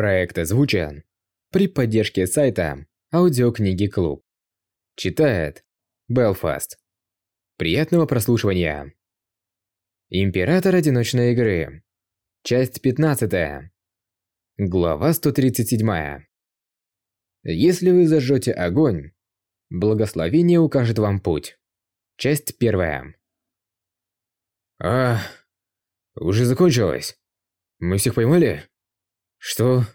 Проект озвучен при поддержке сайта Аудиокниги Клуб. Читает Белфаст. Приятного прослушивания. Император одиночной игры. Часть 15. Глава 137. Если вы зажжете огонь, благословение укажет вам путь. Часть 1. А, уже закончилось. Мы всех поймали? Что?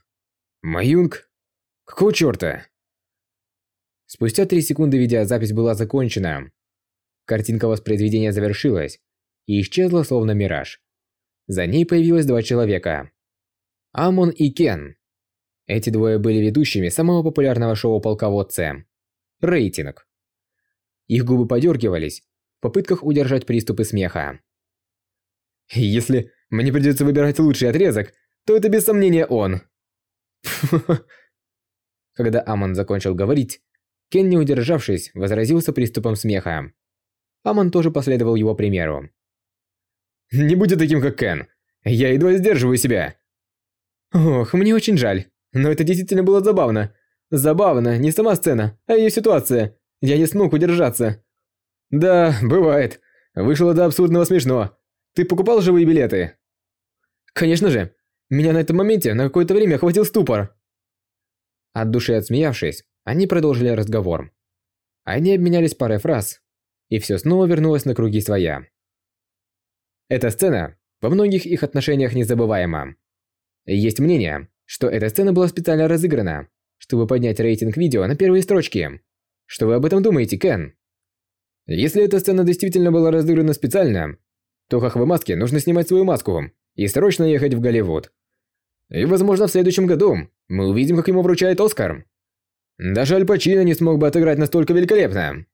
Маюнг? Какого чёрта? Спустя три секунды видеозапись была закончена. Картинка воспроизведения завершилась и исчезла словно мираж. За ней появилось два человека. Амон и Кен. Эти двое были ведущими самого популярного шоу полководца. Рейтинг. Их губы подергивались в попытках удержать приступы смеха. Если мне придется выбирать лучший отрезок, то это без сомнения он. Когда Амон закончил говорить, Кен, не удержавшись, возразился приступом смеха. Амон тоже последовал его примеру. «Не будь таким, как Кен. Я едва сдерживаю себя». «Ох, мне очень жаль, но это действительно было забавно. Забавно, не сама сцена, а ее ситуация. Я не смог удержаться». «Да, бывает. Вышло до абсурдного смешно. Ты покупал живые билеты?» «Конечно же. Меня на этом моменте на какое-то время охватил ступор. От души отсмеявшись, они продолжили разговор. Они обменялись парой фраз, и все снова вернулось на круги своя. Эта сцена во многих их отношениях незабываема. Есть мнение, что эта сцена была специально разыграна, чтобы поднять рейтинг видео на первые строчки. Что вы об этом думаете, Кен? Если эта сцена действительно была разыграна специально, то Хахвы Маске нужно снимать свою маску и срочно ехать в Голливуд. И, возможно, в следующем году мы увидим, как ему вручают Оскар. Даже Аль Пачино не смог бы отыграть настолько великолепно.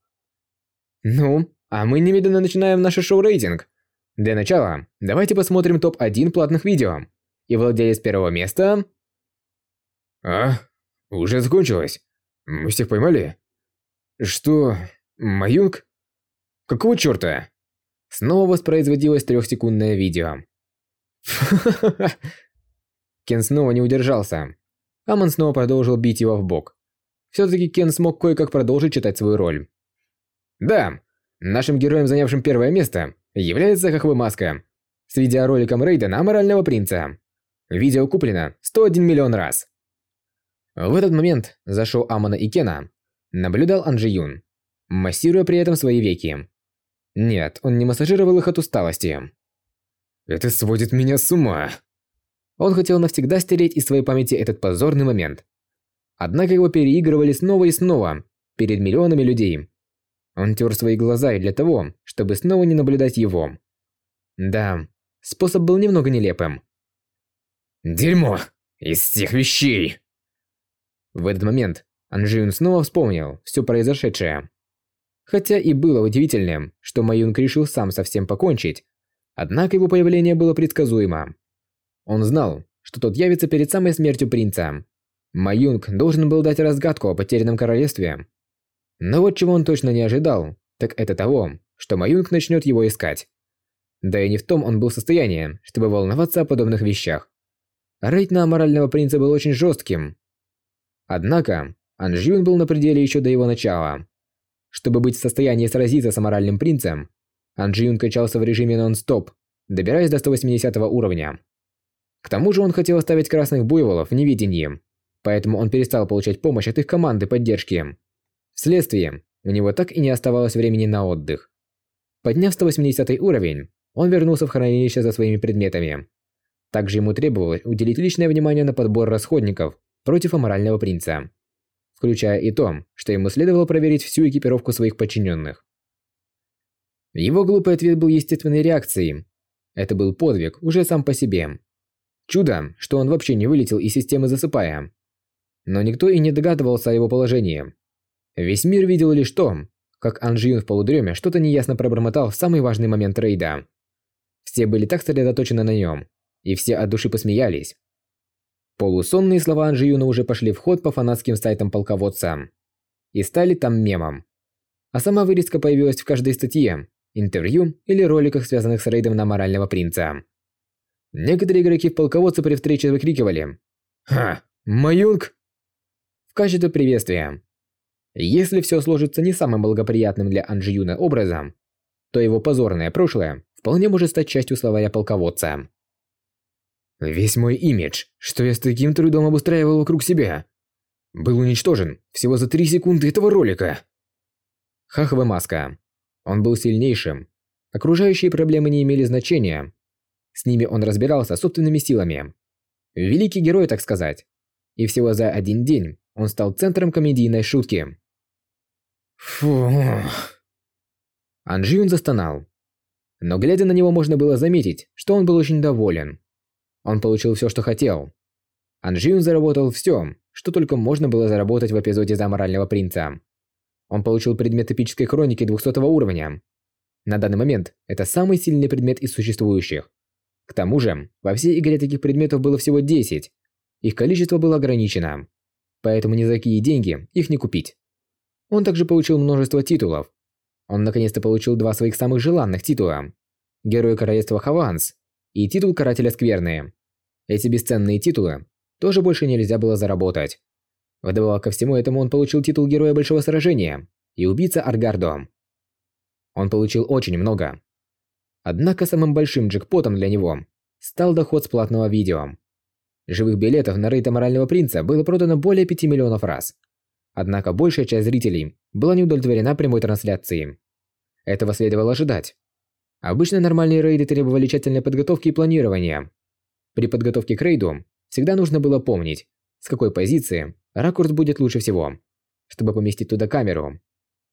Ну, а мы немедленно начинаем наше шоу-рейтинг. Для начала, давайте посмотрим топ-1 платных видео. И владелец первого места... А? Уже закончилось? Мы всех поймали? Что? Маюнг? Какого чёрта? Снова воспроизводилось трехсекундное видео. Кен снова не удержался. Амон снова продолжил бить его в бок. Все-таки Кен смог кое-как продолжить читать свою роль. Да, нашим героем, занявшим первое место, является Хохвы Маска с видеороликом рейда на Аморального Принца. Видео куплено 101 миллион раз. В этот момент за шоу Амона и Кена наблюдал Анджи Юн, массируя при этом свои веки. Нет, он не массажировал их от усталости. Это сводит меня с ума. Он хотел навсегда стереть из своей памяти этот позорный момент. Однако его переигрывали снова и снова, перед миллионами людей. Он тер свои глаза и для того, чтобы снова не наблюдать его. Да, способ был немного нелепым. «Дерьмо! Из всех вещей!» В этот момент Анжиюн снова вспомнил все произошедшее. Хотя и было удивительным, что Маюнг решил сам совсем покончить, Однако его появление было предсказуемо. Он знал, что тот явится перед самой смертью принца. Маюнг должен был дать разгадку о потерянном королевстве. Но вот чего он точно не ожидал, так это того, что Маюнг начнет его искать. Да и не в том он был в состоянии, чтобы волноваться о подобных вещах. Рейд на аморального принца был очень жестким. Однако, Анжюн был на пределе еще до его начала. Чтобы быть в состоянии сразиться с аморальным принцем, Анджиюн качался в режиме нон-стоп, добираясь до 180 уровня. К тому же он хотел оставить красных буйволов в невидении, поэтому он перестал получать помощь от их команды поддержки. Вследствие, у него так и не оставалось времени на отдых. Подняв 180 уровень, он вернулся в хранилище за своими предметами. Также ему требовалось уделить личное внимание на подбор расходников против аморального принца, включая и то, что ему следовало проверить всю экипировку своих подчиненных. Его глупый ответ был естественной реакцией. Это был подвиг уже сам по себе. Чудо, что он вообще не вылетел из системы засыпая. Но никто и не догадывался о его положении. Весь мир видел лишь то, как Анжиюн в полудреме что-то неясно пробормотал в самый важный момент рейда. Все были так сосредоточены на нем, и все от души посмеялись. Полусонные слова Анжиюна уже пошли в ход по фанатским сайтам полководца. И стали там мемом. А сама вырезка появилась в каждой статье, интервью или роликах, связанных с рейдом на морального принца. Некоторые игроки в полководце при встрече выкрикивали Ха, Маюнг? В качестве приветствия. Если все сложится не самым благоприятным для Анжиюна образом, то его позорное прошлое вполне может стать частью словаря полководца. Весь мой имидж, что я с таким трудом обустраивал вокруг себя, был уничтожен всего за три секунды этого ролика. Хахва маска. Он был сильнейшим. Окружающие проблемы не имели значения. С ними он разбирался собственными силами. Великий герой, так сказать. И всего за один день он стал центром комедийной шутки. Фу. Анжиюн застонал. Но глядя на него, можно было заметить, что он был очень доволен. Он получил все, что хотел. Анжиюн заработал все, что только можно было заработать в эпизоде за морального принца. Он получил предмет эпической хроники 200 уровня. На данный момент это самый сильный предмет из существующих. К тому же, во всей игре таких предметов было всего 10. Их количество было ограничено. Поэтому ни за какие деньги их не купить. Он также получил множество титулов. Он наконец-то получил два своих самых желанных титула. Герой Королевства Хаванс и титул Карателя Скверны. Эти бесценные титулы тоже больше нельзя было заработать. Вдобавок ко всему этому он получил титул Героя Большого Сражения и Убийца Аргардо. Он получил очень много. Однако самым большим джекпотом для него стал доход с платного видео. Живых билетов на рейд Морального Принца было продано более 5 миллионов раз. Однако большая часть зрителей была не удовлетворена прямой трансляцией. Этого следовало ожидать. Обычно нормальные рейды требовали тщательной подготовки и планирования. При подготовке к рейду всегда нужно было помнить, с какой позиции ракурс будет лучше всего, чтобы поместить туда камеру.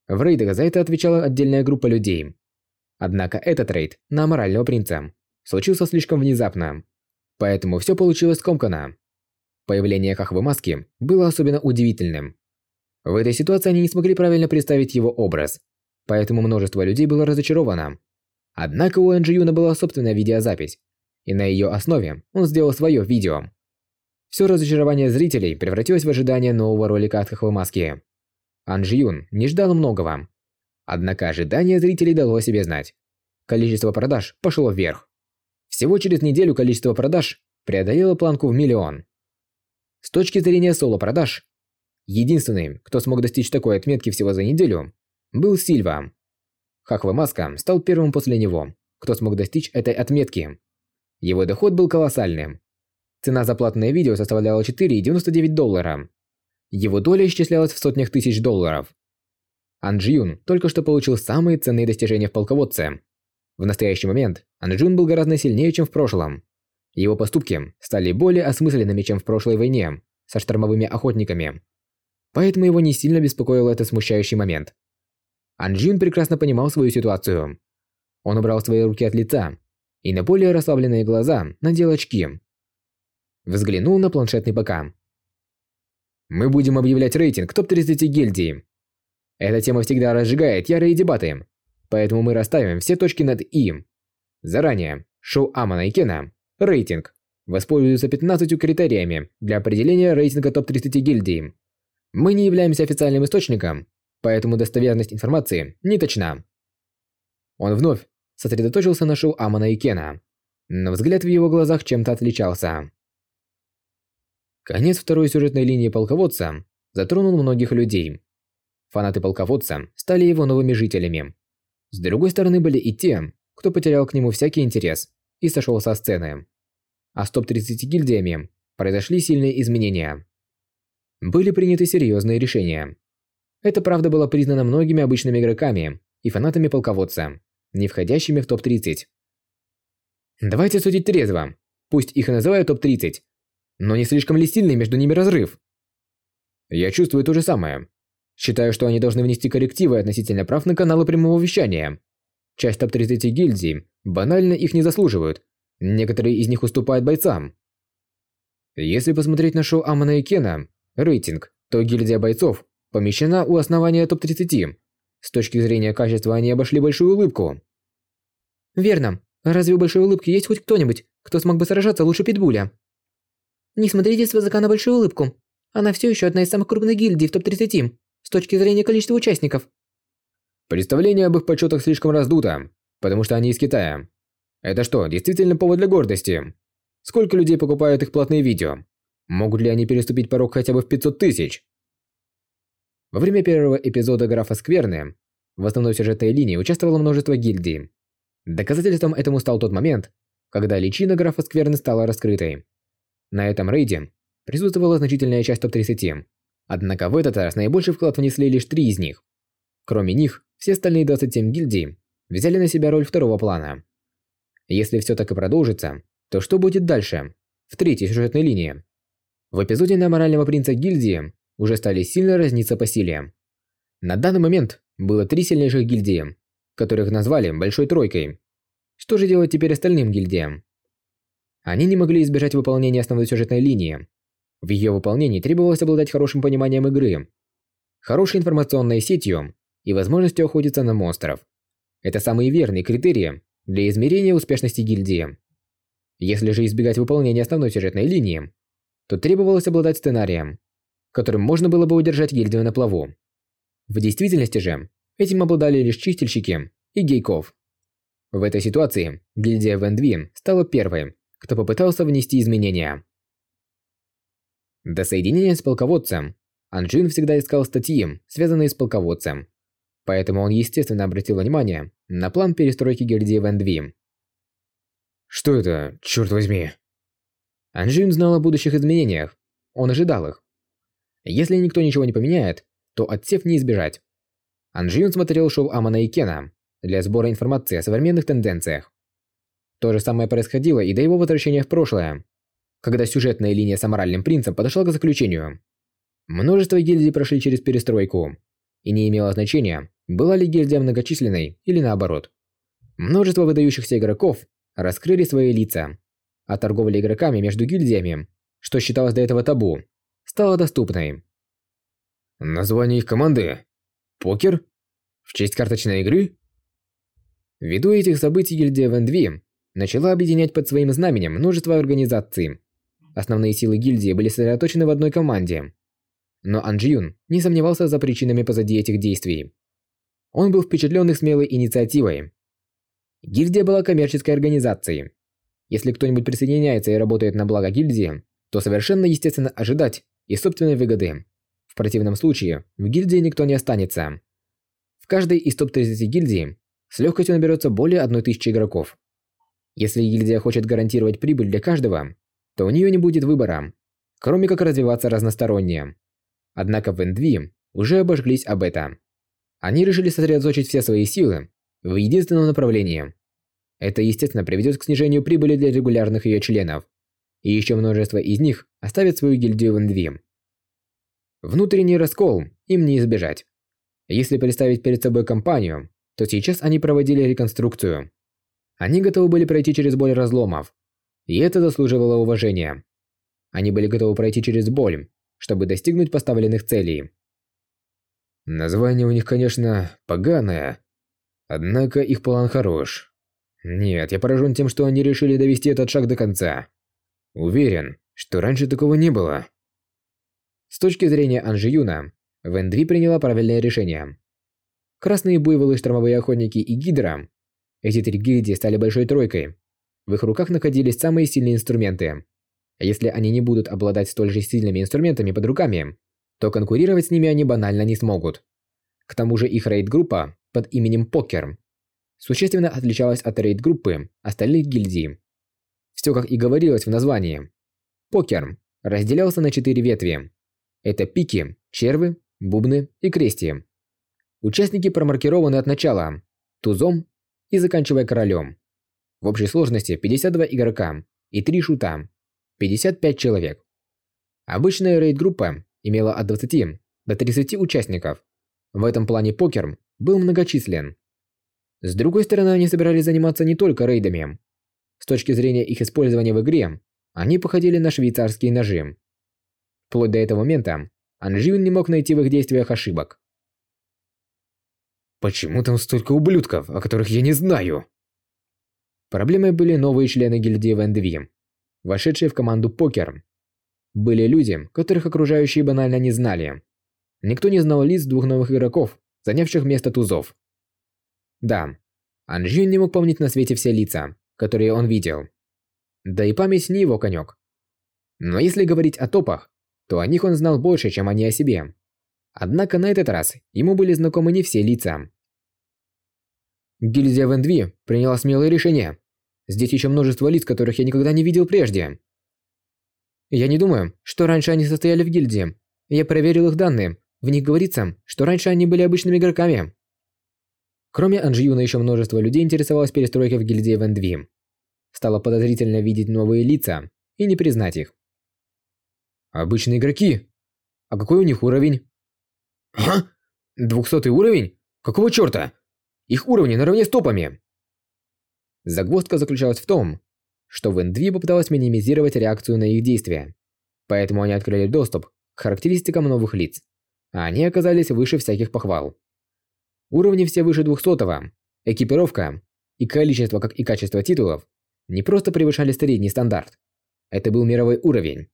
В рейдах за это отвечала отдельная группа людей. Однако этот рейд на морального принца случился слишком внезапно, поэтому все получилось скомканно. Появление Хахвы Маски было особенно удивительным. В этой ситуации они не смогли правильно представить его образ, поэтому множество людей было разочаровано. Однако у Энджи Юна была собственная видеозапись, и на ее основе он сделал свое видео. Все разочарование зрителей превратилось в ожидание нового ролика от Хахвы Маски. Анжи Юн не ждал многого. Однако ожидание зрителей дало себе знать. Количество продаж пошло вверх. Всего через неделю количество продаж преодолело планку в миллион. С точки зрения соло-продаж, Единственный, кто смог достичь такой отметки всего за неделю, был Сильва. Хахва Маска стал первым после него, кто смог достичь этой отметки. Его доход был колоссальным. Цена за платное видео составляла 4,99 доллара. Его доля исчислялась в сотнях тысяч долларов. Анджиюн только что получил самые ценные достижения в полководце. В настоящий момент Анджиюн был гораздо сильнее, чем в прошлом. Его поступки стали более осмысленными, чем в прошлой войне со штормовыми охотниками поэтому его не сильно беспокоил этот смущающий момент. Анджин прекрасно понимал свою ситуацию. Он убрал свои руки от лица и на более расслабленные глаза надел очки. Взглянул на планшетный ПК. Мы будем объявлять рейтинг топ-30 гильдий. Эта тема всегда разжигает ярые дебаты, поэтому мы расставим все точки над «и». Заранее, шоу Амана и Кена, рейтинг, воспользуются 15 критериями для определения рейтинга топ-30 гильдий. Мы не являемся официальным источником, поэтому достоверность информации не точна. Он вновь сосредоточился на шоу Амана и Кена, но взгляд в его глазах чем-то отличался. Конец второй сюжетной линии полководца затронул многих людей. Фанаты полководца стали его новыми жителями. С другой стороны были и те, кто потерял к нему всякий интерес и сошел со сцены. А с топ-30 гильдиями произошли сильные изменения были приняты серьезные решения. Это правда было признано многими обычными игроками и фанатами полководца, не входящими в топ-30. Давайте судить трезво. Пусть их и называют топ-30, но не слишком ли сильный между ними разрыв? Я чувствую то же самое. Считаю, что они должны внести коррективы относительно прав на каналы прямого вещания. Часть топ-30 гильдий банально их не заслуживают. Некоторые из них уступают бойцам. Если посмотреть на шоу Амана и Кена, рейтинг, то гильдия бойцов помещена у основания топ-30. С точки зрения качества они обошли большую улыбку. Верно. Разве у большой улыбки есть хоть кто-нибудь, кто смог бы сражаться лучше Питбуля? Не смотрите свысока на большую улыбку. Она все еще одна из самых крупных гильдий в топ-30 с точки зрения количества участников. Представление об их почетах слишком раздуто, потому что они из Китая. Это что, действительно повод для гордости? Сколько людей покупают их платные видео? Могут ли они переступить порог хотя бы в 500 тысяч? Во время первого эпизода графа Скверны в основной сюжетной линии участвовало множество гильдий. Доказательством этому стал тот момент, когда личина графа Скверны стала раскрытой. На этом рейде присутствовала значительная часть топ-30. Однако в этот раз наибольший вклад внесли лишь три из них. Кроме них, все остальные 27 гильдий взяли на себя роль второго плана. Если все так и продолжится, то что будет дальше, в третьей сюжетной линии? В эпизоде на морального принца гильдии уже стали сильно разниться по силе. На данный момент было три сильнейших гильдии, которых назвали Большой Тройкой. Что же делать теперь остальным гильдиям? Они не могли избежать выполнения основной сюжетной линии. В ее выполнении требовалось обладать хорошим пониманием игры, хорошей информационной сетью и возможностью охотиться на монстров. Это самые верные критерии для измерения успешности гильдии. Если же избегать выполнения основной сюжетной линии, то требовалось обладать сценарием, которым можно было бы удержать гильдию на плаву. В действительности же, этим обладали лишь чистильщики и гейков. В этой ситуации гильдия Вендви стала первой, кто попытался внести изменения. До соединения с полководцем Анджин всегда искал статьи, связанные с полководцем. Поэтому он естественно обратил внимание на план перестройки гильдии Вендви. Что это, черт возьми? Анжин знал о будущих изменениях. Он ожидал их. Если никто ничего не поменяет, то отсев не избежать. Анжин смотрел шоу Амана и Кена для сбора информации о современных тенденциях. То же самое происходило и до его возвращения в прошлое, когда сюжетная линия с аморальным принцем подошла к заключению. Множество гильдий прошли через перестройку, и не имело значения, была ли гильдия многочисленной или наоборот. Множество выдающихся игроков раскрыли свои лица, а торговля игроками между гильдиями, что считалось до этого табу, стала доступной. Название их команды? Покер? В честь карточной игры? Ввиду этих событий гильдия Вендви начала объединять под своим знаменем множество организаций. Основные силы гильдии были сосредоточены в одной команде. Но Анджиюн не сомневался за причинами позади этих действий. Он был впечатлен их смелой инициативой. Гильдия была коммерческой организацией. Если кто-нибудь присоединяется и работает на благо гильдии, то совершенно естественно ожидать и собственной выгоды. В противном случае в гильдии никто не останется. В каждой из топ-30 гильдий с легкостью наберется более 1000 игроков. Если гильдия хочет гарантировать прибыль для каждого, то у нее не будет выбора, кроме как развиваться разносторонне. Однако в Эндви уже обожглись об этом. Они решили сосредоточить все свои силы в единственном направлении. Это, естественно, приведет к снижению прибыли для регулярных ее членов. И еще множество из них оставят свою гильдию в Эндви. Внутренний раскол им не избежать. Если представить перед собой компанию, то сейчас они проводили реконструкцию. Они готовы были пройти через боль разломов. И это заслуживало уважения. Они были готовы пройти через боль, чтобы достигнуть поставленных целей. Название у них, конечно, поганое, однако их план хорош. Нет, я поражен тем, что они решили довести этот шаг до конца. Уверен, что раньше такого не было. С точки зрения Анжиюна, Вендви приняла правильное решение. Красные буйволы, штормовые охотники и гидра. Эти три гильдии стали большой тройкой. В их руках находились самые сильные инструменты. Если они не будут обладать столь же сильными инструментами под руками, то конкурировать с ними они банально не смогут. К тому же их рейд-группа под именем Покер существенно отличалась от рейд-группы остальных гильдий. Все как и говорилось в названии. Покер разделялся на четыре ветви. Это пики, червы, бубны и крести. Участники промаркированы от начала, тузом и заканчивая королем. В общей сложности 52 игрока и 3 шута. 55 человек. Обычная рейд-группа имела от 20 до 30 участников. В этом плане покер был многочислен. С другой стороны, они собирались заниматься не только рейдами. С точки зрения их использования в игре, они походили на швейцарские ножи. Вплоть до этого момента Анжиун не мог найти в их действиях ошибок. Почему там столько ублюдков, о которых я не знаю? Проблемой были новые члены гильдии Вендви вошедшие в команду покер. Были люди, которых окружающие банально не знали. Никто не знал лиц двух новых игроков, занявших место тузов. Да, Анжин не мог помнить на свете все лица, которые он видел. Да и память не его конек. Но если говорить о топах, то о них он знал больше, чем они о себе. Однако на этот раз ему были знакомы не все лица. Гильдия Вендви приняла смелое решение. Здесь еще множество лиц, которых я никогда не видел прежде. Я не думаю, что раньше они состояли в гильдии. Я проверил их данные. В них говорится, что раньше они были обычными игроками. Кроме Анжиюна, еще множество людей интересовалось перестройкой в гильдии Вендви. Стало подозрительно видеть новые лица и не признать их. Обычные игроки? А какой у них уровень? Ага? Двухсотый уровень? Какого черта? Их уровни наравне с топами. Загвоздка заключалась в том, что Вендви попыталась минимизировать реакцию на их действия. Поэтому они открыли доступ к характеристикам новых лиц. А они оказались выше всяких похвал. Уровни все выше 200-го, экипировка и количество, как и качество титулов не просто превышали средний стандарт. Это был мировой уровень.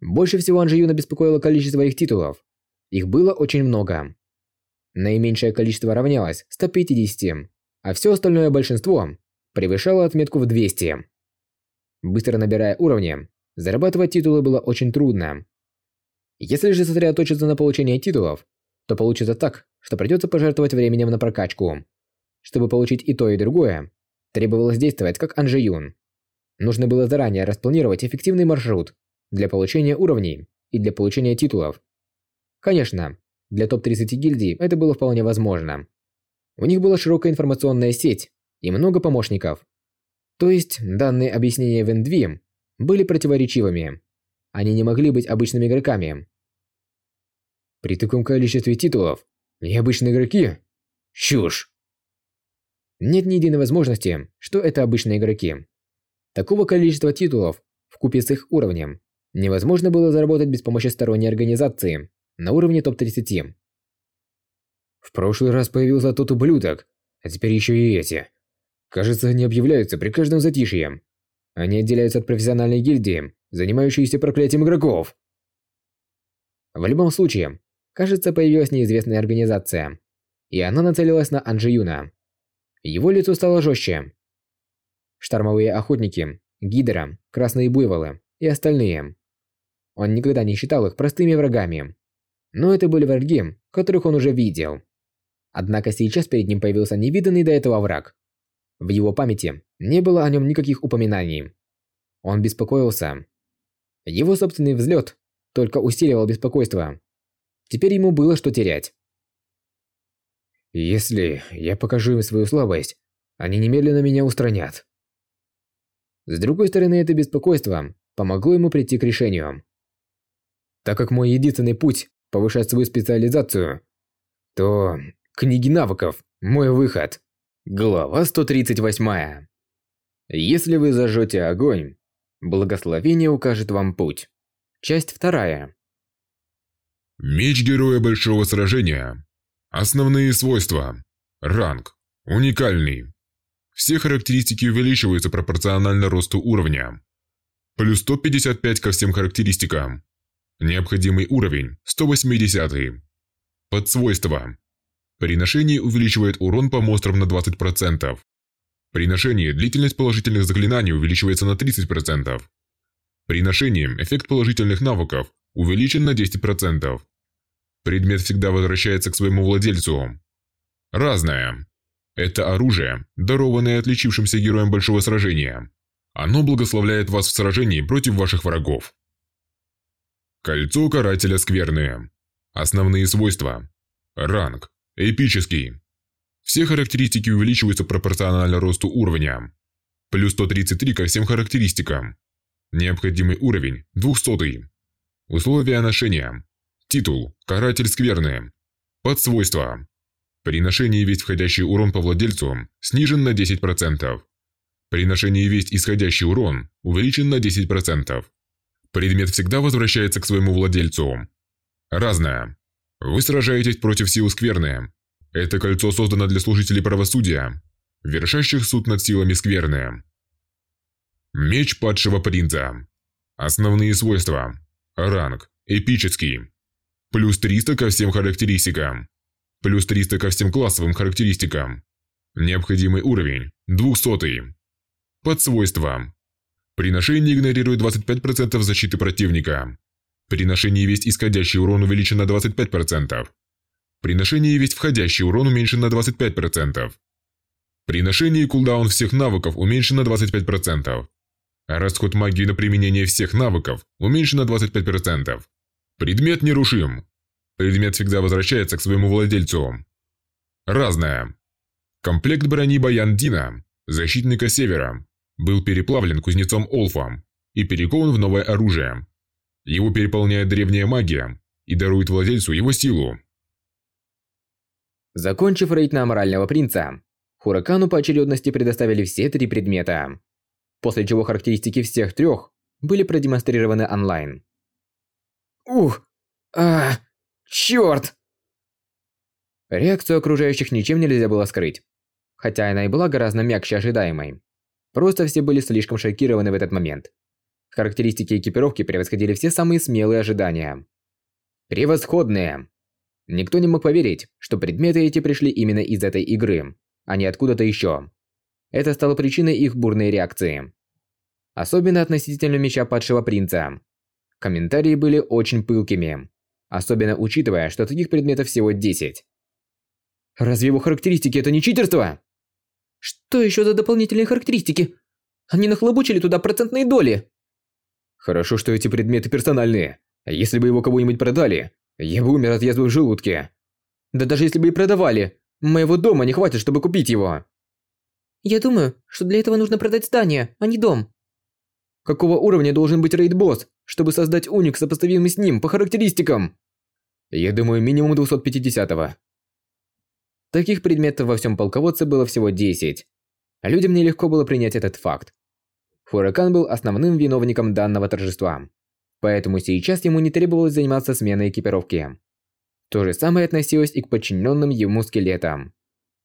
Больше всего Анжиюна беспокоило количество их титулов. Их было очень много. Наименьшее количество равнялось 150, а все остальное большинство превышало отметку в 200. Быстро набирая уровни, зарабатывать титулы было очень трудно. Если же сосредоточиться на получении титулов, то получится так, что придется пожертвовать временем на прокачку. Чтобы получить и то, и другое, требовалось действовать как Анжиюн. Нужно было заранее распланировать эффективный маршрут для получения уровней и для получения титулов. Конечно, для топ-30 гильдий это было вполне возможно. У них была широкая информационная сеть и много помощников. То есть, данные объяснения в Эндви были противоречивыми. Они не могли быть обычными игроками. При таком количестве титулов, необычные игроки? Чушь! Нет ни единой возможности, что это обычные игроки. Такого количества титулов, в купе с их уровнем, невозможно было заработать без помощи сторонней организации на уровне топ-30. В прошлый раз появился тот ублюдок, а теперь еще и эти. Кажется, они объявляются при каждом затишье. Они отделяются от профессиональной гильдии, занимающейся проклятием игроков. В любом случае, кажется, появилась неизвестная организация, и она нацелилась на Анжиюна. Его лицо стало жестче. Штормовые охотники, Гидра, Красные Буйволы и остальные. Он никогда не считал их простыми врагами. Но это были враги, которых он уже видел. Однако сейчас перед ним появился невиданный до этого враг. В его памяти не было о нем никаких упоминаний. Он беспокоился. Его собственный взлет только усиливал беспокойство. Теперь ему было что терять. Если я покажу им свою слабость, они немедленно меня устранят. С другой стороны, это беспокойство помогло ему прийти к решению. Так как мой единственный путь – повышать свою специализацию, то книги навыков – мой выход. Глава 138. Если вы зажжете огонь, благословение укажет вам путь. Часть вторая. Меч Героя Большого Сражения. Основные свойства. Ранг. Уникальный. Все характеристики увеличиваются пропорционально росту уровня. Плюс 155 ко всем характеристикам. Необходимый уровень – 180. Подсвойства. При ношении увеличивает урон по монстрам на 20%. При ношении длительность положительных заклинаний увеличивается на 30%. При ношении эффект положительных навыков увеличен на 10%. Предмет всегда возвращается к своему владельцу. Разное. Это оружие, дарованное отличившимся героем большого сражения. Оно благословляет вас в сражении против ваших врагов. Кольцо Карателя Скверны. Основные свойства. Ранг. Эпический. Все характеристики увеличиваются пропорционально росту уровня. Плюс 133 ко всем характеристикам. Необходимый уровень – 200. Условия ношения. Титул – Каратель Скверны. Подсвойства. При ношении весь входящий урон по владельцу снижен на 10%. При ношении весь исходящий урон увеличен на 10%. Предмет всегда возвращается к своему владельцу. Разное. Вы сражаетесь против сил скверны. Это кольцо создано для служителей правосудия, вершащих суд над силами скверны. Меч падшего принца. Основные свойства. Ранг. Эпический. Плюс 300 ко всем характеристикам. Плюс 300 ко всем классовым характеристикам. Необходимый уровень – 200. Подсвойства. При ношении игнорирует 25% защиты противника. При ношении весть исходящий урон увеличен на 25%. При ношении весть входящий урон уменьшен на 25%. При ношении кулдаун всех навыков уменьшен на 25%. Расход магии на применение всех навыков уменьшен на 25%. Предмет нерушим. Предмет всегда возвращается к своему владельцу. Разное. Комплект брони Баян Дина, защитника Севера, был переплавлен кузнецом Олфом и перекован в новое оружие. Его переполняет древняя магия и дарует владельцу его силу. Закончив рейд на морального принца, Хуракану по очередности предоставили все три предмета, после чего характеристики всех трех были продемонстрированы онлайн. Ух! А, черт! Реакцию окружающих ничем нельзя было скрыть, хотя она и была гораздо мягче ожидаемой. Просто все были слишком шокированы в этот момент. Характеристики экипировки превосходили все самые смелые ожидания. Превосходные! Никто не мог поверить, что предметы эти пришли именно из этой игры, а не откуда-то еще. Это стало причиной их бурной реакции. Особенно относительно меча падшего принца. Комментарии были очень пылкими, особенно учитывая, что таких предметов всего 10. Разве его характеристики это не читерство? Что еще за дополнительные характеристики? Они нахлобучили туда процентные доли. Хорошо, что эти предметы персональные. Если бы его кому-нибудь продали, я бы умер от язвы в желудке. Да даже если бы и продавали, моего дома не хватит, чтобы купить его. Я думаю, что для этого нужно продать здание, а не дом. Какого уровня должен быть рейд-босс, чтобы создать уник, сопоставимый с ним по характеристикам? Я думаю, минимум 250-го. Таких предметов во всем полководце было всего 10. А людям нелегко было принять этот факт. Фуракан был основным виновником данного торжества. Поэтому сейчас ему не требовалось заниматься сменой экипировки. То же самое относилось и к подчиненным ему скелетам.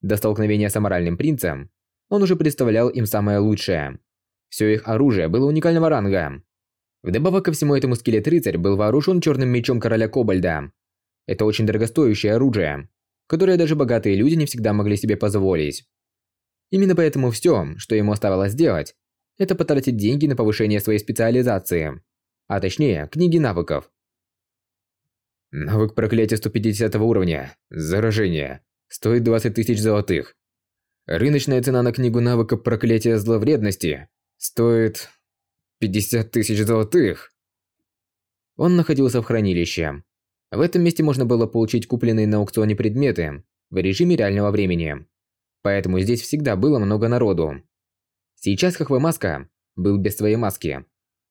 До столкновения с аморальным принцем он уже представлял им самое лучшее. Все их оружие было уникального ранга. Вдобавок ко всему этому скелет-рыцарь был вооружен черным мечом короля Кобальда. Это очень дорогостоящее оружие, которые даже богатые люди не всегда могли себе позволить. Именно поэтому все, что ему оставалось сделать, это потратить деньги на повышение своей специализации, а точнее, книги навыков. Навык проклятия 150 уровня. Заражение. Стоит 20 тысяч золотых. Рыночная цена на книгу навыка проклятия зловредности стоит 50 тысяч золотых. Он находился в хранилище, в этом месте можно было получить купленные на аукционе предметы в режиме реального времени. Поэтому здесь всегда было много народу. Сейчас Хохве Маска был без своей маски.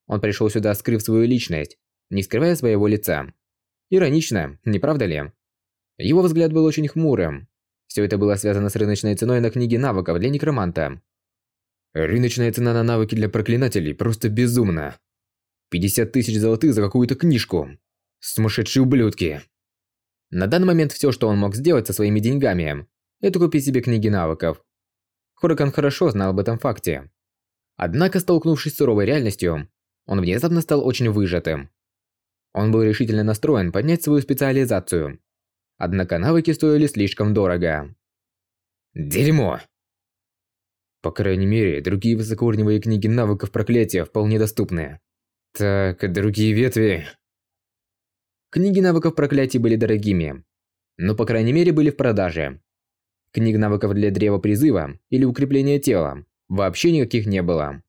Он пришел сюда, скрыв свою личность, не скрывая своего лица. Иронично, не правда ли? Его взгляд был очень хмурым. Все это было связано с рыночной ценой на книги навыков для некроманта. Рыночная цена на навыки для проклинателей просто безумна. 50 тысяч золотых за какую-то книжку. Сумасшедшие ублюдки. На данный момент все, что он мог сделать со своими деньгами, это купить себе книги навыков. Хуракан хорошо знал об этом факте. Однако, столкнувшись с суровой реальностью, он внезапно стал очень выжатым. Он был решительно настроен поднять свою специализацию. Однако навыки стоили слишком дорого. Дерьмо! По крайней мере, другие высокоуровневые книги навыков проклятия вполне доступны. Так, другие ветви... Книги навыков проклятий были дорогими, но по крайней мере были в продаже. Книг навыков для древа призыва или укрепления тела вообще никаких не было.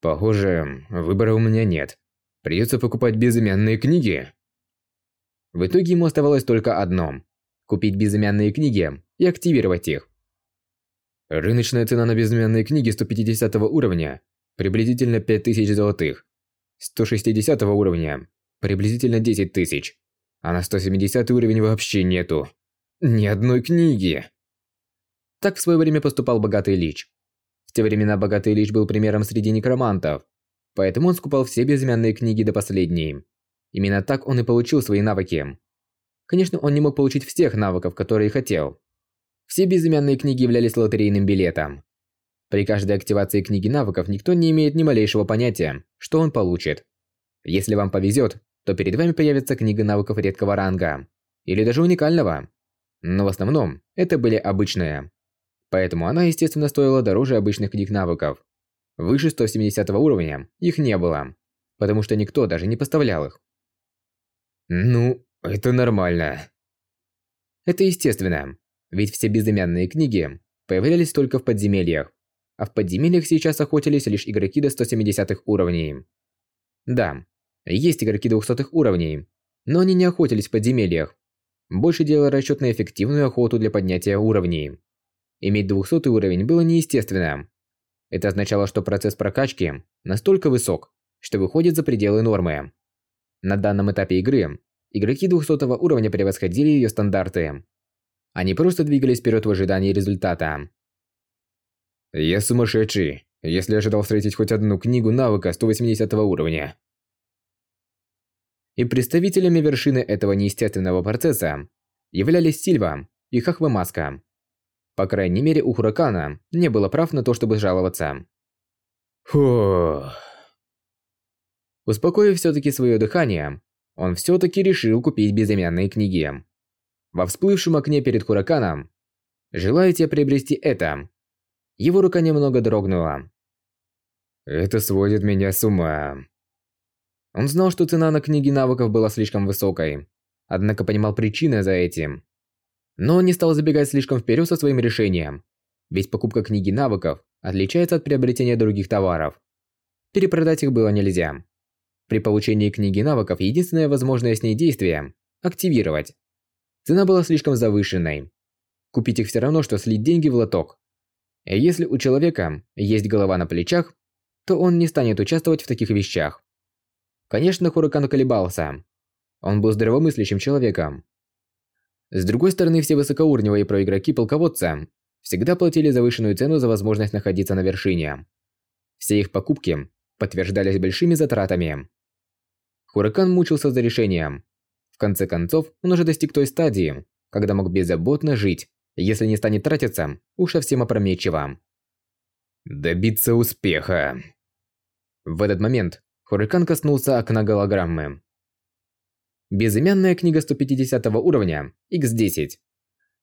Похоже, выбора у меня нет. Придется покупать безымянные книги. В итоге ему оставалось только одно – купить безымянные книги и активировать их. Рыночная цена на безымянные книги 150 уровня – приблизительно 5000 золотых. 160 уровня Приблизительно 10 тысяч. А на 170 уровень вообще нету. Ни одной книги. Так в свое время поступал богатый Лич. В те времена богатый Лич был примером среди некромантов. Поэтому он скупал все безымянные книги до последней. Именно так он и получил свои навыки. Конечно, он не мог получить всех навыков, которые хотел. Все безымянные книги являлись лотерейным билетом. При каждой активации книги навыков никто не имеет ни малейшего понятия, что он получит. Если вам повезет, то перед вами появится книга навыков редкого ранга. Или даже уникального. Но в основном, это были обычные. Поэтому она, естественно, стоила дороже обычных книг навыков. Выше 170 уровня их не было, потому что никто даже не поставлял их. Ну, это нормально. Это естественно, ведь все безымянные книги появлялись только в подземельях, а в подземельях сейчас охотились лишь игроки до 170 уровней. Да, есть игроки 200 уровней, но они не охотились в подземельях. Больше делали расчет на эффективную охоту для поднятия уровней. Иметь 200 уровень было неестественно, это означало, что процесс прокачки настолько высок, что выходит за пределы нормы. На данном этапе игры игроки 200 уровня превосходили ее стандарты. Они просто двигались вперед в ожидании результата. Я сумасшедший, если ожидал встретить хоть одну книгу навыка 180 уровня. И представителями вершины этого неестественного процесса являлись Сильва и Хахвамаска. По крайней мере, у Хуракана не было прав на то, чтобы жаловаться. Фух. Успокоив все-таки свое дыхание, он все-таки решил купить безымянные книги. Во всплывшем окне перед Хураканом «Желаете приобрести это?» Его рука немного дрогнула. Это сводит меня с ума. Он знал, что цена на книги навыков была слишком высокой, однако понимал причины за этим. Но он не стал забегать слишком вперед со своим решением, ведь покупка книги навыков отличается от приобретения других товаров. Перепродать их было нельзя. При получении книги навыков единственное возможное с ней действие – активировать. Цена была слишком завышенной. Купить их все равно, что слить деньги в лоток. Если у человека есть голова на плечах, то он не станет участвовать в таких вещах. Конечно, Хуракан колебался. Он был здравомыслящим человеком, с другой стороны, все высокоуровневые проигроки-полководца всегда платили завышенную цену за возможность находиться на вершине. Все их покупки подтверждались большими затратами. Хуракан мучился за решением. В конце концов, он уже достиг той стадии, когда мог беззаботно жить, если не станет тратиться, уж совсем опрометчиво. Добиться успеха. В этот момент Хуракан коснулся окна голограммы. Безымянная книга 150 уровня X10.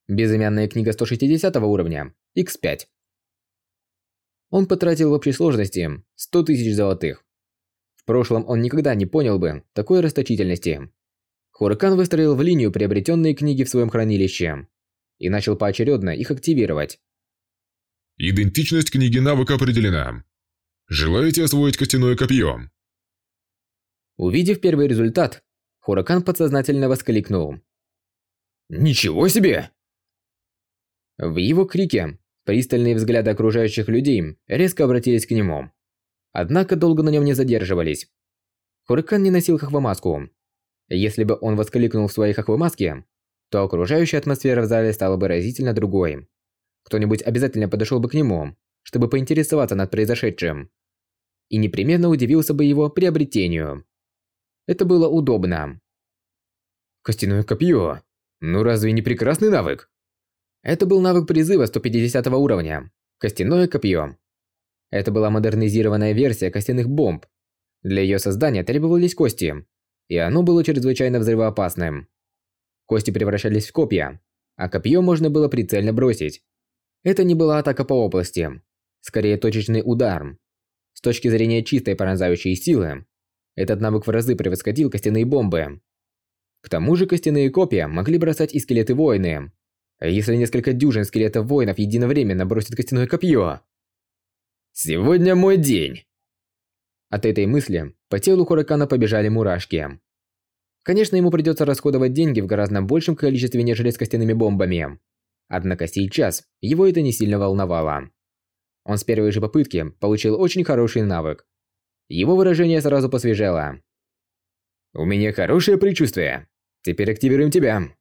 Безымянная книга 160 уровня X5. Он потратил в общей сложности 100 тысяч золотых. В прошлом он никогда не понял бы такой расточительности. Хуракан выстроил в линию приобретенные книги в своем хранилище и начал поочередно их активировать. Идентичность книги навыка определена. Желаете освоить костяное копье? Увидев первый результат, Хуракан подсознательно воскликнул. «Ничего себе!» В его крике пристальные взгляды окружающих людей резко обратились к нему. Однако долго на нем не задерживались. Хуракан не носил хахвамаску. Если бы он воскликнул в своей хахвамаске, то окружающая атмосфера в зале стала бы разительно другой. Кто-нибудь обязательно подошел бы к нему, чтобы поинтересоваться над произошедшим. И непременно удивился бы его приобретению. Это было удобно. Костяное копье. Ну разве не прекрасный навык? Это был навык призыва 150 уровня. Костяное копье. Это была модернизированная версия костяных бомб. Для ее создания требовались кости, и оно было чрезвычайно взрывоопасным. Кости превращались в копья, а копье можно было прицельно бросить. Это не была атака по области, скорее точечный удар. С точки зрения чистой пронзающей силы, этот навык в разы превосходил костяные бомбы. К тому же костяные копья могли бросать и скелеты воины. А если несколько дюжин скелетов воинов единовременно бросят костяное копье? Сегодня мой день. От этой мысли по телу Хуракана побежали мурашки. Конечно, ему придется расходовать деньги в гораздо большем количестве, нежели с костяными бомбами. Однако сейчас его это не сильно волновало. Он с первой же попытки получил очень хороший навык. Его выражение сразу посвежело. «У меня хорошее предчувствие. Теперь активируем тебя».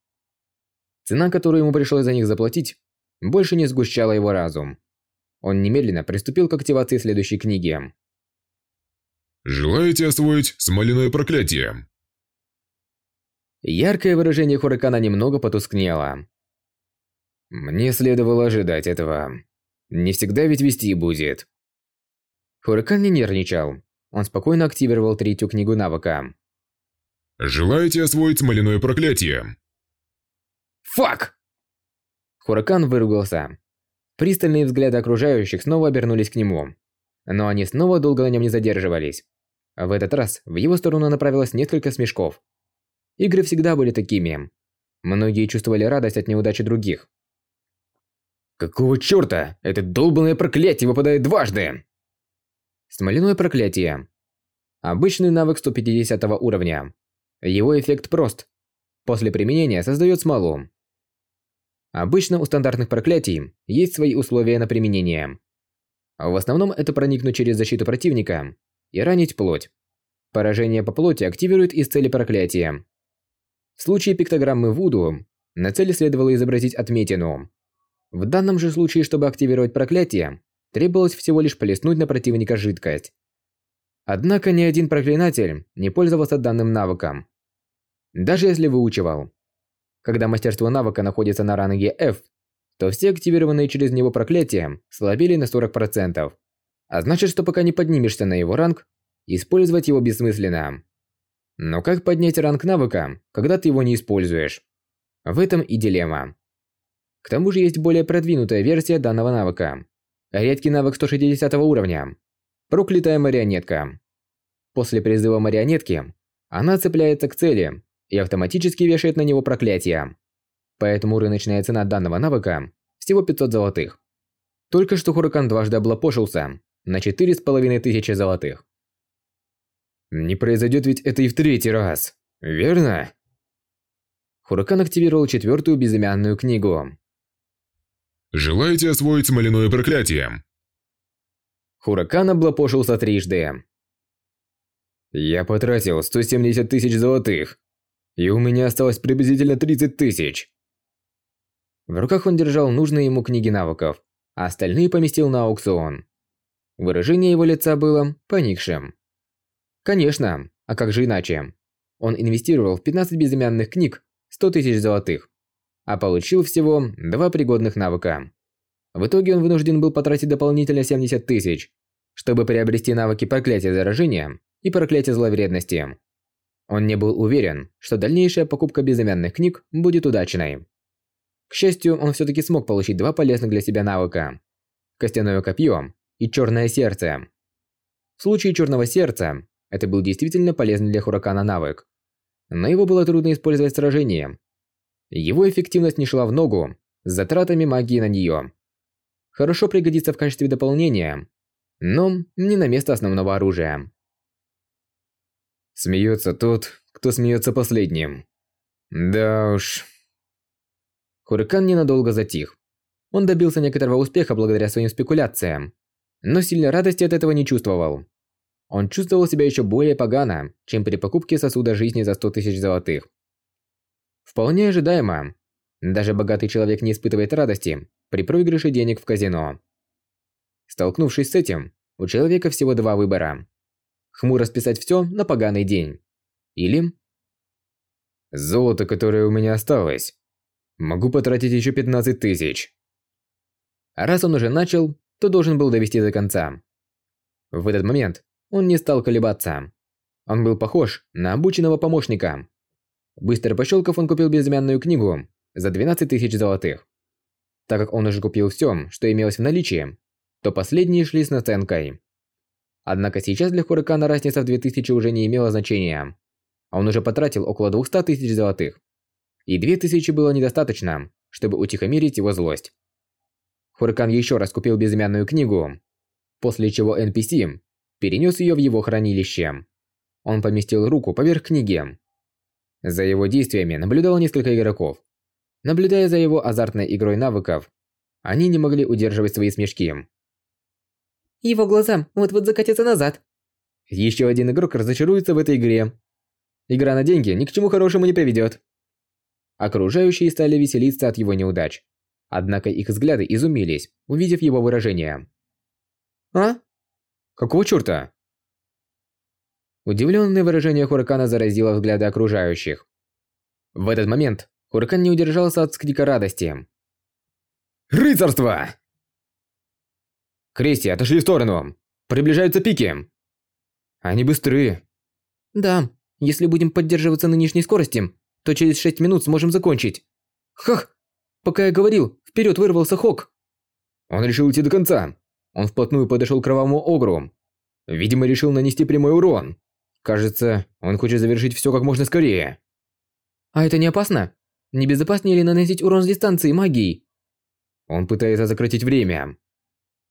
Цена, которую ему пришлось за них заплатить, больше не сгущала его разум. Он немедленно приступил к активации следующей книги. «Желаете освоить смоляное проклятие?» Яркое выражение Хуракана немного потускнело. «Мне следовало ожидать этого. Не всегда ведь вести будет». Хуракан не нервничал. Он спокойно активировал третью книгу навыка. «Желаете освоить смоляное проклятие?» «Фак!» Хуракан выругался. Пристальные взгляды окружающих снова обернулись к нему. но они снова долго на нем не задерживались. В этот раз в его сторону направилось несколько смешков. Игры всегда были такими. Многие чувствовали радость от неудачи других. Какого чёрта? Это долбанное проклятие выпадает дважды! Смоляное проклятие. Обычный навык 150 уровня. Его эффект прост. После применения создает смолу. Обычно у стандартных проклятий есть свои условия на применение. В основном это проникнуть через защиту противника и ранить плоть. Поражение по плоти активирует из цели проклятия. В случае пиктограммы Вуду на цели следовало изобразить отметину. В данном же случае, чтобы активировать проклятие, требовалось всего лишь полеснуть на противника жидкость. Однако ни один проклинатель не пользовался данным навыком. Даже если выучивал. Когда мастерство навыка находится на ранге F, то все активированные через него проклятия слабели на 40%. А значит, что пока не поднимешься на его ранг, использовать его бессмысленно. Но как поднять ранг навыка, когда ты его не используешь? В этом и дилемма. К тому же есть более продвинутая версия данного навыка. Редкий навык 160 уровня. Проклятая марионетка. После призыва марионетки, она цепляется к цели и автоматически вешает на него проклятие. Поэтому рыночная цена данного навыка всего 500 золотых. Только что Хуракан дважды облапошился на 4500 золотых. Не произойдет ведь это и в третий раз, верно? Хуракан активировал четвертую безымянную книгу. Желаете освоить смоляное проклятие? Хуракан облапошился трижды. Я потратил 170 тысяч золотых, и у меня осталось приблизительно 30 тысяч. В руках он держал нужные ему книги навыков, а остальные поместил на аукцион. Выражение его лица было поникшим. Конечно, а как же иначе? Он инвестировал в 15 безымянных книг 100 тысяч золотых, а получил всего два пригодных навыка. В итоге он вынужден был потратить дополнительно 70 тысяч, чтобы приобрести навыки проклятия заражения и проклятия зловредности. Он не был уверен, что дальнейшая покупка безымянных книг будет удачной. К счастью, он все-таки смог получить два полезных для себя навыка – костяное копье и черное сердце. В случае черного сердца это был действительно полезный для Хуракана навык. Но его было трудно использовать в сражении. Его эффективность не шла в ногу с затратами магии на нее. Хорошо пригодится в качестве дополнения, но не на место основного оружия. Смеется тот, кто смеется последним. Да уж. Хурикан ненадолго затих. Он добился некоторого успеха благодаря своим спекуляциям, но сильной радости от этого не чувствовал. Он чувствовал себя еще более погано, чем при покупке сосуда жизни за 100 тысяч золотых. Вполне ожидаемо. Даже богатый человек не испытывает радости при проигрыше денег в казино. Столкнувшись с этим, у человека всего два выбора. Хмуро списать все на поганый день. Или... Золото, которое у меня осталось. Могу потратить еще 15 тысяч. раз он уже начал, то должен был довести до конца. В этот момент он не стал колебаться. Он был похож на обученного помощника. Быстро пощелкав, он купил безымянную книгу за 12 тысяч золотых. Так как он уже купил все, что имелось в наличии, то последние шли с наценкой. Однако сейчас для Хурикана разница в 2000 уже не имела значения. Он уже потратил около 200 тысяч золотых. И 2000 было недостаточно, чтобы утихомирить его злость. Хурикан еще раз купил безымянную книгу, после чего NPC перенес ее в его хранилище. Он поместил руку поверх книги. За его действиями наблюдало несколько игроков. Наблюдая за его азартной игрой навыков, они не могли удерживать свои смешки. Его глаза вот-вот закатятся назад. Еще один игрок разочаруется в этой игре. Игра на деньги ни к чему хорошему не приведет. Окружающие стали веселиться от его неудач. Однако их взгляды изумились, увидев его выражение. «А? Какого чёрта?» Удивленное выражение Хуракана заразило взгляды окружающих. В этот момент Хуракан не удержался от скрика радости. «Рыцарство!» «Крести, отошли в сторону! Приближаются пики!» «Они быстрые!» «Да, если будем поддерживаться нынешней скорости, то через 6 минут сможем закончить!» «Хах! Пока я говорил, вперед вырвался Хок!» «Он решил идти до конца!» Он вплотную подошел к кровавому огру. Видимо, решил нанести прямой урон. Кажется, он хочет завершить все как можно скорее. А это не опасно? Не безопаснее ли наносить урон с дистанции магией? Он пытается сократить время.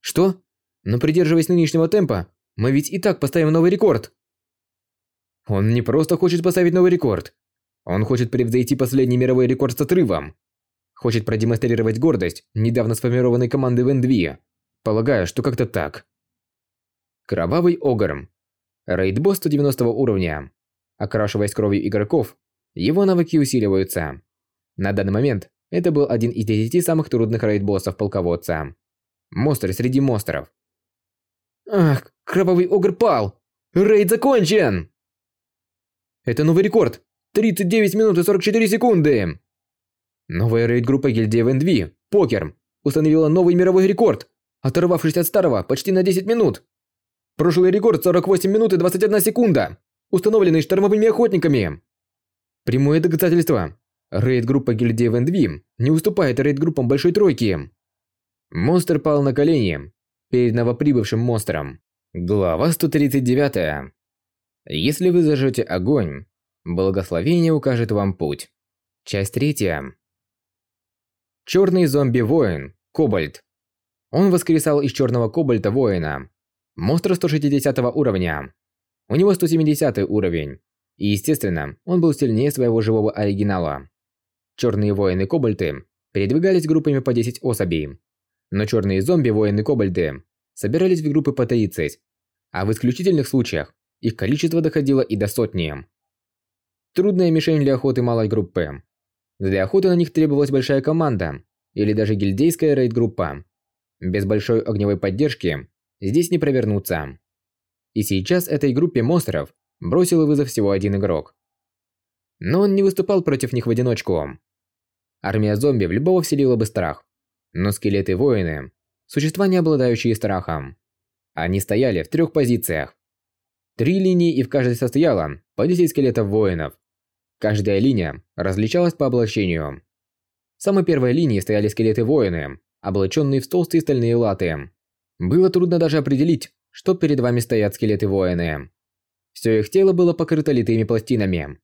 Что? Но придерживаясь нынешнего темпа, мы ведь и так поставим новый рекорд. Он не просто хочет поставить новый рекорд. Он хочет превзойти последний мировой рекорд с отрывом. Хочет продемонстрировать гордость недавно сформированной команды в Полагаю, что как-то так. Кровавый Огр. Рейд-босс 190 уровня. Окрашиваясь кровью игроков, его навыки усиливаются. На данный момент это был один из десяти самых трудных рейд-боссов полководца. Монстр среди монстров. Ах, Кровавый Огр пал! Рейд закончен! Это новый рекорд! 39 минут и 44 секунды! Новая рейд-группа гильдии ВНДВ, Покер, установила новый мировой рекорд, оторвавшись от старого почти на 10 минут. Прошлый рекорд 48 минут и 21 секунда, установленный штормовыми охотниками. Прямое доказательство. Рейд-группа гильдии ВНДВ не уступает рейд-группам Большой Тройки. Монстр пал на колени перед новоприбывшим монстром. Глава 139. Если вы зажжете огонь, благословение укажет вам путь. Часть третья. Черный зомби-воин, Кобальт. Он воскресал из черного кобальта воина. Монстр 160 уровня. У него 170 уровень. И, естественно, он был сильнее своего живого оригинала. Черные воины-кобальты передвигались группами по 10 особей. Но черные зомби-воины-кобальты собирались в группы по 30, а в исключительных случаях их количество доходило и до сотни. Трудная мишень для охоты малой группы. Для охоты на них требовалась большая команда или даже гильдейская рейд-группа. Без большой огневой поддержки здесь не провернуться. И сейчас этой группе монстров бросил вызов всего один игрок. Но он не выступал против них в одиночку. Армия зомби в любого вселила бы страх. Но скелеты-воины – существа, не обладающие страхом. Они стояли в трех позициях. Три линии и в каждой состояло по 10 скелетов-воинов. Каждая линия различалась по облачению. В самой первой линии стояли скелеты-воины, облаченные в толстые стальные латы. Было трудно даже определить, что перед вами стоят скелеты-воины. Все их тело было покрыто литыми пластинами.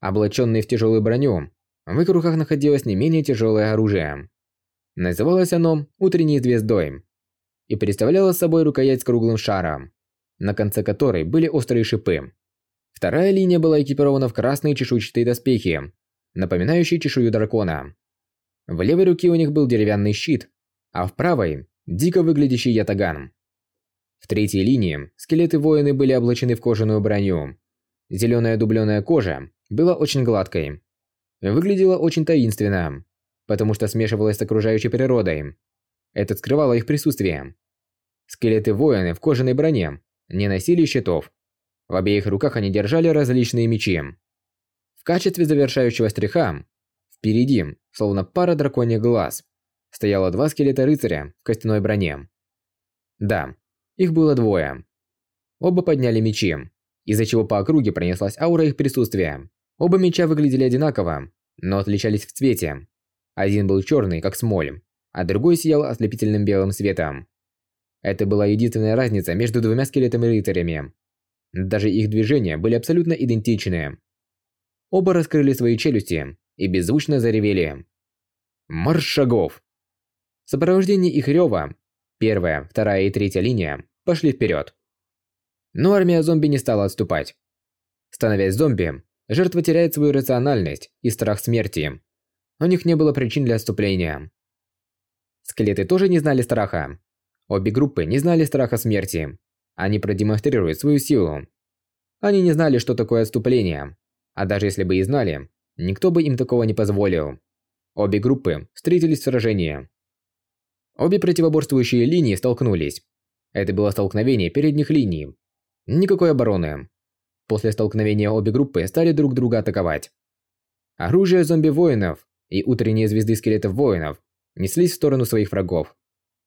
Облаченные в тяжелую броню, в их руках находилось не менее тяжелое оружие. Называлось оно «Утренней звездой» и представляло собой рукоять с круглым шаром, на конце которой были острые шипы. Вторая линия была экипирована в красные чешуйчатые доспехи, напоминающие чешую дракона. В левой руке у них был деревянный щит, а в правой – дико выглядящий ятаган. В третьей линии скелеты-воины были облачены в кожаную броню. Зеленая дубленая кожа была очень гладкой. Выглядела очень таинственно, потому что смешивалась с окружающей природой. Это скрывало их присутствие. Скелеты-воины в кожаной броне не носили щитов в обеих руках они держали различные мечи. В качестве завершающего стриха, впереди, словно пара драконьих глаз, стояло два скелета рыцаря в костяной броне. Да, их было двое. Оба подняли мечи, из-за чего по округе пронеслась аура их присутствия. Оба меча выглядели одинаково, но отличались в цвете. Один был черный, как смоль, а другой сиял ослепительным белым светом. Это была единственная разница между двумя скелетами-рыцарями. Даже их движения были абсолютно идентичны. Оба раскрыли свои челюсти и беззвучно заревели. Марш шагов! В сопровождении их рева, первая, вторая и третья линия пошли вперед. Но армия зомби не стала отступать. Становясь зомби, жертва теряет свою рациональность и страх смерти. У них не было причин для отступления. Скелеты тоже не знали страха. Обе группы не знали страха смерти. Они продемонстрируют свою силу. Они не знали, что такое отступление. А даже если бы и знали, никто бы им такого не позволил. Обе группы встретились в сражении. Обе противоборствующие линии столкнулись. Это было столкновение передних линий. Никакой обороны. После столкновения обе группы стали друг друга атаковать. Оружие зомби-воинов и утренние звезды скелетов-воинов неслись в сторону своих врагов.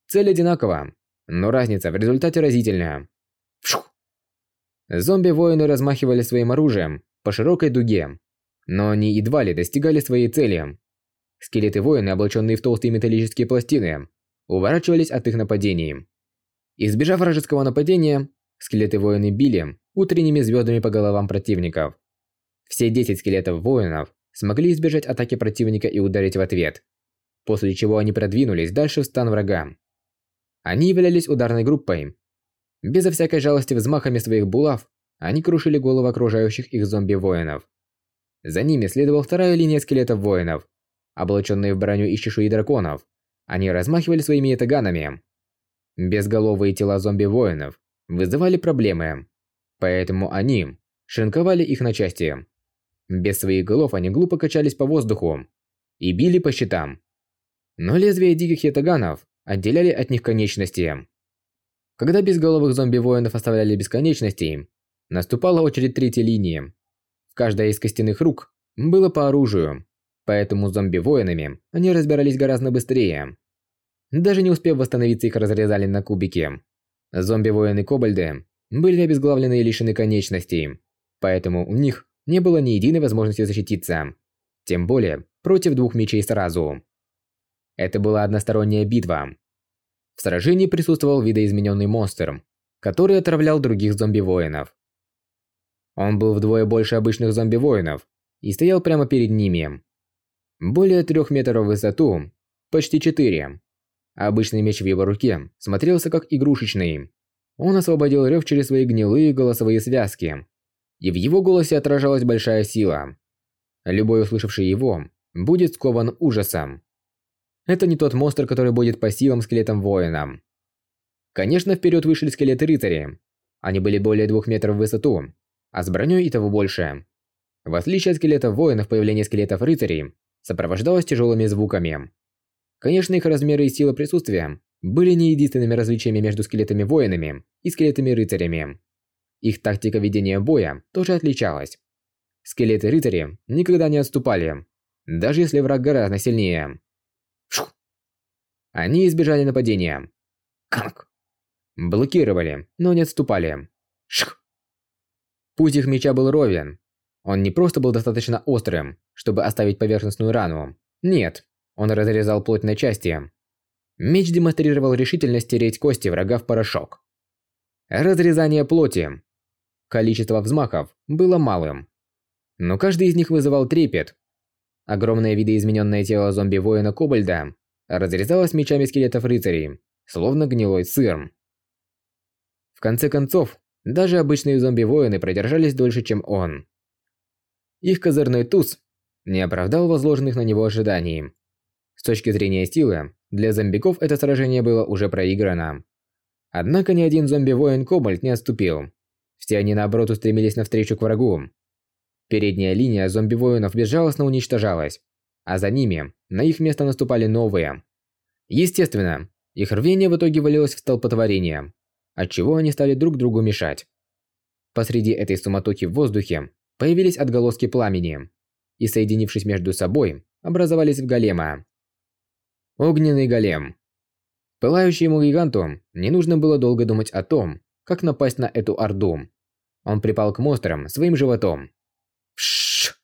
Цель одинакова, но разница в результате разительная. Зомби-воины размахивали своим оружием по широкой дуге, но они едва ли достигали своей цели. Скелеты-воины, облаченные в толстые металлические пластины, уворачивались от их нападений. Избежав вражеского нападения, скелеты-воины били утренними звездами по головам противников. Все 10 скелетов-воинов смогли избежать атаки противника и ударить в ответ, после чего они продвинулись дальше в стан врага. Они являлись ударной группой. Безо всякой жалости взмахами своих булав, они крушили головы окружающих их зомби-воинов. За ними следовала вторая линия скелетов-воинов, облаченные в броню из чешуи драконов. Они размахивали своими этаганами. Безголовые тела зомби-воинов вызывали проблемы, поэтому они шинковали их на части. Без своих голов они глупо качались по воздуху и били по щитам. Но лезвия диких ятаганов отделяли от них конечности. Когда безголовых зомби-воинов оставляли без конечностей, наступала очередь третьей линии. Каждая из костяных рук было по оружию, поэтому с зомби-воинами они разбирались гораздо быстрее. Даже не успев восстановиться, их разрезали на кубики. Зомби-воины-кобальды были обезглавлены и лишены конечностей, поэтому у них не было ни единой возможности защититься. Тем более, против двух мечей сразу. Это была односторонняя битва. В сражении присутствовал видоизмененный монстр, который отравлял других зомби-воинов. Он был вдвое больше обычных зомби-воинов и стоял прямо перед ними. Более трех метров в высоту, почти четыре. Обычный меч в его руке смотрелся как игрушечный. Он освободил рев через свои гнилые голосовые связки. И в его голосе отражалась большая сила. Любой, услышавший его, будет скован ужасом. Это не тот монстр, который будет по силам скелетом воина. Конечно, вперед вышли скелеты-рыцари. Они были более двух метров в высоту, а с броней и того больше. В отличие от скелетов воинов, появление скелетов-рыцарей сопровождалось тяжелыми звуками. Конечно, их размеры и сила присутствия были не единственными различиями между скелетами-воинами и скелетами-рыцарями. Их тактика ведения боя тоже отличалась. Скелеты-рыцари никогда не отступали, даже если враг гораздо сильнее. Шух. Они избежали нападения. Как? Блокировали, но не отступали. Шух. Путь их меча был ровен. Он не просто был достаточно острым, чтобы оставить поверхностную рану. Нет, он разрезал плоть на части. Меч демонстрировал решительность стереть кости врага в порошок. Разрезание плоти. Количество взмахов было малым. Но каждый из них вызывал трепет. Огромное видоизмененное тело зомби-воина-кобальда разрезалось мечами скелетов-рыцарей, словно гнилой сыр. В конце концов, даже обычные зомби-воины продержались дольше, чем он. Их козырной туз не оправдал возложенных на него ожиданий. С точки зрения силы, для зомбиков это сражение было уже проиграно. Однако ни один зомби-воин Кобальт не отступил. Все они наоборот устремились навстречу к врагу. Передняя линия зомби-воинов безжалостно уничтожалась, а за ними на их место наступали новые. Естественно, их рвение в итоге вылилось в столпотворение, отчего они стали друг другу мешать. Посреди этой суматохи в воздухе появились отголоски пламени, и соединившись между собой, образовались в голема. Огненный голем. Пылающему гиганту не нужно было долго думать о том, как напасть на эту орду. Он припал к монстрам своим животом. Пшш!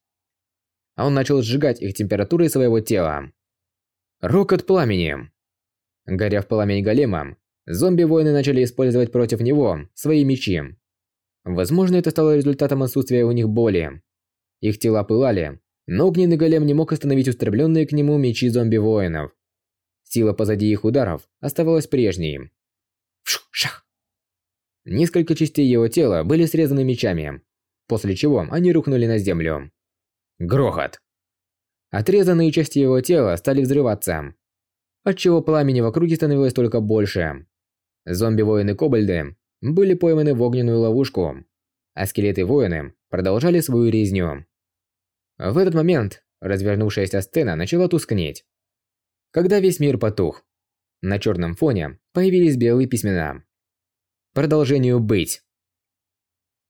А он начал сжигать их температурой своего тела. Рокот пламени. Горя в пламени голема, зомби-воины начали использовать против него свои мечи. Возможно, это стало результатом отсутствия у них боли. Их тела пылали, но огненный голем не мог остановить устремленные к нему мечи зомби-воинов. Сила позади их ударов оставалась прежней. Вшух-шах! Несколько частей его тела были срезаны мечами, после чего они рухнули на землю. Грохот! Отрезанные части его тела стали взрываться, отчего пламени в округе становилось только больше. Зомби-воины-кобальды были пойманы в огненную ловушку, а скелеты-воины продолжали свою резню. В этот момент развернувшаяся сцена начала тускнеть когда весь мир потух. На черном фоне появились белые письмена. Продолжению быть.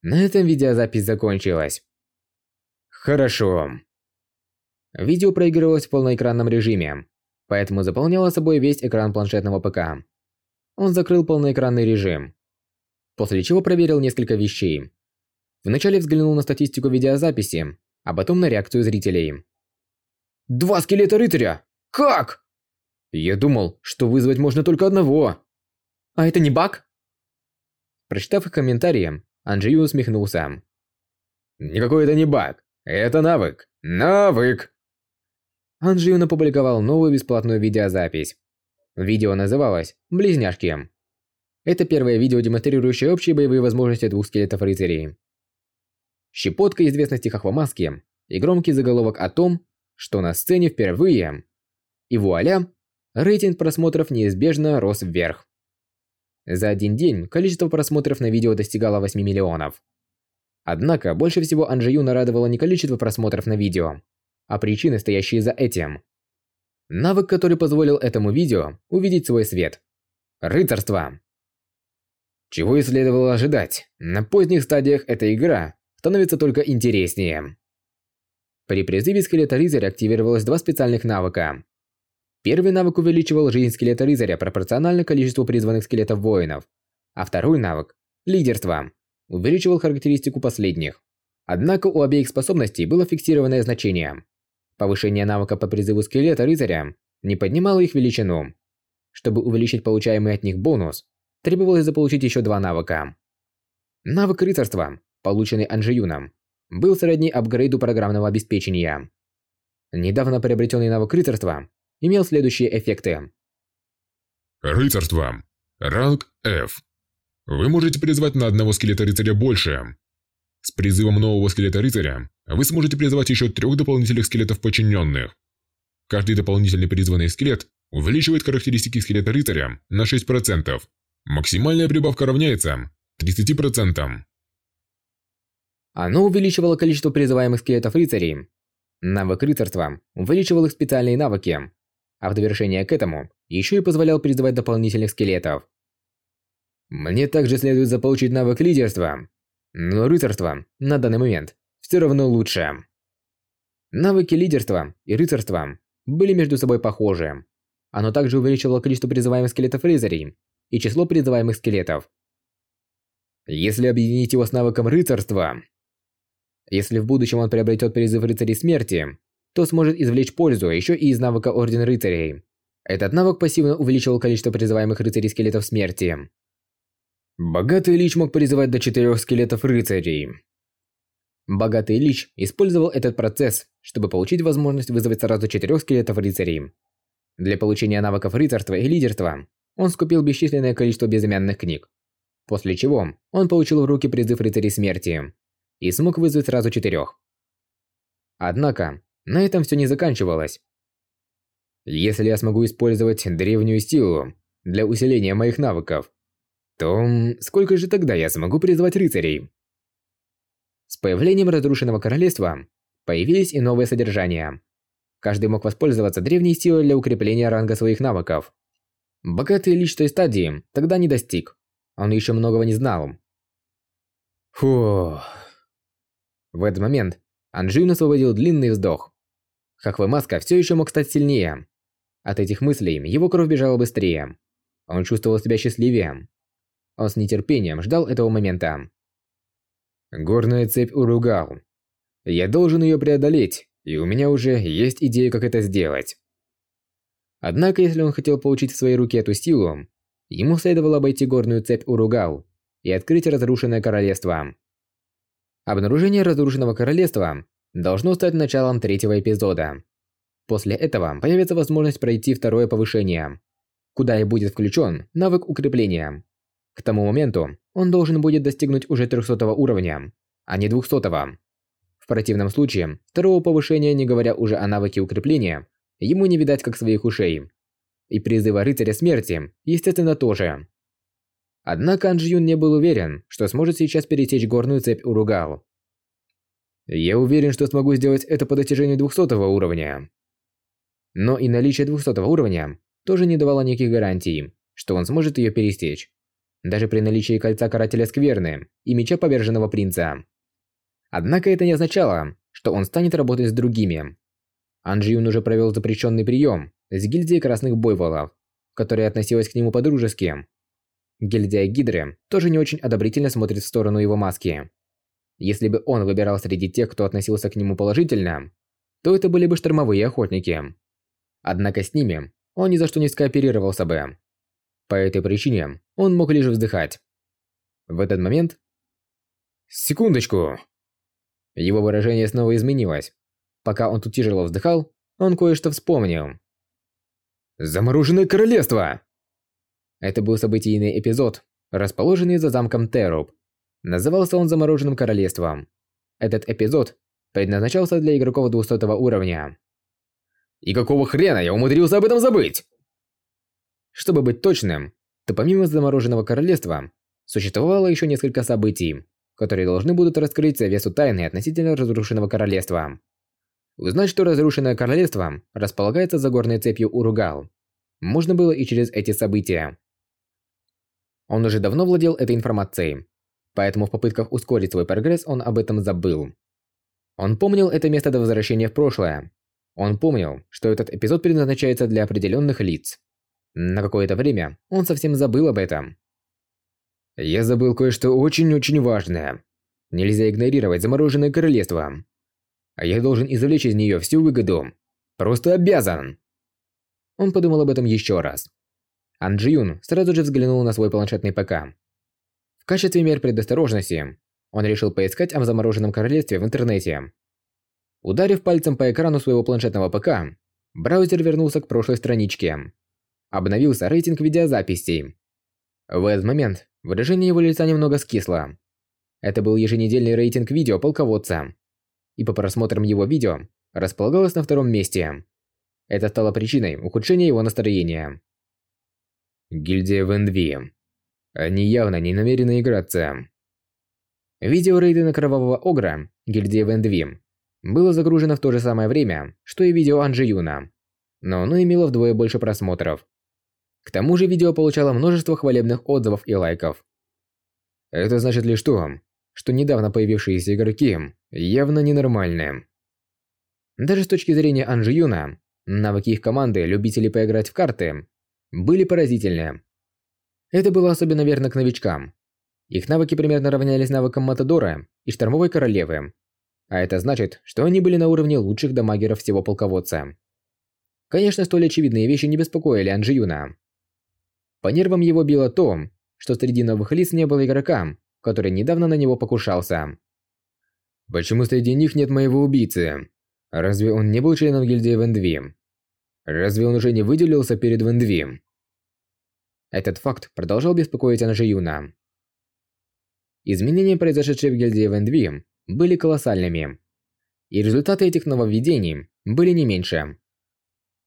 На этом видеозапись закончилась. Хорошо. Видео проигрывалось в полноэкранном режиме, поэтому заполняло собой весь экран планшетного ПК. Он закрыл полноэкранный режим, после чего проверил несколько вещей. Вначале взглянул на статистику видеозаписи, а потом на реакцию зрителей. «Два скелета рыцаря! Как?» Я думал, что вызвать можно только одного. А это не баг? Прочитав их комментарии, Анджию усмехнулся. Никакой это не баг. Это навык. Навык. Анджиун опубликовал новую бесплатную видеозапись. Видео называлось «Близняшки». Это первое видео, демонстрирующее общие боевые возможности двух скелетов рыцарей. Щепотка известности Хахвамаски и громкий заголовок о том, что на сцене впервые. И вуаля, рейтинг просмотров неизбежно рос вверх. За один день количество просмотров на видео достигало 8 миллионов. Однако, больше всего Анжею нарадовало не количество просмотров на видео, а причины, стоящие за этим. Навык, который позволил этому видео увидеть свой свет. Рыцарство. Чего и следовало ожидать, на поздних стадиях эта игра становится только интереснее. При призыве скелета рыцаря активировалось два специальных навыка. Первый навык увеличивал жизнь скелета рыцаря пропорционально количеству призванных скелетов воинов, а второй навык – лидерство – увеличивал характеристику последних. Однако у обеих способностей было фиксированное значение. Повышение навыка по призыву скелета рыцаря не поднимало их величину. Чтобы увеличить получаемый от них бонус, требовалось заполучить еще два навыка. Навык рыцарства, полученный Анжиюном, был сродни апгрейду программного обеспечения. Недавно приобретенный навык рыцарства имел следующие эффекты. Рыцарство. Ранг F. Вы можете призвать на одного скелета рыцаря больше. С призывом нового скелета рыцаря вы сможете призвать еще трех дополнительных скелетов подчиненных. Каждый дополнительный призванный скелет увеличивает характеристики скелета рыцаря на 6%. Максимальная прибавка равняется 30%. Оно увеличивало количество призываемых скелетов рыцарей. Навык рыцарства увеличивал их специальные навыки, а в довершение к этому еще и позволял призывать дополнительных скелетов. Мне также следует заполучить навык лидерства, но рыцарство на данный момент все равно лучше. Навыки лидерства и рыцарства были между собой похожи. Оно также увеличивало количество призываемых скелетов рыцарей и число призываемых скелетов. Если объединить его с навыком рыцарства, если в будущем он приобретет призыв рыцарей смерти, то сможет извлечь пользу еще и из навыка Орден Рыцарей. Этот навык пассивно увеличивал количество призываемых рыцарей скелетов смерти. Богатый лич мог призывать до четырех скелетов рыцарей. Богатый лич использовал этот процесс, чтобы получить возможность вызвать сразу четырех скелетов рыцарей. Для получения навыков рыцарства и лидерства он скупил бесчисленное количество безымянных книг. После чего он получил в руки призыв рыцарей смерти и смог вызвать сразу четырех. Однако, на этом все не заканчивалось. Если я смогу использовать древнюю силу для усиления моих навыков, то сколько же тогда я смогу призвать рыцарей? С появлением разрушенного королевства появились и новые содержания. Каждый мог воспользоваться древней силой для укрепления ранга своих навыков. Богатый лич той стадии тогда не достиг. Он еще многого не знал. Фух. В этот момент Анжин освободил длинный вздох. Хахвы Маска все еще мог стать сильнее. От этих мыслей его кровь бежала быстрее. Он чувствовал себя счастливее. Он с нетерпением ждал этого момента. Горная цепь Уругал. Я должен ее преодолеть, и у меня уже есть идея, как это сделать. Однако, если он хотел получить в свои руки эту силу, ему следовало обойти горную цепь Уругал и открыть разрушенное королевство. Обнаружение разрушенного королевства должно стать началом третьего эпизода. После этого появится возможность пройти второе повышение, куда и будет включен навык укрепления. К тому моменту он должен будет достигнуть уже 300 уровня, а не 200. -го. В противном случае, второго повышения, не говоря уже о навыке укрепления, ему не видать как своих ушей. И призыва рыцаря смерти, естественно, тоже. Однако Анжиюн не был уверен, что сможет сейчас пересечь горную цепь Уругал. Я уверен, что смогу сделать это по достижению 200 уровня. Но и наличие 200 уровня тоже не давало никаких гарантий, что он сможет ее пересечь даже при наличии кольца карателя скверны и меча поверженного принца. Однако это не означало, что он станет работать с другими. Анджиюн уже провел запрещенный прием с гильдией красных бойволов, которая относилась к нему по-дружески. Гильдия Гидры тоже не очень одобрительно смотрит в сторону его маски. Если бы он выбирал среди тех, кто относился к нему положительно, то это были бы штормовые охотники. Однако с ними он ни за что не скооперировался бы. По этой причине он мог лишь вздыхать. В этот момент... Секундочку. Его выражение снова изменилось. Пока он тут тяжело вздыхал, он кое-что вспомнил. Замороженное королевство! Это был событийный эпизод, расположенный за замком Теруб. Назывался он Замороженным королевством. Этот эпизод предназначался для игроков 200 уровня. И какого хрена я умудрился об этом забыть? Чтобы быть точным, то помимо Замороженного королевства, существовало еще несколько событий, которые должны будут раскрыть завесу тайны относительно разрушенного королевства. Узнать, что разрушенное королевство располагается за горной цепью Уругал, можно было и через эти события. Он уже давно владел этой информацией, поэтому в попытках ускорить свой прогресс он об этом забыл. Он помнил это место до возвращения в прошлое. Он помнил, что этот эпизод предназначается для определенных лиц. На какое-то время он совсем забыл об этом. Я забыл кое-что очень-очень важное. Нельзя игнорировать замороженное королевство. А я должен извлечь из нее всю выгоду. Просто обязан. Он подумал об этом еще раз. Анджиюн сразу же взглянул на свой планшетный ПК. В качестве мер предосторожности, он решил поискать о замороженном королевстве в интернете. Ударив пальцем по экрану своего планшетного ПК, браузер вернулся к прошлой страничке. Обновился рейтинг видеозаписей. В этот момент выражение его лица немного скисло. Это был еженедельный рейтинг видео полководца. И по просмотрам его видео располагалось на втором месте. Это стало причиной ухудшения его настроения. Гильдия Вендви. Они явно не намерены играться. Видео рейды на Кровавого Огра, гильдия Вендви, было загружено в то же самое время, что и видео Анжи Юна, но оно имело вдвое больше просмотров. К тому же видео получало множество хвалебных отзывов и лайков. Это значит лишь то, что недавно появившиеся игроки явно ненормальные. Даже с точки зрения Анжи Юна, навыки их команды, любителей поиграть в карты, были поразительны. Это было особенно верно к новичкам. Их навыки примерно равнялись навыкам Матадора и Штормовой Королевы. А это значит, что они были на уровне лучших дамагеров всего полководца. Конечно, столь очевидные вещи не беспокоили Анжиюна. По нервам его било то, что среди новых лиц не было игрока, который недавно на него покушался. Почему среди них нет моего убийцы? Разве он не был членом гильдии Вендви? Разве он уже не выделился перед Вендви? Этот факт продолжал беспокоить Анжиюна. Изменения, произошедшие в гильдии Вендви, были колоссальными. И результаты этих нововведений были не меньше.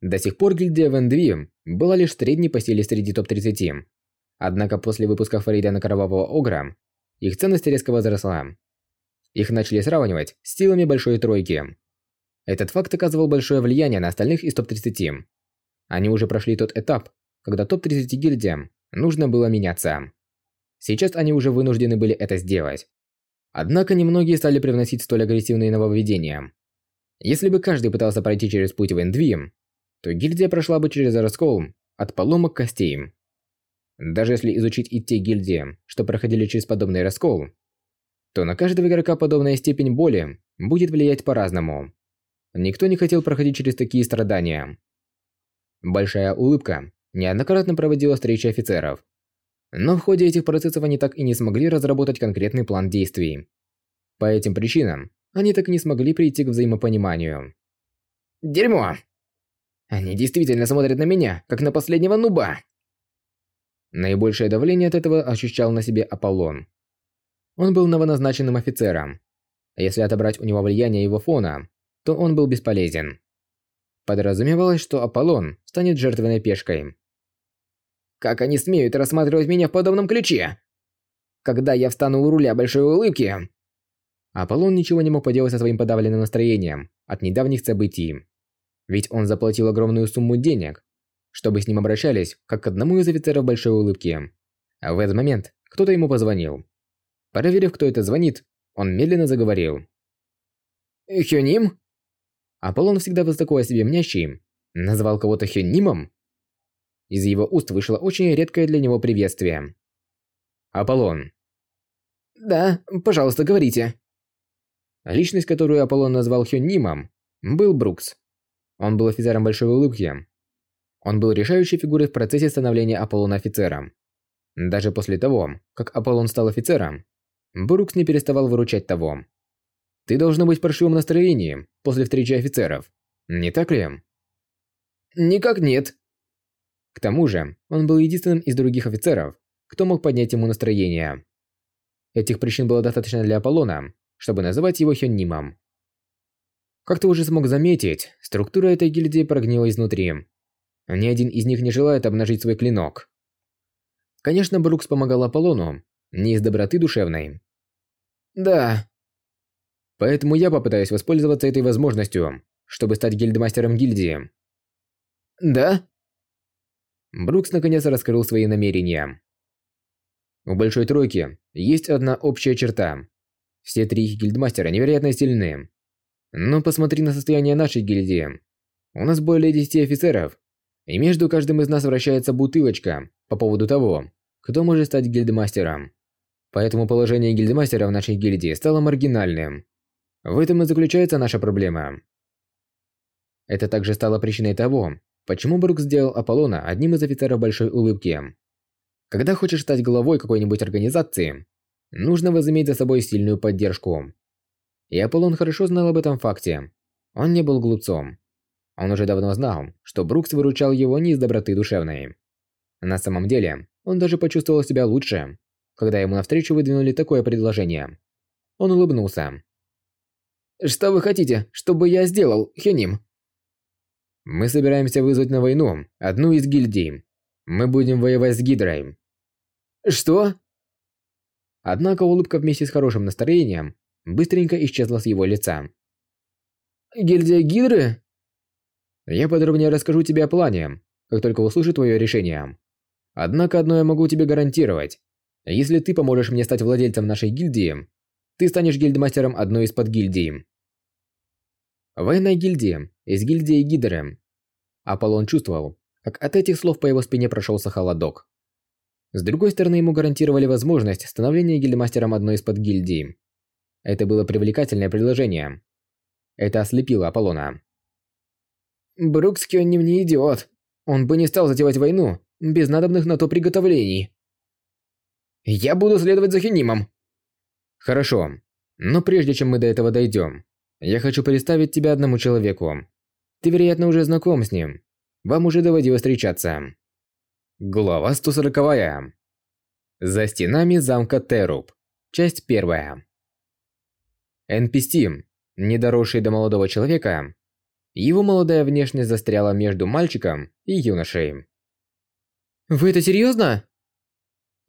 До сих пор гильдия Вендви была лишь средней по силе среди топ-30. Однако после выпуска Фаридана Кровавого Огра, их ценность резко возросла. Их начали сравнивать с силами Большой Тройки. Этот факт оказывал большое влияние на остальных из топ-30. Они уже прошли тот этап, когда топ-30 гильдиям нужно было меняться. Сейчас они уже вынуждены были это сделать. Однако немногие стали привносить столь агрессивные нововведения. Если бы каждый пытался пройти через путь в Эндви, то гильдия прошла бы через раскол от поломок костей. Даже если изучить и те гильдии, что проходили через подобный раскол, то на каждого игрока подобная степень боли будет влиять по-разному. Никто не хотел проходить через такие страдания. Большая улыбка неоднократно проводила встречи офицеров. Но в ходе этих процессов они так и не смогли разработать конкретный план действий. По этим причинам, они так и не смогли прийти к взаимопониманию. Дерьмо! Они действительно смотрят на меня, как на последнего нуба. Наибольшее давление от этого ощущал на себе Аполлон. Он был новоназначенным офицером. Если отобрать у него влияние его фона, то он был бесполезен. Подразумевалось, что Аполлон станет жертвенной пешкой. Как они смеют рассматривать меня в подобном ключе? Когда я встану у руля большой улыбки... Аполлон ничего не мог поделать со своим подавленным настроением от недавних событий. Ведь он заплатил огромную сумму денег, чтобы с ним обращались, как к одному из офицеров большой улыбки. А в этот момент кто-то ему позвонил. Проверив, кто это звонит, он медленно заговорил. «Хёним?» Аполлон всегда высоко о себе мнящий, назвал кого-то Хёнимом? Из его уст вышло очень редкое для него приветствие. Аполлон. Да, пожалуйста, говорите. Личность, которую Аполлон назвал Хённимом, был Брукс. Он был офицером большой улыбки. Он был решающей фигурой в процессе становления Аполлона офицером. Даже после того, как Аполлон стал офицером, Брукс не переставал выручать того. Ты должно быть в паршивом настроении после встречи офицеров, не так ли? Никак нет. К тому же, он был единственным из других офицеров, кто мог поднять ему настроение. Этих причин было достаточно для Аполлона, чтобы называть его Хённимом. Как ты уже смог заметить, структура этой гильдии прогнила изнутри. Ни один из них не желает обнажить свой клинок. Конечно, Брукс помогал Аполлону, не из доброты душевной. Да. Поэтому я попытаюсь воспользоваться этой возможностью, чтобы стать гильдмастером гильдии. Да? Брукс наконец раскрыл свои намерения. У Большой Тройки есть одна общая черта. Все три гильдмастера невероятно сильны. Но посмотри на состояние нашей гильдии. У нас более 10 офицеров, и между каждым из нас вращается бутылочка по поводу того, кто может стать гильдмастером. Поэтому положение гильдмастера в нашей гильдии стало маргинальным. В этом и заключается наша проблема. Это также стало причиной того, почему Брук сделал Аполлона одним из офицеров Большой Улыбки. Когда хочешь стать главой какой-нибудь организации, нужно возыметь за собой сильную поддержку. И Аполлон хорошо знал об этом факте. Он не был глупцом. Он уже давно знал, что Брукс выручал его не из доброты душевной. На самом деле, он даже почувствовал себя лучше, когда ему навстречу выдвинули такое предложение. Он улыбнулся. «Что вы хотите, чтобы я сделал, Хеним?» «Мы собираемся вызвать на войну одну из гильдий. Мы будем воевать с Гидрой». «Что?» Однако улыбка вместе с хорошим настроением быстренько исчезла с его лица. «Гильдия Гидры?» Я подробнее расскажу тебе о плане, как только услышу твое решение. Однако одно я могу тебе гарантировать. Если ты поможешь мне стать владельцем нашей гильдии, ты станешь гильдмастером одной из подгильдий. Военная гильдия из гильдии Гидры. Аполлон чувствовал, как от этих слов по его спине прошелся холодок. С другой стороны, ему гарантировали возможность становления гильдмастером одной из подгильдий. Это было привлекательное предложение. Это ослепило Аполлона. Брукский он не идиот. Он бы не стал затевать войну, без надобных на то приготовлений. Я буду следовать за Хенимом. Хорошо. Но прежде чем мы до этого дойдем, я хочу представить тебя одному человеку. Ты, вероятно, уже знаком с ним. Вам уже доводилось встречаться. Глава 140. За стенами замка Теруб. Часть первая. NPC, не доросший до молодого человека, его молодая внешность застряла между мальчиком и юношей. «Вы это серьезно?»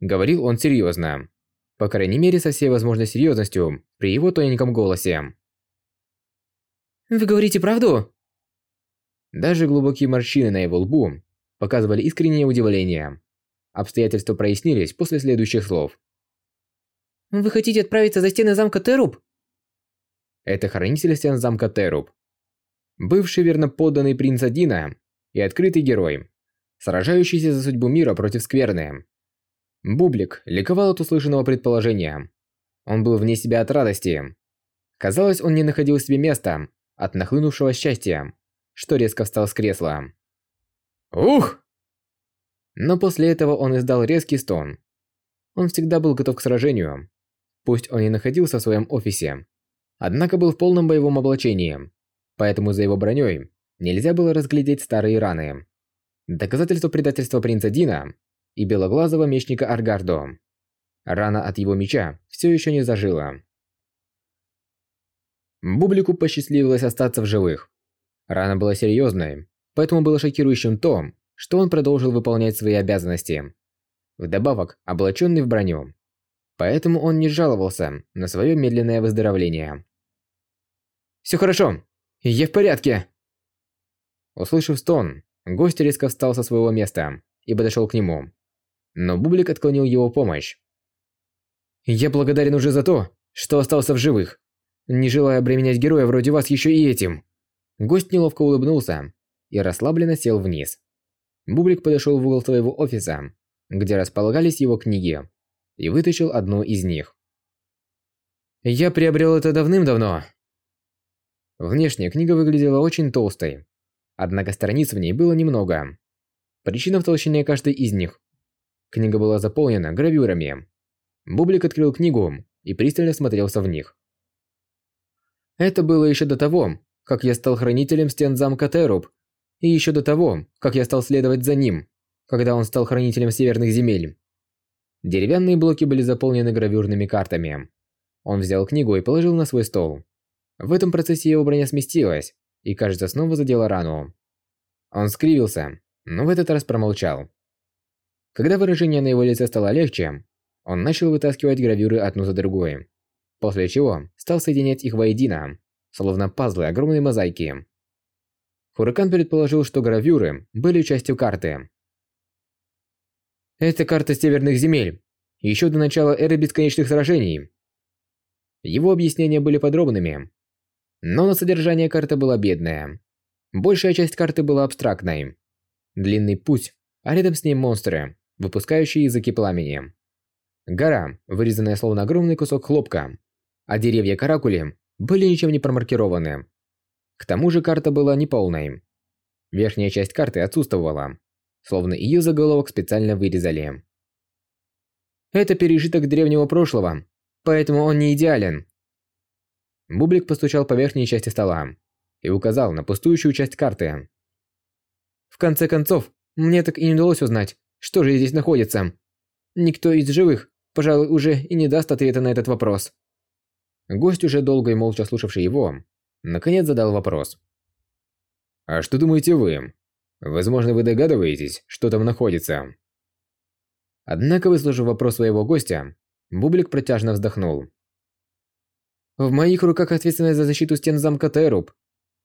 Говорил он серьезно. По крайней мере, со всей возможной серьезностью при его тоненьком голосе. «Вы говорите правду?» Даже глубокие морщины на его лбу показывали искреннее удивление. Обстоятельства прояснились после следующих слов. «Вы хотите отправиться за стены замка Теруб?» Это хранитель стен замка Теруб. Бывший верноподданный принца Дина и открытый герой, сражающийся за судьбу мира против скверны. Бублик ликовал от услышанного предположения. Он был вне себя от радости. Казалось, он не находил себе места от нахлынувшего счастья, что резко встал с кресла. Ух! Но после этого он издал резкий стон. Он всегда был готов к сражению. Пусть он и находился в своем офисе, однако был в полном боевом облачении, поэтому за его броней нельзя было разглядеть старые раны. Доказательство предательства принца Дина и белоглазого мечника Аргардо. Рана от его меча все еще не зажила. Бублику посчастливилось остаться в живых. Рана была серьезной, поэтому было шокирующим то, что он продолжил выполнять свои обязанности. Вдобавок, облаченный в броню. Поэтому он не жаловался на свое медленное выздоровление. «Все хорошо, я в порядке!» Услышав стон, гость резко встал со своего места и подошел к нему но Бублик отклонил его помощь. «Я благодарен уже за то, что остался в живых, не желая обременять героя вроде вас еще и этим». Гость неловко улыбнулся и расслабленно сел вниз. Бублик подошел в угол своего офиса, где располагались его книги, и вытащил одну из них. «Я приобрел это давным-давно». Внешне книга выглядела очень толстой, однако страниц в ней было немного. Причина в толщине каждой из них Книга была заполнена гравюрами. Бублик открыл книгу и пристально смотрелся в них. Это было еще до того, как я стал хранителем стен замка Теруб, и еще до того, как я стал следовать за ним, когда он стал хранителем северных земель. Деревянные блоки были заполнены гравюрными картами. Он взял книгу и положил на свой стол. В этом процессе его броня сместилась, и, кажется, снова задела рану. Он скривился, но в этот раз промолчал. Когда выражение на его лице стало легче, он начал вытаскивать гравюры одну за другой, после чего стал соединять их воедино, словно пазлы огромной мозаики. Хуракан предположил, что гравюры были частью карты. Это карта северных земель, еще до начала эры бесконечных сражений. Его объяснения были подробными, но на содержание карты была бедная. Большая часть карты была абстрактной. Длинный путь, а рядом с ней монстры, выпускающие языки пламени. Гора, вырезанная словно огромный кусок хлопка, а деревья каракули были ничем не промаркированы. К тому же карта была неполной. Верхняя часть карты отсутствовала, словно ее заголовок специально вырезали. Это пережиток древнего прошлого, поэтому он не идеален. Бублик постучал по верхней части стола и указал на пустующую часть карты. В конце концов, мне так и не удалось узнать, что же здесь находится. Никто из живых, пожалуй, уже и не даст ответа на этот вопрос. Гость, уже долго и молча слушавший его, наконец задал вопрос. «А что думаете вы? Возможно, вы догадываетесь, что там находится?» Однако, выслушав вопрос своего гостя, Бублик протяжно вздохнул. «В моих руках ответственность за защиту стен замка Теруб.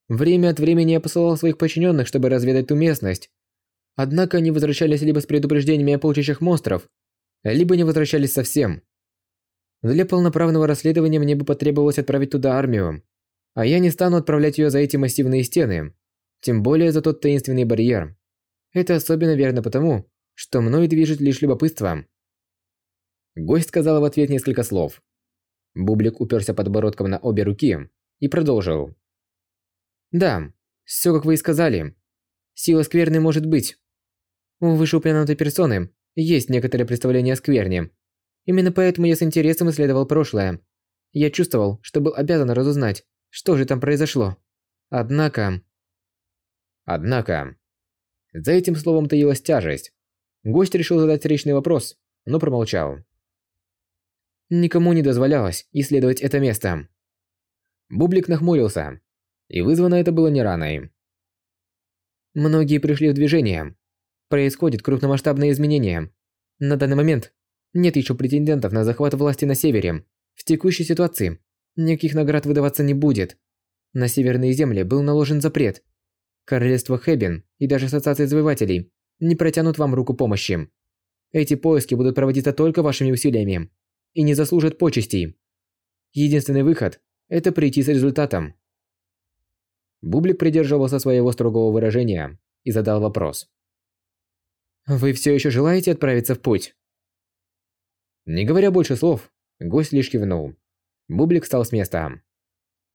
Время от времени я посылал своих подчиненных, чтобы разведать ту местность. Однако они возвращались либо с предупреждениями о полчищах монстров, либо не возвращались совсем. Для полноправного расследования мне бы потребовалось отправить туда армию. А я не стану отправлять ее за эти массивные стены. Тем более за тот таинственный барьер. Это особенно верно потому, что мной движет лишь любопытство. Гость сказал в ответ несколько слов. Бублик уперся подбородком на обе руки и продолжил. «Да, все как вы и сказали. Сила скверны может быть. У вышеупомянутой персоны есть некоторое представление о скверне. Именно поэтому я с интересом исследовал прошлое. Я чувствовал, что был обязан разузнать, что же там произошло. Однако... Однако... За этим словом таилась тяжесть. Гость решил задать встречный вопрос, но промолчал. Никому не дозволялось исследовать это место. Бублик нахмурился, и вызвано это было не раной. Многие пришли в движение. Происходит крупномасштабное изменение. На данный момент нет еще претендентов на захват власти на севере. В текущей ситуации никаких наград выдаваться не будет. На северные земли был наложен запрет. Королевство Хэббин и даже Ассоциация Завоевателей не протянут вам руку помощи. Эти поиски будут проводиться только вашими усилиями и не заслужат почестей. Единственный выход – это прийти с результатом. Бублик придерживался своего строгого выражения и задал вопрос. «Вы все еще желаете отправиться в путь?» Не говоря больше слов, гость лишь кивнул. Бублик встал с места.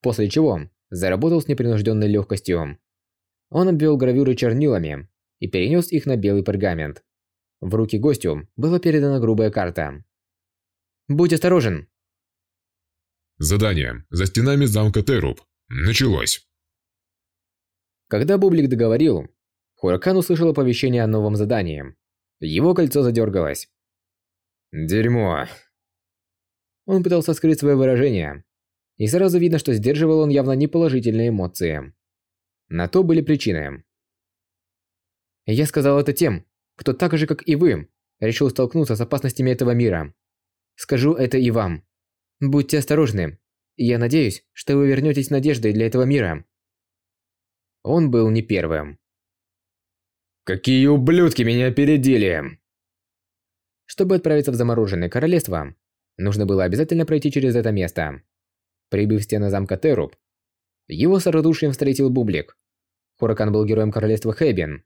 После чего заработал с непринужденной легкостью. Он обвел гравюры чернилами и перенес их на белый пергамент. В руки гостю была передана грубая карта. «Будь осторожен!» Задание. За стенами замка Теруб. Началось. Когда Бублик договорил, Хуракан услышал оповещение о новом задании. Его кольцо задергалось. Дерьмо. Он пытался скрыть свое выражение, и сразу видно, что сдерживал он явно неположительные эмоции. На то были причины. Я сказал это тем, кто так же, как и вы, решил столкнуться с опасностями этого мира. Скажу это и вам. Будьте осторожны. Я надеюсь, что вы вернетесь надеждой для этого мира. Он был не первым. Какие ублюдки меня опередили! Чтобы отправиться в замороженное королевство, нужно было обязательно пройти через это место. Прибыв в стены замка Теруб, его с радушием встретил Бублик. Хуракан был героем королевства Хэбин.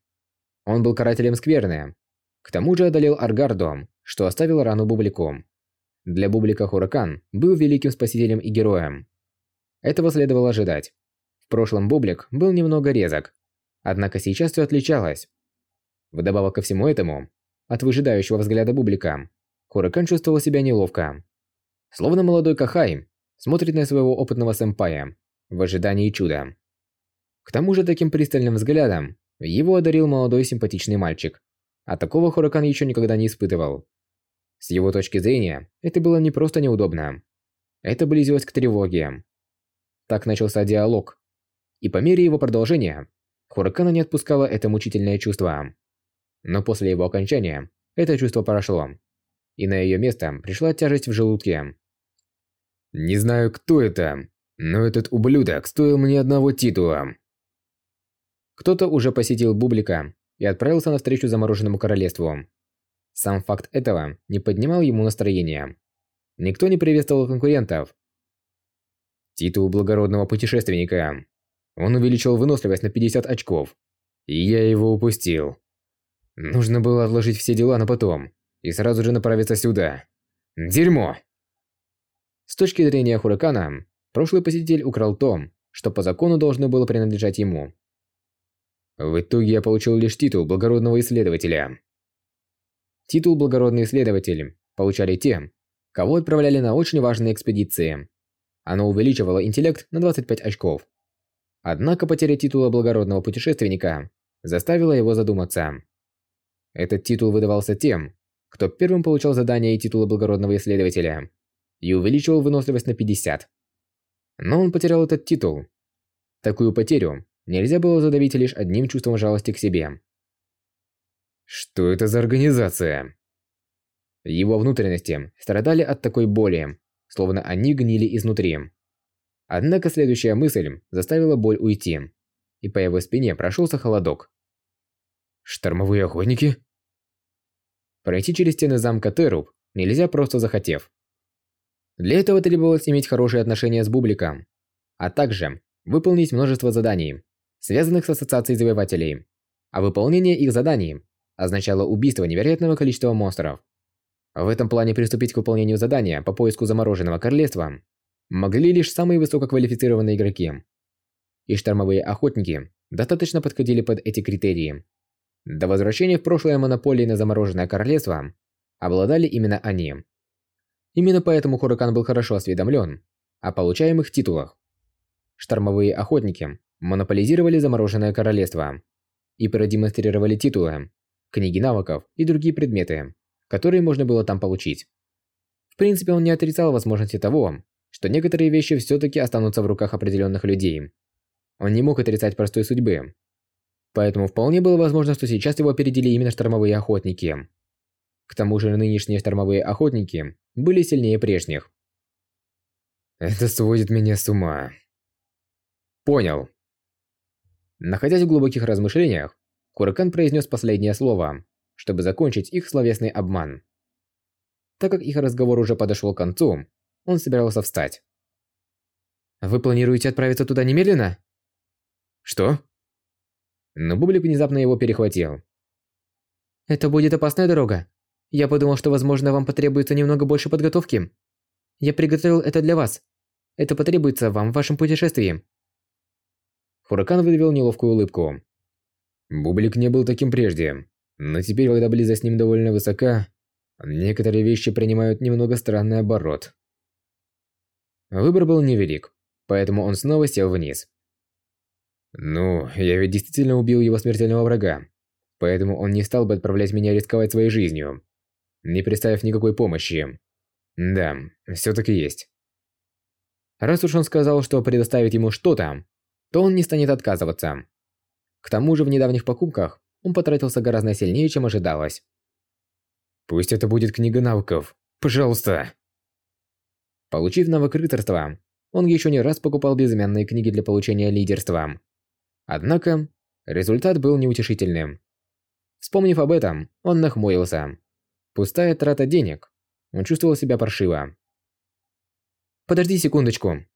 Он был карателем скверны. К тому же одолел Аргарду, что оставил рану Бублику. Для Бублика Хуракан был великим спасителем и героем. Этого следовало ожидать. В прошлом Бублик был немного резок, однако сейчас все отличалось. Вдобавок ко всему этому, от выжидающего взгляда Бублика, Хуракан чувствовал себя неловко. Словно молодой Кахай смотрит на своего опытного сэмпая в ожидании чуда. К тому же таким пристальным взглядом его одарил молодой симпатичный мальчик. А такого Хуракан еще никогда не испытывал. С его точки зрения, это было не просто неудобно. Это близилось к тревоге. Так начался диалог. И по мере его продолжения, Хуракана не отпускало это мучительное чувство. Но после его окончания, это чувство прошло. И на ее место пришла тяжесть в желудке. Не знаю, кто это, но этот ублюдок стоил мне одного титула. Кто-то уже посетил Бублика и отправился навстречу замороженному королевству. Сам факт этого не поднимал ему настроение. Никто не приветствовал конкурентов. Титул благородного путешественника. Он увеличил выносливость на 50 очков. И я его упустил. Нужно было отложить все дела на потом и сразу же направиться сюда. Дерьмо! С точки зрения Хуракана, прошлый посетитель украл то, что по закону должно было принадлежать ему. В итоге я получил лишь титул благородного исследователя. Титул благородный исследователь получали те, кого отправляли на очень важные экспедиции. Оно увеличивало интеллект на 25 очков. Однако потеря титула благородного путешественника заставила его задуматься. Этот титул выдавался тем, кто первым получал задание и титулы благородного исследователя, и увеличивал выносливость на 50. Но он потерял этот титул. Такую потерю нельзя было задавить лишь одним чувством жалости к себе. Что это за организация? Его внутренности страдали от такой боли, словно они гнили изнутри. Однако следующая мысль заставила боль уйти, и по его спине прошелся холодок. Штормовые охотники? Пройти через стены замка Теруб нельзя просто захотев. Для этого требовалось иметь хорошие отношения с Бубликом, а также выполнить множество заданий, связанных с ассоциацией завоевателей. А выполнение их заданий означало убийство невероятного количества монстров. В этом плане приступить к выполнению задания по поиску замороженного королевства могли лишь самые высококвалифицированные игроки. И штормовые охотники достаточно подходили под эти критерии. До возвращения в прошлое монополии на замороженное королевство обладали именно они. Именно поэтому Хуракан был хорошо осведомлен о получаемых титулах. Штормовые охотники монополизировали замороженное королевство и продемонстрировали титулы, книги навыков и другие предметы, которые можно было там получить. В принципе, он не отрицал возможности того, что некоторые вещи все-таки останутся в руках определенных людей. Он не мог отрицать простой судьбы, Поэтому вполне было возможно, что сейчас его опередили именно штормовые охотники. К тому же нынешние штормовые охотники были сильнее прежних. Это сводит меня с ума. Понял. Находясь в глубоких размышлениях, Куракан произнес последнее слово, чтобы закончить их словесный обман. Так как их разговор уже подошел к концу, он собирался встать. «Вы планируете отправиться туда немедленно?» «Что?» но Бублик внезапно его перехватил. «Это будет опасная дорога. Я подумал, что, возможно, вам потребуется немного больше подготовки. Я приготовил это для вас. Это потребуется вам в вашем путешествии». Хуракан выдавил неловкую улыбку. Бублик не был таким прежде, но теперь, когда близость с ним довольно высока, некоторые вещи принимают немного странный оборот. Выбор был невелик, поэтому он снова сел вниз. Ну, я ведь действительно убил его смертельного врага. Поэтому он не стал бы отправлять меня рисковать своей жизнью, не представив никакой помощи. Да, все-таки есть. Раз уж он сказал, что предоставит ему что-то, то он не станет отказываться. К тому же в недавних покупках он потратился гораздо сильнее, чем ожидалось. Пусть это будет книга навыков. Пожалуйста. Получив навык рыцарства, он еще не раз покупал безымянные книги для получения лидерства. Однако, результат был неутешительным. Вспомнив об этом, он нахмурился. Пустая трата денег. Он чувствовал себя паршиво. «Подожди секундочку».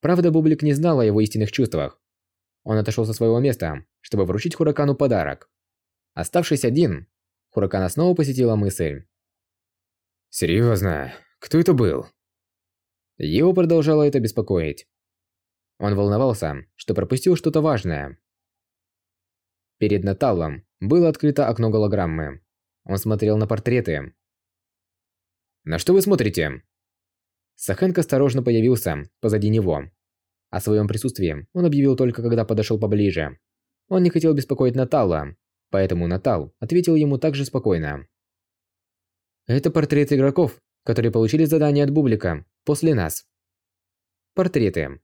Правда, Бублик не знал о его истинных чувствах. Он отошел со своего места, чтобы вручить Хуракану подарок. Оставшись один, Хуракана снова посетила мысль. «Серьезно? Кто это был?» Его продолжало это беспокоить. Он волновался, что пропустил что-то важное. Перед Наталом было открыто окно голограммы. Он смотрел на портреты. «На что вы смотрите?» Сахенко осторожно появился позади него. О своем присутствии он объявил только когда подошел поближе. Он не хотел беспокоить Натала, поэтому Натал ответил ему также спокойно. «Это портреты игроков, которые получили задание от Бублика после нас». Портреты.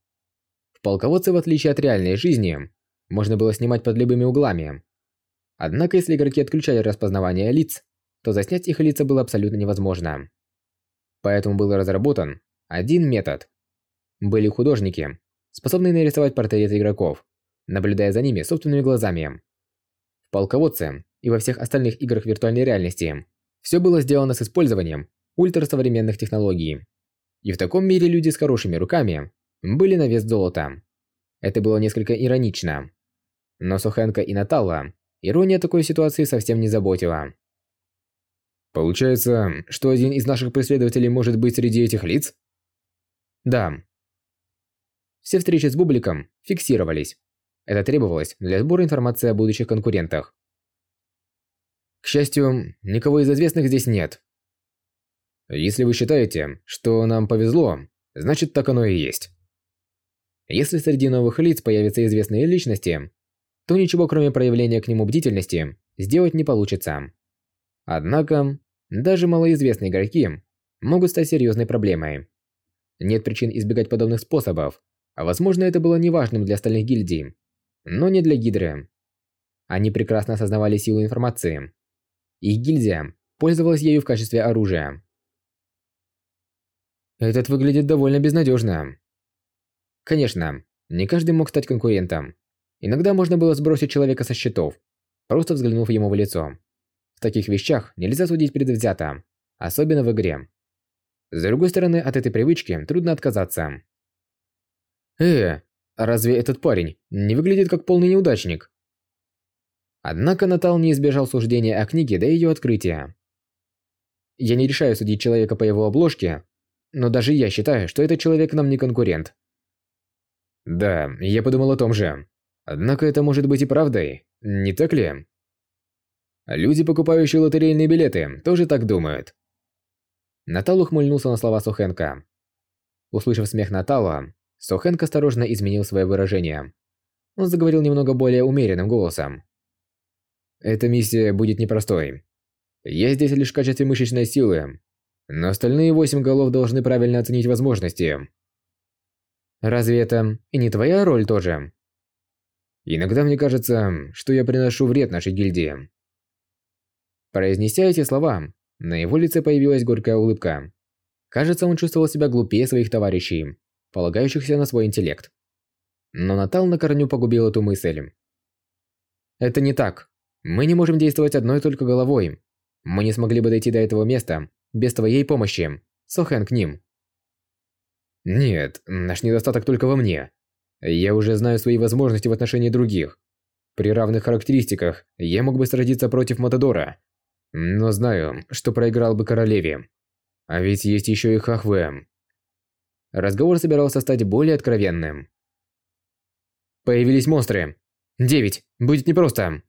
В полководце, в отличие от реальной жизни, можно было снимать под любыми углами. Однако, если игроки отключали распознавание лиц, то заснять их лица было абсолютно невозможно. Поэтому был разработан один метод. Были художники, способные нарисовать портреты игроков, наблюдая за ними собственными глазами. В полководце и во всех остальных играх виртуальной реальности все было сделано с использованием ультрасовременных технологий. И в таком мире люди с хорошими руками были на вес золота. Это было несколько иронично. Но Сухенко и Наталла ирония такой ситуации совсем не заботила. Получается, что один из наших преследователей может быть среди этих лиц? Да. Все встречи с Бубликом фиксировались. Это требовалось для сбора информации о будущих конкурентах. К счастью, никого из известных здесь нет. Если вы считаете, что нам повезло, значит так оно и есть. Если среди новых лиц появятся известные личности, то ничего кроме проявления к нему бдительности сделать не получится. Однако, даже малоизвестные игроки могут стать серьезной проблемой. Нет причин избегать подобных способов, а возможно это было неважным для остальных гильдий, но не для Гидры. Они прекрасно осознавали силу информации. Их гильдия пользовалась ею в качестве оружия. Этот выглядит довольно безнадежно. Конечно, не каждый мог стать конкурентом. Иногда можно было сбросить человека со счетов, просто взглянув ему в лицо. В таких вещах нельзя судить предвзято, особенно в игре. С другой стороны, от этой привычки трудно отказаться. Э, разве этот парень не выглядит как полный неудачник? Однако Натал не избежал суждения о книге до ее открытия. Я не решаю судить человека по его обложке, но даже я считаю, что этот человек нам не конкурент. Да, я подумал о том же. Однако это может быть и правдой, не так ли? Люди, покупающие лотерейные билеты, тоже так думают. Натал ухмыльнулся на слова Сухенка. Услышав смех Натала, Сухенк осторожно изменил свое выражение. Он заговорил немного более умеренным голосом. Эта миссия будет непростой. Я здесь лишь в качестве мышечной силы, но остальные восемь голов должны правильно оценить возможности. Разве это и не твоя роль тоже? Иногда мне кажется, что я приношу вред нашей гильдии. Произнеся эти слова, на его лице появилась горькая улыбка. Кажется, он чувствовал себя глупее своих товарищей, полагающихся на свой интеллект. Но Натал на корню погубил эту мысль. Это не так. Мы не можем действовать одной только головой. Мы не смогли бы дойти до этого места без твоей помощи. Сохен к ним. Нет, наш недостаток только во мне. Я уже знаю свои возможности в отношении других. При равных характеристиках я мог бы сразиться против Матадора. Но знаю, что проиграл бы королеве. А ведь есть еще и Хахве. Разговор собирался стать более откровенным. Появились монстры. Девять. Будет непросто.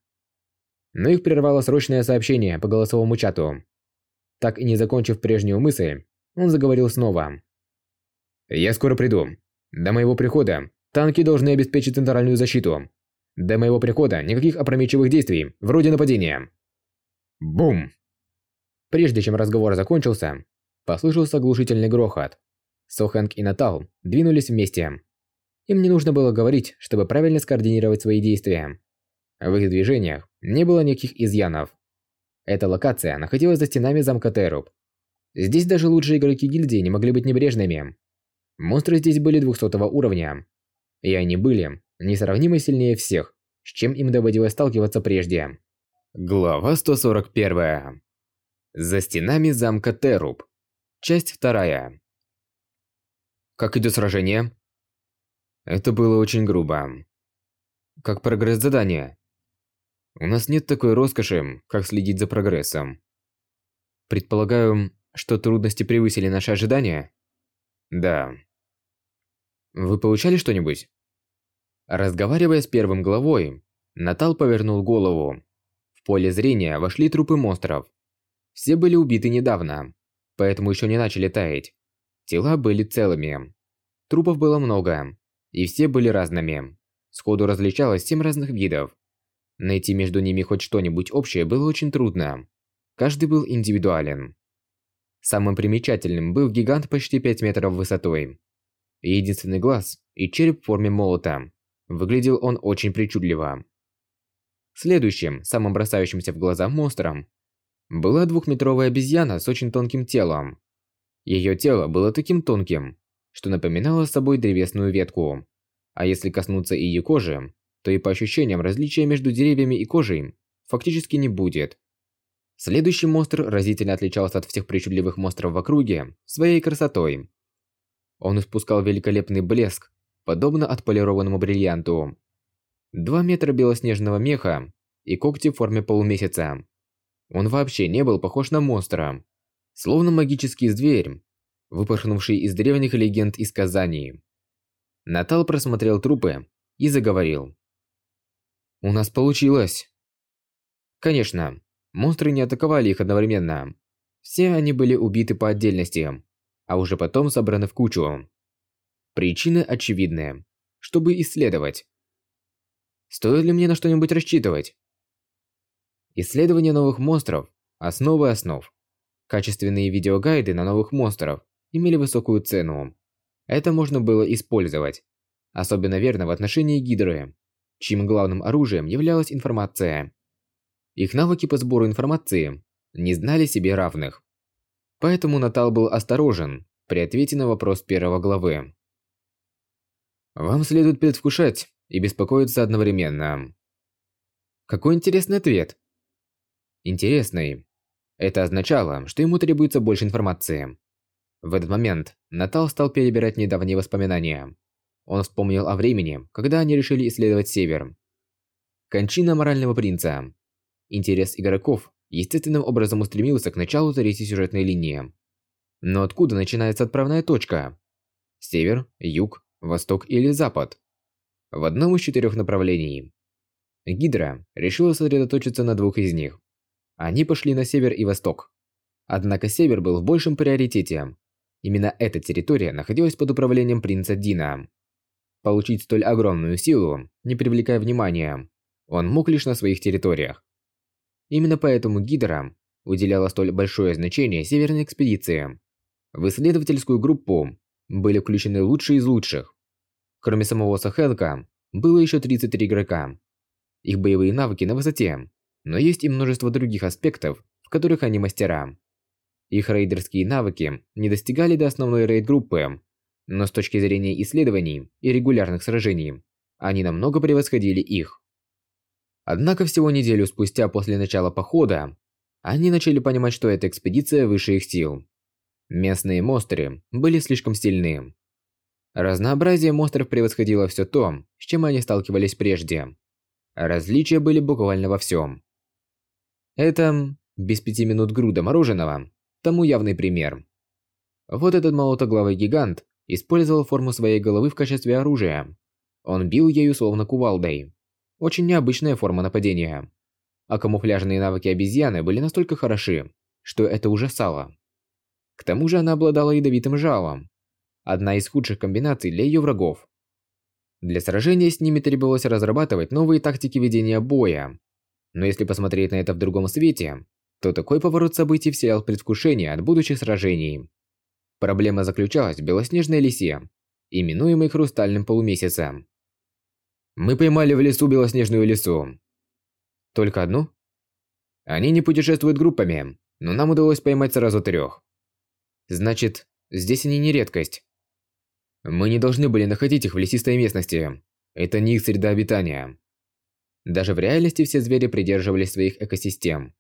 Но их прервало срочное сообщение по голосовому чату. Так и не закончив прежнюю мысль, он заговорил снова. «Я скоро приду. До моего прихода танки должны обеспечить центральную защиту. До моего прихода никаких опрометчивых действий, вроде нападения». Бум! Прежде чем разговор закончился, послышался оглушительный грохот. Сохэнк и Натал двинулись вместе. Им не нужно было говорить, чтобы правильно скоординировать свои действия. В их движениях не было никаких изъянов. Эта локация находилась за стенами замка Теруб. Здесь даже лучшие игроки гильдии не могли быть небрежными. Монстры здесь были 200 уровня. И они были несравнимо сильнее всех, с чем им доводилось сталкиваться прежде. Глава 141. За стенами замка Теруб. Часть 2. Как идет сражение? Это было очень грубо. Как прогресс задания? У нас нет такой роскоши, как следить за прогрессом. Предполагаю, что трудности превысили наши ожидания? Да. Вы получали что-нибудь? Разговаривая с первым главой, Натал повернул голову. В поле зрения вошли трупы монстров, Все были убиты недавно, поэтому еще не начали таять. Тела были целыми. Трупов было много, и все были разными. Сходу различалось семь разных видов. Найти между ними хоть что-нибудь общее было очень трудно. Каждый был индивидуален. Самым примечательным был гигант почти 5 метров высотой. Единственный глаз и череп в форме молота. Выглядел он очень причудливо. Следующим, самым бросающимся в глаза монстром, была двухметровая обезьяна с очень тонким телом. Ее тело было таким тонким, что напоминало собой древесную ветку. А если коснуться ее кожи, то и по ощущениям различия между деревьями и кожей фактически не будет. Следующий монстр разительно отличался от всех причудливых монстров в округе своей красотой. Он испускал великолепный блеск, подобно отполированному бриллианту. Два метра белоснежного меха и когти в форме полумесяца. Он вообще не был похож на монстра. Словно магический зверь, выпорхнувший из древних легенд из Казани. Натал просмотрел трупы и заговорил. «У нас получилось!» Конечно, монстры не атаковали их одновременно. Все они были убиты по отдельности, а уже потом собраны в кучу. Причины очевидны. Чтобы исследовать. Стоит ли мне на что-нибудь рассчитывать? Исследование новых монстров – основы основ. Качественные видеогайды на новых монстров имели высокую цену. Это можно было использовать. Особенно верно в отношении Гидры, чьим главным оружием являлась информация. Их навыки по сбору информации не знали себе равных. Поэтому Натал был осторожен при ответе на вопрос первого главы. Вам следует предвкушать и беспокоиться одновременно. Какой интересный ответ. Интересный. Это означало, что ему требуется больше информации. В этот момент Натал стал перебирать недавние воспоминания. Он вспомнил о времени, когда они решили исследовать Север. Кончина морального принца. Интерес игроков естественным образом устремился к началу третьей сюжетной линии. Но откуда начинается отправная точка? Север, юг, восток или запад? В одном из четырех направлений. Гидра решила сосредоточиться на двух из них. Они пошли на север и восток. Однако север был в большем приоритете. Именно эта территория находилась под управлением принца Дина. Получить столь огромную силу, не привлекая внимания, он мог лишь на своих территориях. Именно поэтому Гидра уделяла столь большое значение северной экспедиции. В исследовательскую группу были включены лучшие из лучших. Кроме самого Сахелка, было еще 33 игрока. Их боевые навыки на высоте, но есть и множество других аспектов, в которых они мастера. Их рейдерские навыки не достигали до основной рейд-группы, но с точки зрения исследований и регулярных сражений, они намного превосходили их. Однако всего неделю спустя после начала похода, они начали понимать, что эта экспедиция выше их сил. Местные монстры были слишком сильны. Разнообразие монстров превосходило все то, с чем они сталкивались прежде. Различия были буквально во всем. Это, без пяти минут груда мороженого, тому явный пример. Вот этот молотоглавый гигант использовал форму своей головы в качестве оружия. Он бил ею словно кувалдой. Очень необычная форма нападения. А камуфляжные навыки обезьяны были настолько хороши, что это ужасало. К тому же она обладала ядовитым жалом. Одна из худших комбинаций для ее врагов. Для сражения с ними требовалось разрабатывать новые тактики ведения боя. Но если посмотреть на это в другом свете, то такой поворот событий вселял предвкушение от будущих сражений. Проблема заключалась в белоснежной лисе, именуемой хрустальным полумесяцем. Мы поймали в лесу белоснежную лису. Только одну? Они не путешествуют группами, но нам удалось поймать сразу трех. Значит, здесь они не редкость. Мы не должны были находить их в лесистой местности. Это не их среда обитания. Даже в реальности все звери придерживались своих экосистем.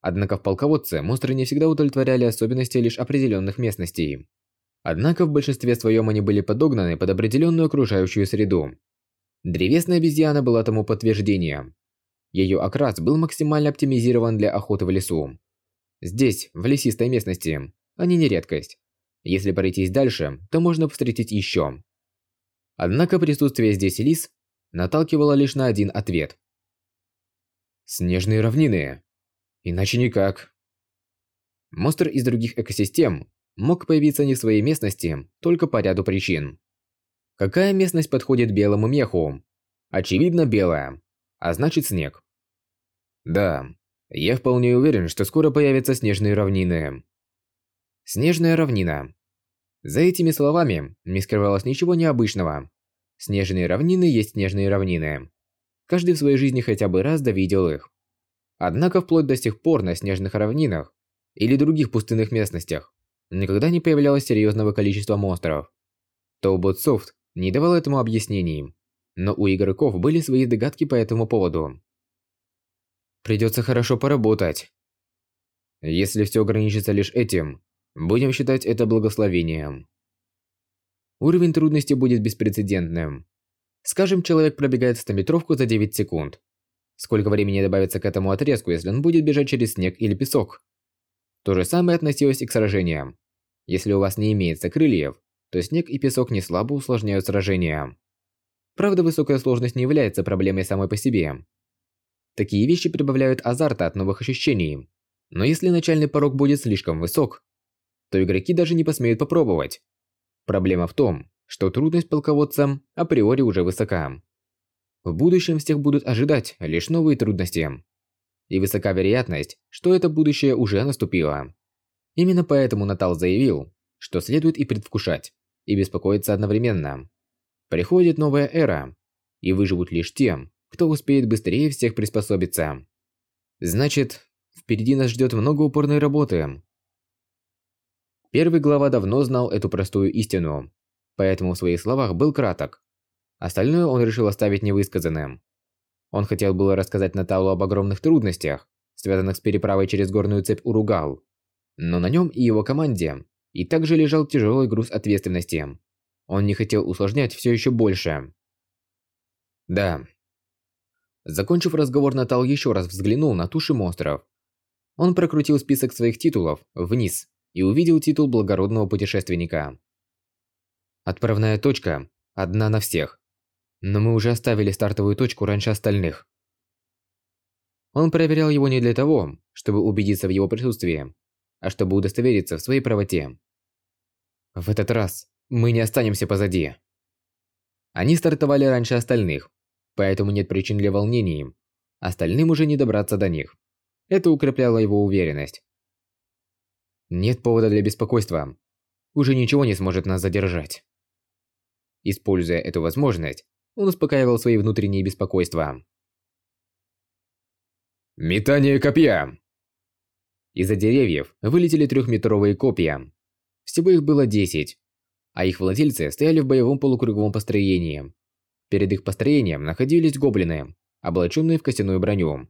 Однако в полководце монстры не всегда удовлетворяли особенности лишь определенных местностей. Однако в большинстве своем они были подогнаны под определенную окружающую среду. Древесная обезьяна была тому подтверждением. Ее окрас был максимально оптимизирован для охоты в лесу. Здесь, в лесистой местности, они не редкость. Если пройтись дальше, то можно встретить еще. Однако присутствие здесь лис наталкивало лишь на один ответ. Снежные равнины. Иначе никак. Монстр из других экосистем мог появиться не в своей местности только по ряду причин. Какая местность подходит белому меху? Очевидно, белая, а значит снег. Да, я вполне уверен, что скоро появятся снежные равнины. Снежная равнина. За этими словами не скрывалось ничего необычного. Снежные равнины есть снежные равнины. Каждый в своей жизни хотя бы раз довидел их. Однако вплоть до сих пор на снежных равнинах или других пустынных местностях никогда не появлялось серьезного количества монстров. Soft не давал этому объяснений, но у игроков были свои догадки по этому поводу. Придется хорошо поработать. Если все ограничится лишь этим, будем считать это благословением. Уровень трудности будет беспрецедентным. Скажем, человек пробегает 100-метровку за 9 секунд. Сколько времени добавится к этому отрезку, если он будет бежать через снег или песок? То же самое относилось и к сражениям. Если у вас не имеется крыльев, то снег и песок не слабо усложняют сражения. Правда, высокая сложность не является проблемой самой по себе. Такие вещи прибавляют азарта от новых ощущений. Но если начальный порог будет слишком высок, то игроки даже не посмеют попробовать. Проблема в том, что трудность полководца априори уже высока. В будущем всех будут ожидать лишь новые трудности. И высока вероятность, что это будущее уже наступило. Именно поэтому Натал заявил, что следует и предвкушать, и беспокоиться одновременно. Приходит новая эра, и выживут лишь те, кто успеет быстрее всех приспособиться. Значит, впереди нас ждет много упорной работы. Первый глава давно знал эту простую истину, поэтому в своих словах был краток. Остальное он решил оставить невысказанным. Он хотел было рассказать Наталу об огромных трудностях, связанных с переправой через горную цепь Уругал, но на нем и его команде и также лежал тяжелый груз ответственности. Он не хотел усложнять все еще больше. Да. Закончив разговор, Натал еще раз взглянул на туши монстров. Он прокрутил список своих титулов вниз и увидел титул благородного путешественника. Отправная точка одна на всех. Но мы уже оставили стартовую точку раньше остальных. Он проверял его не для того, чтобы убедиться в его присутствии, а чтобы удостовериться в своей правоте. В этот раз мы не останемся позади. Они стартовали раньше остальных, поэтому нет причин для волнений. Остальным уже не добраться до них. Это укрепляло его уверенность. Нет повода для беспокойства. Уже ничего не сможет нас задержать. Используя эту возможность, он успокаивал свои внутренние беспокойства. Метание копья! Из-за деревьев вылетели трехметровые копья. Всего их было десять, а их владельцы стояли в боевом полукруговом построении. Перед их построением находились гоблины, облаченные в костяную броню.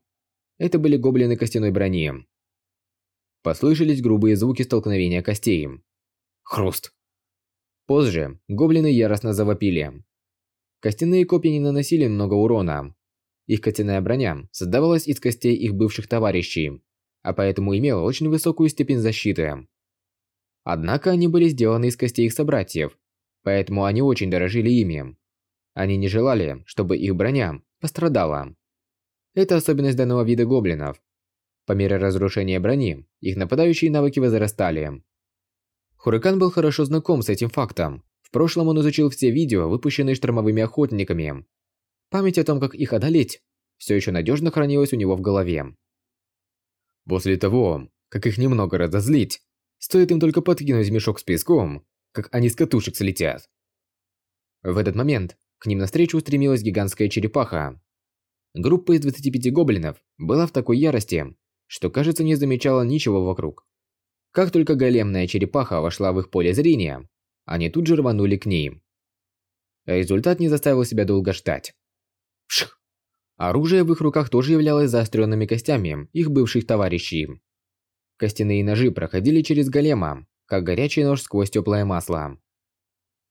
Это были гоблины костяной брони. Послышались грубые звуки столкновения костей. Хруст. Позже гоблины яростно завопили. Костяные копья не наносили много урона. Их костяная броня создавалась из костей их бывших товарищей, а поэтому имела очень высокую степень защиты. Однако они были сделаны из костей их собратьев, поэтому они очень дорожили ими. Они не желали, чтобы их броня пострадала. Это особенность данного вида гоблинов. По мере разрушения брони, их нападающие навыки возрастали. Хуракан был хорошо знаком с этим фактом. В прошлом он изучил все видео, выпущенные штормовыми охотниками. Память о том, как их одолеть, все еще надежно хранилась у него в голове. После того, как их немного разозлить, Стоит им только подкинуть мешок с песком, как они с катушек слетят. В этот момент к ним навстречу устремилась гигантская черепаха. Группа из 25 гоблинов была в такой ярости, что, кажется, не замечала ничего вокруг. Как только големная черепаха вошла в их поле зрения, они тут же рванули к ней. Результат не заставил себя долго ждать. Пшх! Оружие в их руках тоже являлось заостренными костями их бывших товарищей. Костяные ножи проходили через голема, как горячий нож сквозь теплое масло.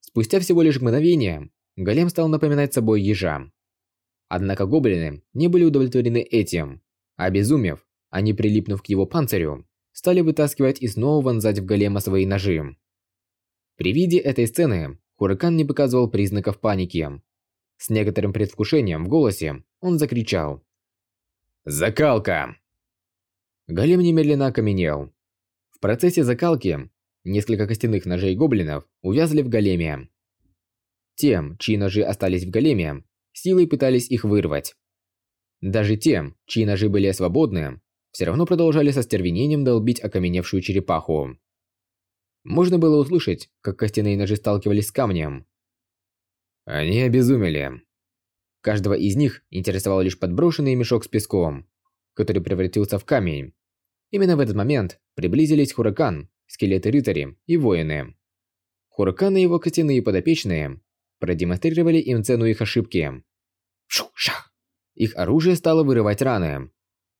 Спустя всего лишь мгновение, голем стал напоминать собой ежа. Однако гоблины не были удовлетворены этим. Обезумев, они, прилипнув к его панцирю, стали вытаскивать и снова вонзать в голема свои ножи. При виде этой сцены Хуракан не показывал признаков паники. С некоторым предвкушением в голосе он закричал. «Закалка!» Голем немедленно окаменел. В процессе закалки несколько костяных ножей гоблинов увязли в големе. Тем, чьи ножи остались в големе, силой пытались их вырвать. Даже тем, чьи ножи были свободны, все равно продолжали со стервенением долбить окаменевшую черепаху. Можно было услышать, как костяные ножи сталкивались с камнем. Они обезумели. Каждого из них интересовал лишь подброшенный мешок с песком, который превратился в камень. Именно в этот момент приблизились Хуракан, скелеты-рыцари и воины. Хуракан и его костяные подопечные продемонстрировали им цену их ошибки. Шу-шах! Их оружие стало вырывать раны.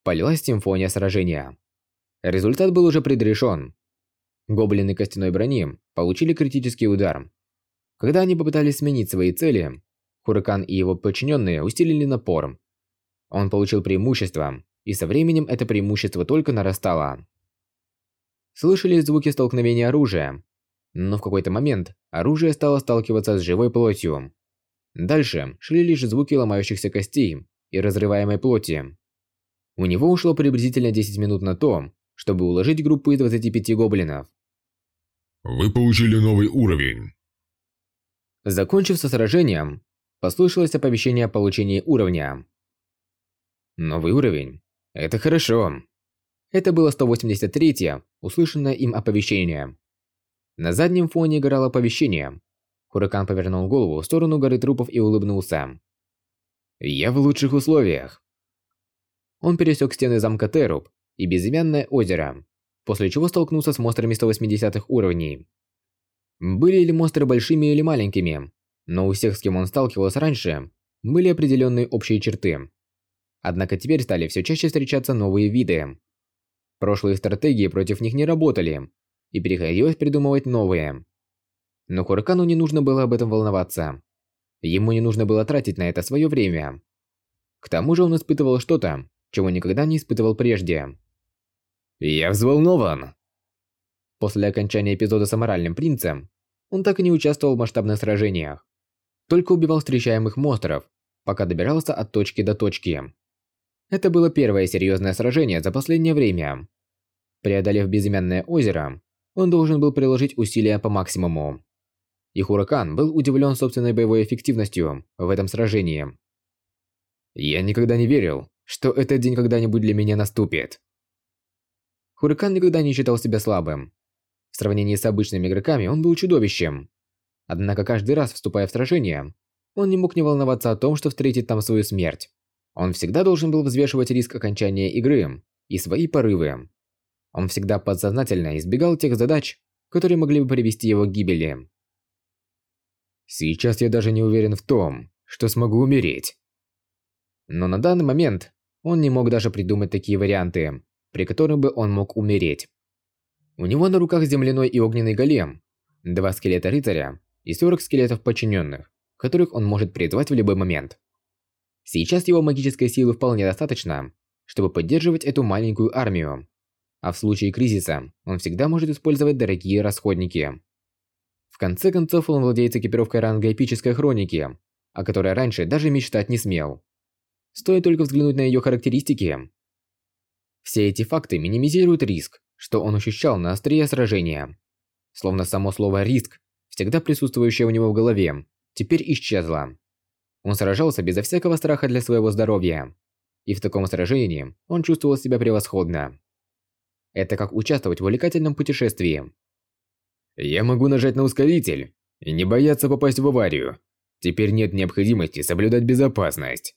Полилась симфония сражения. Результат был уже предрешен. Гоблины костяной брони получили критический удар. Когда они попытались сменить свои цели, Хуракан и его подчиненные усилили напор. Он получил преимущество, и со временем это преимущество только нарастало. Слышались звуки столкновения оружия, но в какой-то момент оружие стало сталкиваться с живой плотью. Дальше шли лишь звуки ломающихся костей и разрываемой плоти. У него ушло приблизительно 10 минут на то, чтобы уложить группу из 25 гоблинов. Вы получили новый уровень. Закончив со сражением, послышалось оповещение о получении уровня. Новый уровень. Это хорошо. Это было 183-е, услышанное им оповещение. На заднем фоне играло оповещение. Хуракан повернул голову в сторону горы трупов и улыбнулся. «Я в лучших условиях». Он пересек стены замка Теруб и безымянное озеро, после чего столкнулся с монстрами 180-х уровней. Были ли монстры большими или маленькими, но у всех, с кем он сталкивался раньше, были определенные общие черты. Однако теперь стали все чаще встречаться новые виды. Прошлые стратегии против них не работали, и приходилось придумывать новые. Но Хуракану не нужно было об этом волноваться. Ему не нужно было тратить на это свое время. К тому же он испытывал что-то, чего никогда не испытывал прежде. «Я взволнован!» После окончания эпизода с аморальным принцем, он так и не участвовал в масштабных сражениях. Только убивал встречаемых монстров, пока добирался от точки до точки. Это было первое серьезное сражение за последнее время. Преодолев безымянное озеро, он должен был приложить усилия по максимуму. И Хуракан был удивлен собственной боевой эффективностью в этом сражении. Я никогда не верил, что этот день когда-нибудь для меня наступит. Хуракан никогда не считал себя слабым. В сравнении с обычными игроками он был чудовищем. Однако каждый раз, вступая в сражение, он не мог не волноваться о том, что встретит там свою смерть. Он всегда должен был взвешивать риск окончания игры и свои порывы. Он всегда подсознательно избегал тех задач, которые могли бы привести его к гибели. Сейчас я даже не уверен в том, что смогу умереть. Но на данный момент он не мог даже придумать такие варианты, при которых бы он мог умереть. У него на руках земляной и огненный голем, два скелета рыцаря и 40 скелетов подчиненных, которых он может призвать в любой момент. Сейчас его магической силы вполне достаточно, чтобы поддерживать эту маленькую армию а в случае кризиса он всегда может использовать дорогие расходники. В конце концов, он владеет экипировкой ранга эпической хроники, о которой раньше даже мечтать не смел. Стоит только взглянуть на ее характеристики. Все эти факты минимизируют риск, что он ощущал на острие сражения. Словно само слово «риск», всегда присутствующее у него в голове, теперь исчезло. Он сражался безо всякого страха для своего здоровья. И в таком сражении он чувствовал себя превосходно. Это как участвовать в увлекательном путешествии. Я могу нажать на ускоритель и не бояться попасть в аварию. Теперь нет необходимости соблюдать безопасность.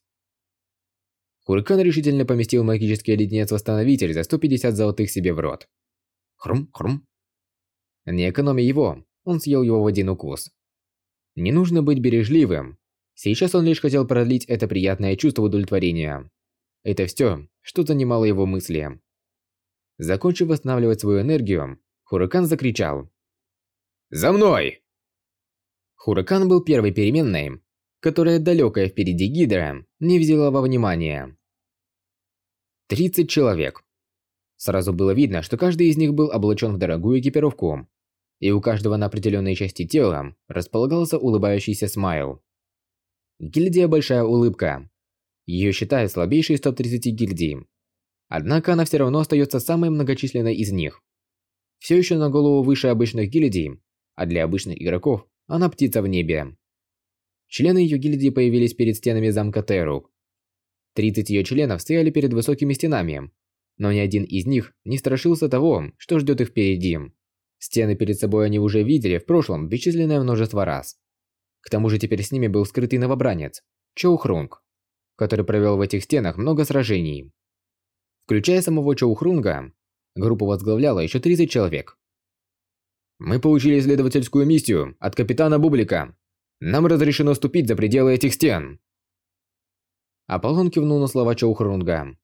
Хурикан решительно поместил магический леденец-восстановитель за 150 золотых себе в рот. Хрум-хрум. Не экономя его, он съел его в один укус. Не нужно быть бережливым. Сейчас он лишь хотел продлить это приятное чувство удовлетворения. Это все, что занимало его мысли. Закончив восстанавливать свою энергию, Хуракан закричал. «За мной!» Хуракан был первой переменной, которая далекая впереди Гидра не взяла во внимание. 30 человек. Сразу было видно, что каждый из них был облачен в дорогую экипировку, и у каждого на определенной части тела располагался улыбающийся смайл. Гильдия Большая Улыбка. Ее считают слабейшей из топ-30 гильдий. Однако она все равно остается самой многочисленной из них. все еще на голову выше обычных гильдий, а для обычных игроков она птица в небе. Члены ее гильдии появились перед стенами замка Теру. 30 ее членов стояли перед высокими стенами, но ни один из них не страшился того, что ждет их впереди. Стены перед собой они уже видели в прошлом бесчисленное множество раз. К тому же теперь с ними был скрытый новобранец, Чоу Хрунг, который провел в этих стенах много сражений. Включая самого Чоу Хрунга, группу возглавляло еще 30 человек. Мы получили исследовательскую миссию от капитана Бублика. Нам разрешено ступить за пределы этих стен. Аполлон кивнул на слова Чоу Хрунга.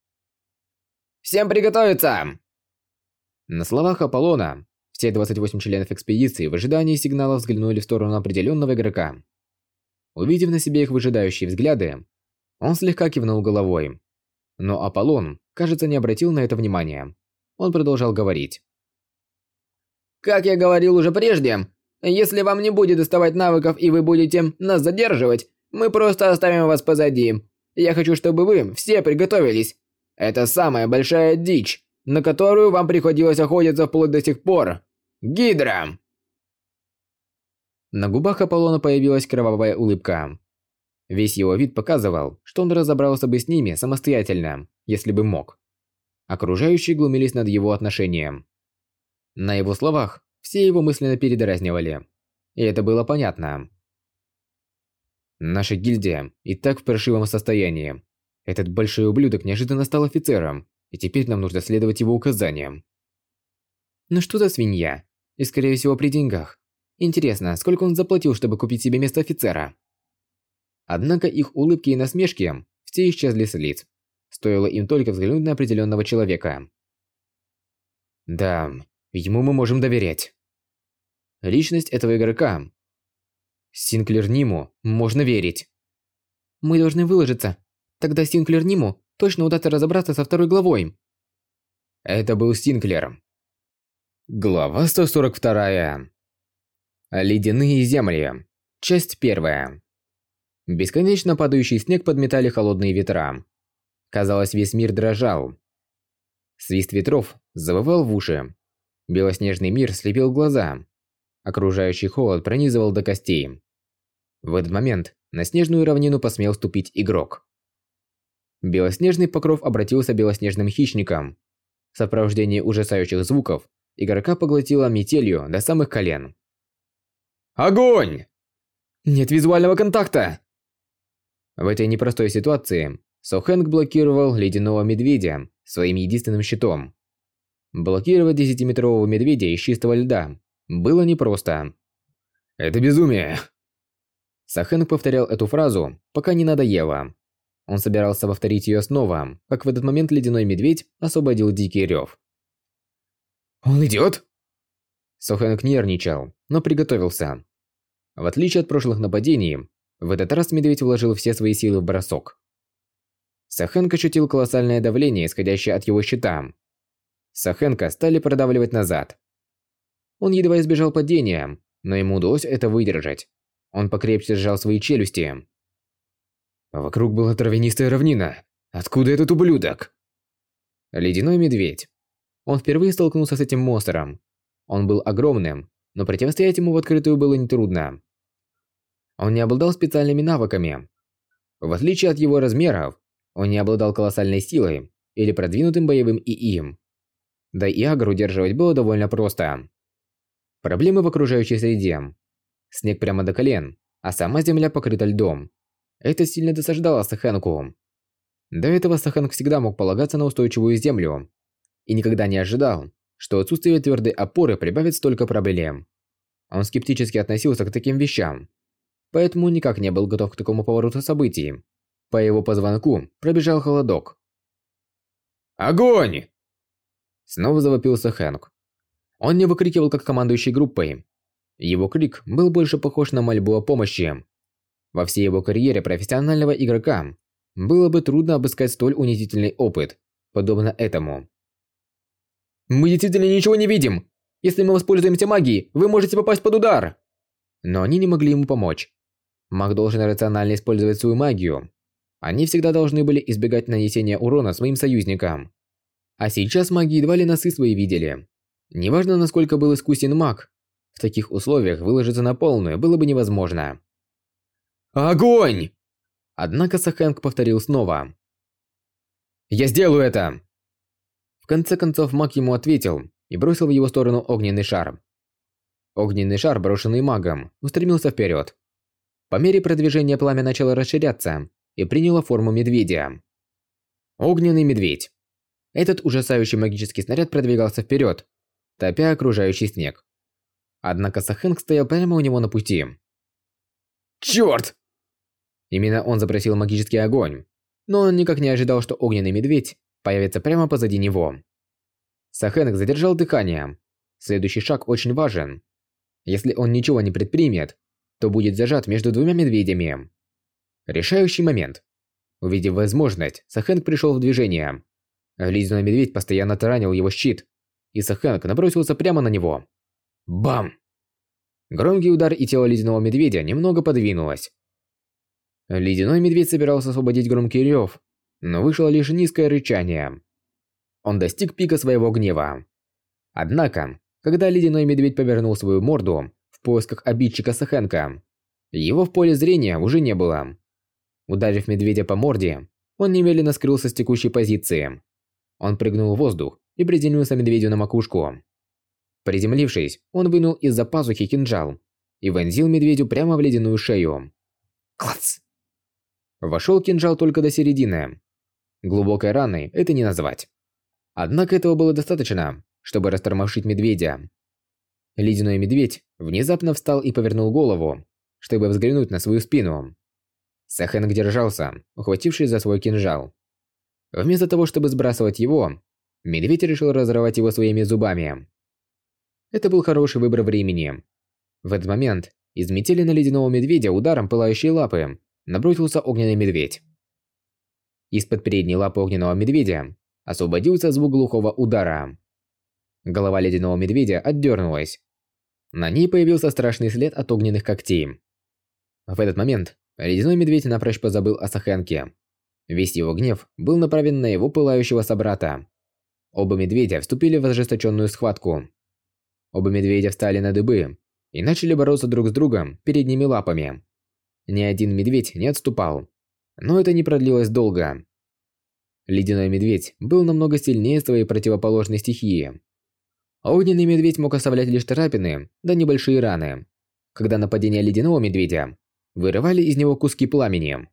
Всем приготовиться! На словах Аполлона все 28 членов экспедиции в ожидании сигнала взглянули в сторону определенного игрока. Увидев на себе их выжидающие взгляды, он слегка кивнул головой. Но Аполлон, кажется, не обратил на это внимания. Он продолжал говорить. Как я говорил уже прежде, если вам не будет доставать навыков и вы будете нас задерживать, мы просто оставим вас позади. Я хочу, чтобы вы все приготовились. Это самая большая дичь, на которую вам приходилось охотиться вплоть до сих пор. Гидра! На губах Аполлона появилась кровавая улыбка. Весь его вид показывал, что он разобрался бы с ними самостоятельно, если бы мог. Окружающие глумились над его отношением. На его словах все его мысленно передразнивали. И это было понятно. Наша гильдия и так в паршивом состоянии. Этот большой ублюдок неожиданно стал офицером, и теперь нам нужно следовать его указаниям. Ну что за свинья? И скорее всего при деньгах. Интересно, сколько он заплатил, чтобы купить себе место офицера? Однако их улыбки и насмешки все исчезли с лиц. Стоило им только взглянуть на определенного человека. Да, ему мы можем доверять. Личность этого игрока. Синклер Ниму можно верить. Мы должны выложиться. Тогда Синклер Ниму точно удастся разобраться со второй главой. Это был Синклер. Глава 142. Ледяные земли. Часть первая. Бесконечно падающий снег подметали холодные ветра. Казалось, весь мир дрожал. Свист ветров завывал в уши. Белоснежный мир слепил глаза. Окружающий холод пронизывал до костей. В этот момент на снежную равнину посмел ступить игрок. Белоснежный покров обратился белоснежным хищником. В сопровождении ужасающих звуков игрока поглотила метелью до самых колен. Огонь! Нет визуального контакта! В этой непростой ситуации Сохэнг блокировал ледяного медведя своим единственным щитом. Блокировать десятиметрового медведя из чистого льда было непросто. «Это безумие!» Сахэнг повторял эту фразу, пока не надоело. Он собирался повторить ее снова, как в этот момент ледяной медведь освободил дикий рев. «Он идет?» Сохэнг нервничал, но приготовился. В отличие от прошлых нападений, в этот раз медведь вложил все свои силы в бросок. Сахенко ощутил колоссальное давление, исходящее от его щита. Сахенко стали продавливать назад. Он едва избежал падения, но ему удалось это выдержать. Он покрепче сжал свои челюсти. Вокруг была травянистая равнина. Откуда этот ублюдок? Ледяной медведь. Он впервые столкнулся с этим монстром. Он был огромным, но противостоять ему в открытую было нетрудно. Он не обладал специальными навыками. В отличие от его размеров, он не обладал колоссальной силой или продвинутым боевым ИИ. Да и агр удерживать было довольно просто. Проблемы в окружающей среде. Снег прямо до колен, а сама земля покрыта льдом. Это сильно досаждало Сахенку. До этого Сахенк всегда мог полагаться на устойчивую землю. И никогда не ожидал, что отсутствие твердой опоры прибавит столько проблем. Он скептически относился к таким вещам, поэтому никак не был готов к такому повороту событий. По его позвонку пробежал холодок. «Огонь!» Снова завопился Хэнк. Он не выкрикивал как командующий группой. Его крик был больше похож на мольбу о помощи. Во всей его карьере профессионального игрока было бы трудно обыскать столь унизительный опыт, подобно этому. «Мы действительно ничего не видим! Если мы воспользуемся магией, вы можете попасть под удар!» Но они не могли ему помочь. Маг должен рационально использовать свою магию. Они всегда должны были избегать нанесения урона своим союзникам. А сейчас маги едва ли носы свои видели. Неважно, насколько был искусен маг, в таких условиях выложиться на полную было бы невозможно. Огонь! Однако Сахэнг повторил снова. «Я сделаю это!» В конце концов маг ему ответил и бросил в его сторону огненный шар. Огненный шар, брошенный магом, устремился вперед. По мере продвижения пламя начало расширяться и приняло форму медведя. Огненный медведь. Этот ужасающий магический снаряд продвигался вперед, топя окружающий снег. Однако Сахэнг стоял прямо у него на пути. Чёрт! Именно он запросил магический огонь, но он никак не ожидал, что огненный медведь появится прямо позади него. Сахэнг задержал дыхание. Следующий шаг очень важен. Если он ничего не предпримет, то будет зажат между двумя медведями. Решающий момент. Увидев возможность, Сахэнг пришел в движение. Ледяной медведь постоянно таранил его щит, и Сахэнг набросился прямо на него. Бам! Громкий удар и тело ледяного медведя немного подвинулось. Ледяной медведь собирался освободить громкий рев, но вышло лишь низкое рычание. Он достиг пика своего гнева. Однако, когда ледяной медведь повернул свою морду в поисках обидчика Сахенка, его в поле зрения уже не было. Ударив медведя по морде, он немедленно скрылся с текущей позиции. Он прыгнул в воздух и приземлился медведю на макушку. Приземлившись, он вынул из-за пазухи кинжал и вонзил медведю прямо в ледяную шею. Клац! Вошел кинжал только до середины. Глубокой раной это не назвать. Однако этого было достаточно, чтобы растормошить медведя. Ледяной медведь внезапно встал и повернул голову, чтобы взглянуть на свою спину. Сахэнг держался, ухватившись за свой кинжал. Вместо того, чтобы сбрасывать его, медведь решил разрывать его своими зубами. Это был хороший выбор времени. В этот момент из метели на ледяного медведя ударом пылающей лапы набросился огненный медведь. Из-под передней лапы огненного медведя освободился звук глухого удара. Голова ледяного медведя отдернулась. На ней появился страшный след от огненных когтей. В этот момент ледяной медведь напрочь позабыл о Сахенке. Весь его гнев был направлен на его пылающего собрата. Оба медведя вступили в ожесточенную схватку. Оба медведя встали на дыбы и начали бороться друг с другом передними лапами. Ни один медведь не отступал. Но это не продлилось долго. Ледяной медведь был намного сильнее своей противоположной стихии. Огненный медведь мог оставлять лишь царапины, да небольшие раны. Когда нападение ледяного медведя вырывали из него куски пламени.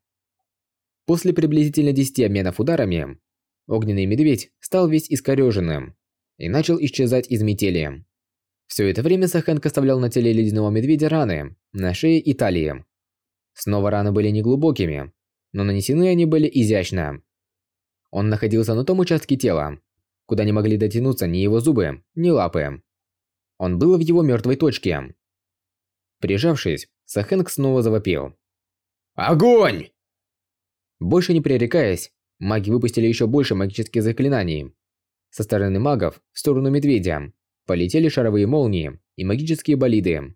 После приблизительно 10 обменов ударами, огненный медведь стал весь искорёженным и начал исчезать из метели. Все это время Сахенко оставлял на теле ледяного медведя раны на шее и талии. Снова раны были неглубокими, но нанесены они были изящно. Он находился на том участке тела, куда не могли дотянуться ни его зубы, ни лапы. Он был в его мертвой точке. Прижавшись, Сахенк снова завопил. «Огонь!» Больше не пререкаясь, маги выпустили еще больше магических заклинаний. Со стороны магов в сторону медведя полетели шаровые молнии и магические болиды.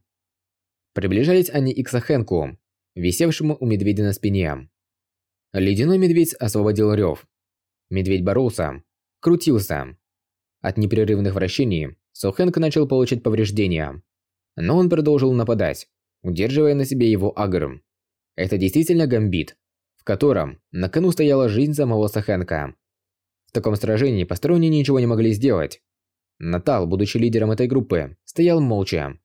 Приближались они и к Сахенку, висевшему у медведя на спине. Ледяной медведь освободил рев. Медведь боролся, крутился. От непрерывных вращений Сохенк начал получать повреждения. Но он продолжил нападать, удерживая на себе его агр. Это действительно гамбит, в котором на кону стояла жизнь самого Сахенка. В таком сражении посторонние ничего не могли сделать, Натал, будучи лидером этой группы, стоял молча.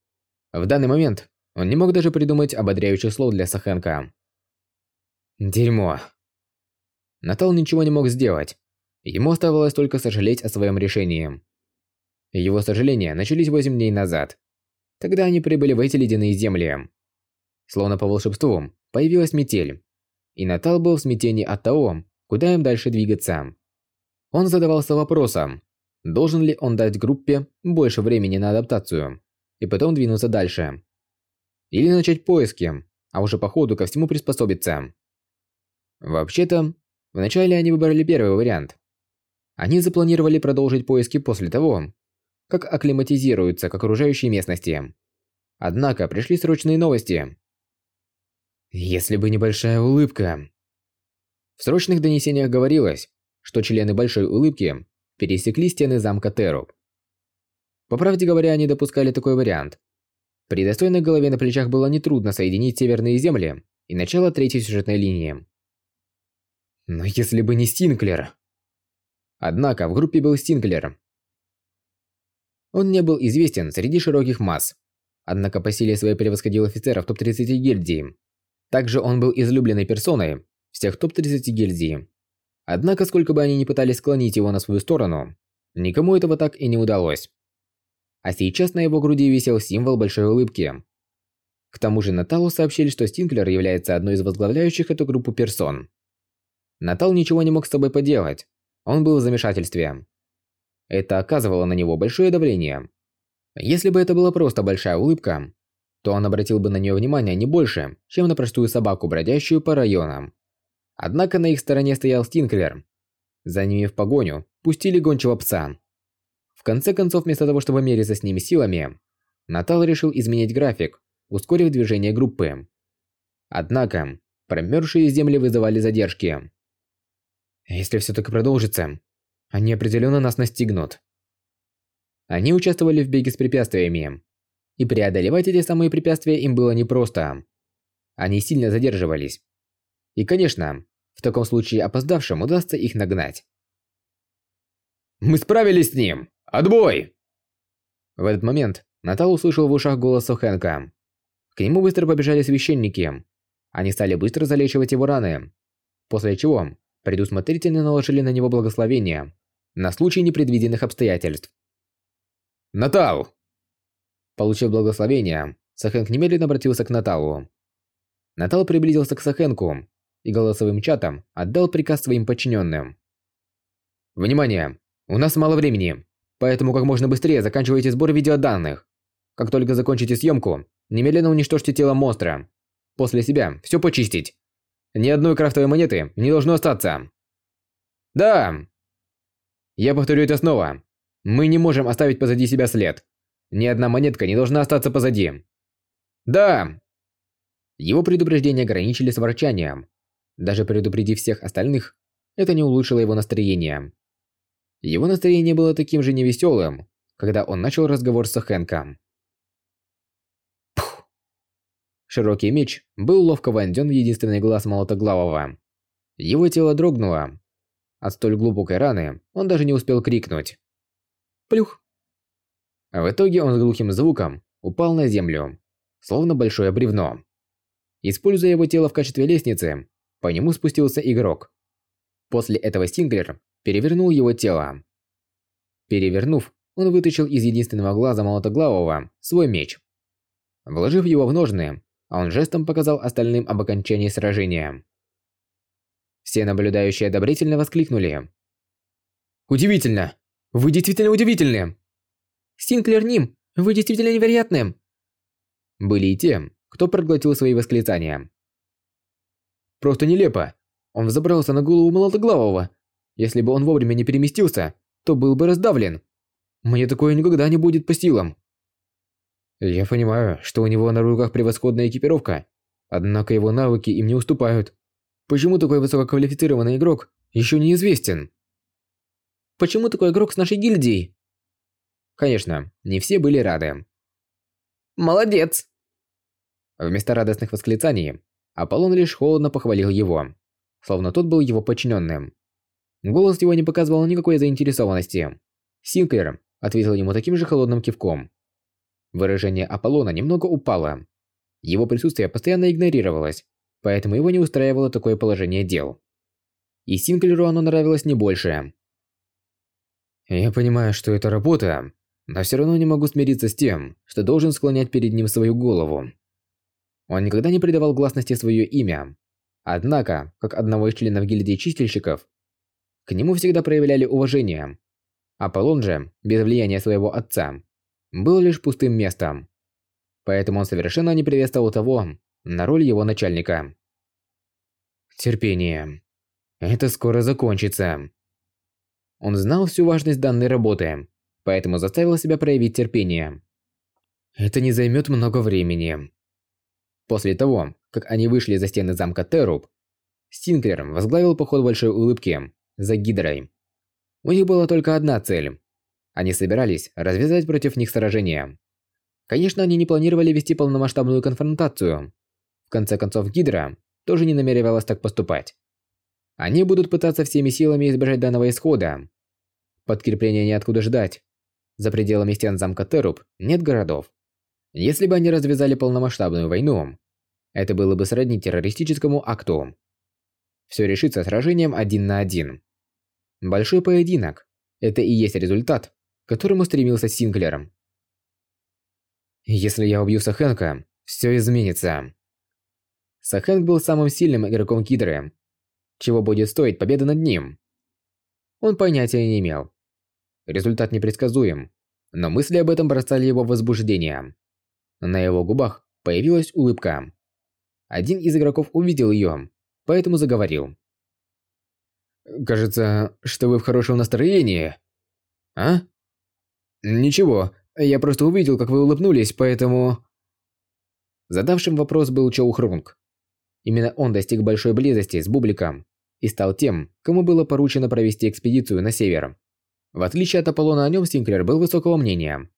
В данный момент он не мог даже придумать ободряющих слов для Сахенка. Дерьмо. Натал ничего не мог сделать. Ему оставалось только сожалеть о своем решении. Его сожаления начались 8 дней назад. Тогда они прибыли в эти ледяные земли. Словно по волшебству, появилась метель. И Натал был в смятении от того, куда им дальше двигаться. Он задавался вопросом, Должен ли он дать группе больше времени на адаптацию и потом двинуться дальше? Или начать поиски, а уже по ходу ко всему приспособиться? Вообще-то, вначале они выбрали первый вариант. Они запланировали продолжить поиски после того, как акклиматизируются к окружающей местности. Однако пришли срочные новости. Если бы небольшая улыбка. В срочных донесениях говорилось, что члены большой улыбки пересекли стены замка Теру. По правде говоря, они допускали такой вариант. При достойной голове на плечах было нетрудно соединить северные земли и начало третьей сюжетной линии. Но если бы не Стинклер... Однако в группе был Стинклер. Он не был известен среди широких масс. Однако по силе своей превосходил офицеров топ-30 гильдии. Также он был излюбленной персоной всех топ-30 гильдии. Однако, сколько бы они ни пытались склонить его на свою сторону, никому этого так и не удалось. А сейчас на его груди висел символ большой улыбки. К тому же Наталу сообщили, что Стинклер является одной из возглавляющих эту группу персон. Натал ничего не мог с собой поделать. Он был в замешательстве. Это оказывало на него большое давление. Если бы это была просто большая улыбка, то он обратил бы на нее внимание не больше, чем на простую собаку, бродящую по районам. Однако на их стороне стоял Стинклер. За ними в погоню пустили гончего пса. В конце концов, вместо того, чтобы мериться с ними силами, Натал решил изменить график, ускорив движение группы. Однако, промерзшие земли вызывали задержки. Если все так и продолжится, они определенно нас настигнут. Они участвовали в беге с препятствиями. И преодолевать эти самые препятствия им было непросто. Они сильно задерживались. И, конечно, в таком случае опоздавшим удастся их нагнать. «Мы справились с ним! Отбой!» В этот момент Натал услышал в ушах голос Хэнка. К нему быстро побежали священники. Они стали быстро залечивать его раны. После чего предусмотрительно наложили на него благословение на случай непредвиденных обстоятельств. «Натал!» Получив благословение, Сахэнк немедленно обратился к Наталу. Натал приблизился к Сахэнку и голосовым чатом отдал приказ своим подчиненным. «Внимание! У нас мало времени, поэтому как можно быстрее заканчивайте сбор видеоданных. Как только закончите съемку, немедленно уничтожьте тело монстра. После себя все почистить. Ни одной крафтовой монеты не должно остаться». «Да!» «Я повторю это снова. Мы не можем оставить позади себя след. Ни одна монетка не должна остаться позади». «Да!» Его предупреждения ограничили с ворчанием, даже предупредив всех остальных, это не улучшило его настроение. Его настроение было таким же невеселым, когда он начал разговор с Хэнком. Пух. Широкий меч был ловко вонзен в единственный глаз Молотоглавого. Его тело дрогнуло. От столь глубокой раны он даже не успел крикнуть. Плюх. В итоге он с глухим звуком упал на землю, словно большое бревно. Используя его тело в качестве лестницы, по нему спустился игрок. После этого Стинглер перевернул его тело. Перевернув, он вытащил из единственного глаза Молотоглавого свой меч. Вложив его в ножны, он жестом показал остальным об окончании сражения. Все наблюдающие одобрительно воскликнули. «Удивительно! Вы действительно удивительны!» «Стинклер Ним, вы действительно невероятны!» Были и те, кто проглотил свои восклицания. Просто нелепо. Он взобрался на голову Молотоглавого. Если бы он вовремя не переместился, то был бы раздавлен. Мне такое никогда не будет по силам. Я понимаю, что у него на руках превосходная экипировка, однако его навыки им не уступают. Почему такой высококвалифицированный игрок еще неизвестен? Почему такой игрок с нашей гильдией? Конечно, не все были рады. Молодец! Вместо радостных восклицаний, Аполлон лишь холодно похвалил его, словно тот был его подчиненным. Голос его не показывал никакой заинтересованности. Синклер ответил ему таким же холодным кивком. Выражение Аполлона немного упало. Его присутствие постоянно игнорировалось, поэтому его не устраивало такое положение дел. И Синклеру оно нравилось не больше. Я понимаю, что это работа, но все равно не могу смириться с тем, что должен склонять перед ним свою голову. Он никогда не придавал гласности свое имя. Однако, как одного из членов гильдии чистильщиков, к нему всегда проявляли уважение. Аполлон же, без влияния своего отца, был лишь пустым местом. Поэтому он совершенно не приветствовал того на роль его начальника. Терпение. Это скоро закончится. Он знал всю важность данной работы, поэтому заставил себя проявить терпение. Это не займет много времени. После того, как они вышли за стены замка Теруб, Стинклер возглавил поход большой улыбки за Гидрой. У них была только одна цель. Они собирались развязать против них сражение. Конечно, они не планировали вести полномасштабную конфронтацию. В конце концов, Гидра тоже не намеревалась так поступать. Они будут пытаться всеми силами избежать данного исхода. Подкрепления неоткуда ждать. За пределами стен замка Теруб нет городов. Если бы они развязали полномасштабную войну, это было бы сродни террористическому акту. Все решится сражением один на один. Большой поединок – это и есть результат, к которому стремился Синклер. Если я убью Сахенка, все изменится. Сахенк был самым сильным игроком Кидры. Чего будет стоить победа над ним? Он понятия не имел. Результат непредсказуем, но мысли об этом бросали его в возбуждение. На его губах появилась улыбка. Один из игроков увидел ее, поэтому заговорил. «Кажется, что вы в хорошем настроении. А?» «Ничего, я просто увидел, как вы улыбнулись, поэтому...» Задавшим вопрос был Чоу Хрунг. Именно он достиг большой близости с Бубликом и стал тем, кому было поручено провести экспедицию на север. В отличие от Аполлона, о нем Синклер был высокого мнения.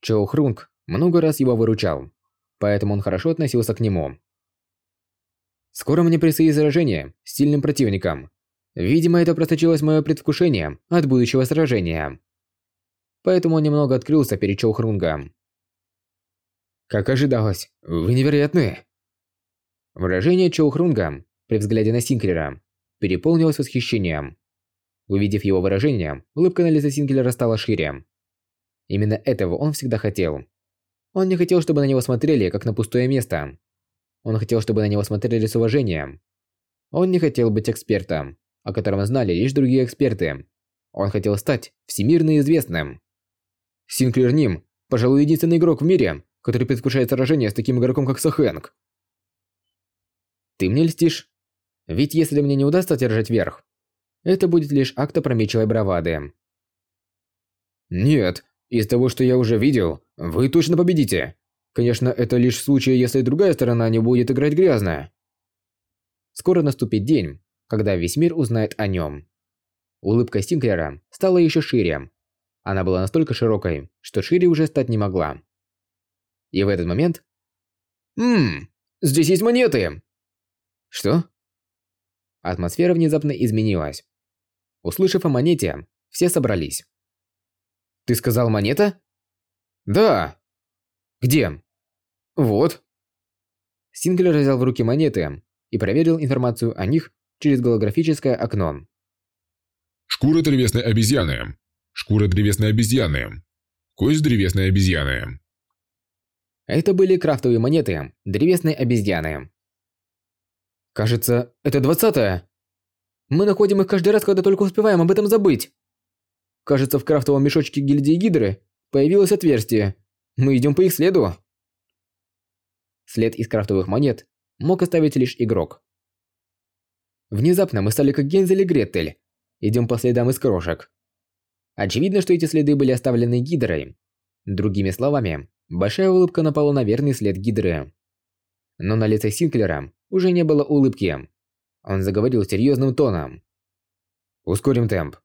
Чоу Хрунг много раз его выручал, поэтому он хорошо относился к нему. Скоро мне предстоит сражение с сильным противником. Видимо, это просочилось мое предвкушение от будущего сражения. Поэтому он немного открылся перед Чоухрунгом. Как ожидалось, вы невероятны. Выражение Чоухрунга при взгляде на Синклера переполнилось восхищением. Увидев его выражение, улыбка на лице Синклера стала шире. Именно этого он всегда хотел. Он не хотел, чтобы на него смотрели, как на пустое место. Он хотел, чтобы на него смотрели с уважением. Он не хотел быть экспертом, о котором знали лишь другие эксперты. Он хотел стать всемирно известным. Синклер Ним, пожалуй, единственный игрок в мире, который предвкушает сражение с таким игроком, как Сахэнг. Ты мне льстишь? Ведь если мне не удастся держать верх, это будет лишь акт опрометчивой бравады. Нет, из того, что я уже видел, вы точно победите. Конечно, это лишь в случае, если другая сторона не будет играть грязно. Скоро наступит день, когда весь мир узнает о нем. Улыбка Синклера стала еще шире. Она была настолько широкой, что шире уже стать не могла. И в этот момент... «Ммм, здесь есть монеты!» «Что?» Атмосфера внезапно изменилась. Услышав о монете, все собрались. «Ты сказал монета?» «Да!» «Где?» «Вот». Синглер взял в руки монеты и проверил информацию о них через голографическое окно. Шкура древесной обезьяны. Шкура древесной обезьяны. Кость древесной обезьяны. Это были крафтовые монеты древесной обезьяны. Кажется, это двадцатая. Мы находим их каждый раз, когда только успеваем об этом забыть. Кажется, в крафтовом мешочке гильдии Гидры появилось отверстие. Мы идем по их следу. След из крафтовых монет мог оставить лишь игрок. Внезапно мы стали как Гензель и Гретель. Идем по следам из крошек. Очевидно, что эти следы были оставлены Гидрой. Другими словами, большая улыбка напала на верный след Гидры. Но на лице Синклера уже не было улыбки. Он заговорил серьезным тоном. Ускорим темп.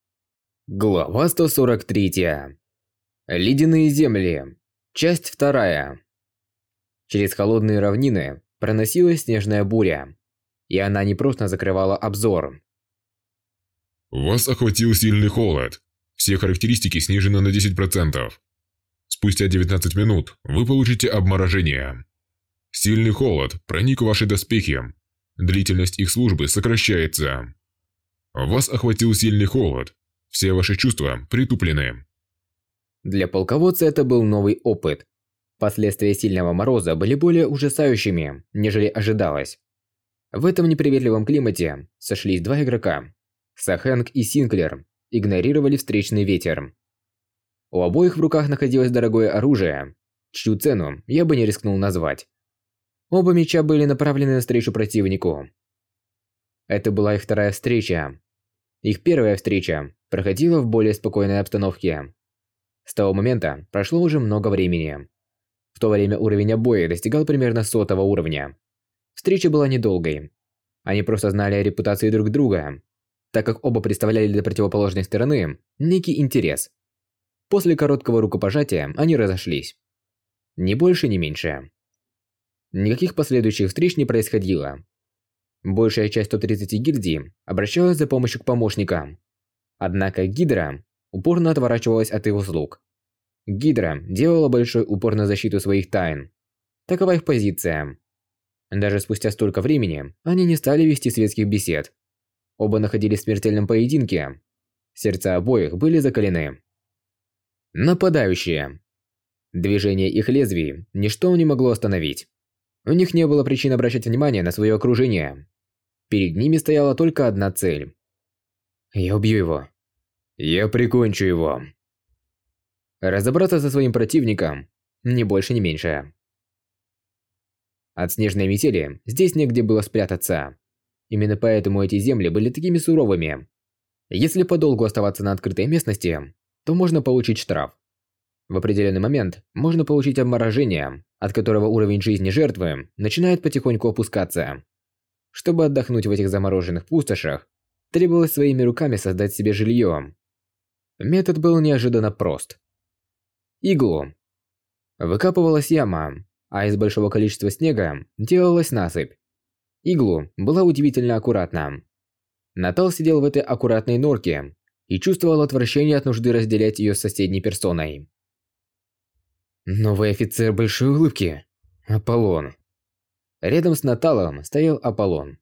Глава 143. Ледяные земли. Часть вторая. Через холодные равнины проносилась снежная буря, и она не просто закрывала обзор. Вас охватил сильный холод. Все характеристики снижены на 10%. Спустя 19 минут вы получите обморожение. Сильный холод проник в ваши доспехи. Длительность их службы сокращается. Вас охватил сильный холод. Все ваши чувства притуплены. Для полководца это был новый опыт. Последствия сильного мороза были более ужасающими, нежели ожидалось. В этом неприветливом климате сошлись два игрока. Сахэнг и Синклер игнорировали встречный ветер. У обоих в руках находилось дорогое оружие, чью цену я бы не рискнул назвать. Оба меча были направлены навстречу противнику. Это была их вторая встреча. Их первая встреча проходила в более спокойной обстановке. С того момента прошло уже много времени. В то время уровень обоих достигал примерно сотого уровня. Встреча была недолгой. Они просто знали о репутации друг друга, так как оба представляли для противоположной стороны некий интерес. После короткого рукопожатия они разошлись. Ни больше, ни меньше. Никаких последующих встреч не происходило. Большая часть 130 гильдий обращалась за помощью к помощникам. Однако Гидра упорно отворачивалась от их услуг. Гидра делала большой упор на защиту своих тайн. Такова их позиция. Даже спустя столько времени они не стали вести светских бесед. Оба находились в смертельном поединке. Сердца обоих были закалены. Нападающие. Движение их лезвий ничто не могло остановить. У них не было причин обращать внимание на свое окружение. Перед ними стояла только одна цель. Я убью его. Я прикончу его. Разобраться со своим противником, ни больше, ни меньше. От снежной метели здесь негде было спрятаться. Именно поэтому эти земли были такими суровыми. Если подолгу оставаться на открытой местности, то можно получить штраф. В определенный момент можно получить обморожение, от которого уровень жизни жертвы начинает потихоньку опускаться. Чтобы отдохнуть в этих замороженных пустошах, требовалось своими руками создать себе жилье. Метод был неожиданно прост. Иглу. Выкапывалась яма, а из большого количества снега делалась насыпь. Иглу была удивительно аккуратна. Натал сидел в этой аккуратной норке и чувствовал отвращение от нужды разделять ее с соседней персоной. Новый офицер большой улыбки. Аполлон. Рядом с Наталом стоял Аполлон.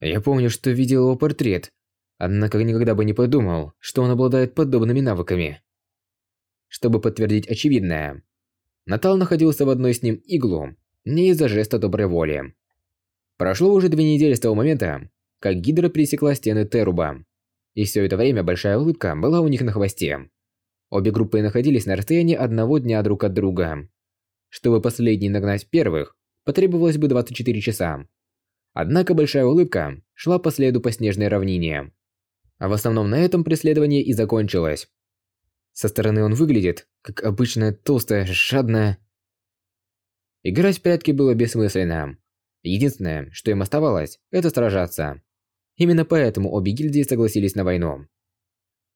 Я помню, что видел его портрет, однако никогда бы не подумал, что он обладает подобными навыками. Чтобы подтвердить очевидное, Натал находился в одной с ним иглу, не из-за жеста доброй воли. Прошло уже две недели с того момента, как Гидра пересекла стены Теруба. И все это время большая улыбка была у них на хвосте. Обе группы находились на расстоянии одного дня друг от друга. Чтобы последний нагнать первых, потребовалось бы 24 часа. Однако большая улыбка шла по следу по снежной равнине. А в основном на этом преследование и закончилось. Со стороны он выглядит, как обычная толстая, жадная... Играть в прятки было бессмысленно. Единственное, что им оставалось, это сражаться. Именно поэтому обе гильдии согласились на войну.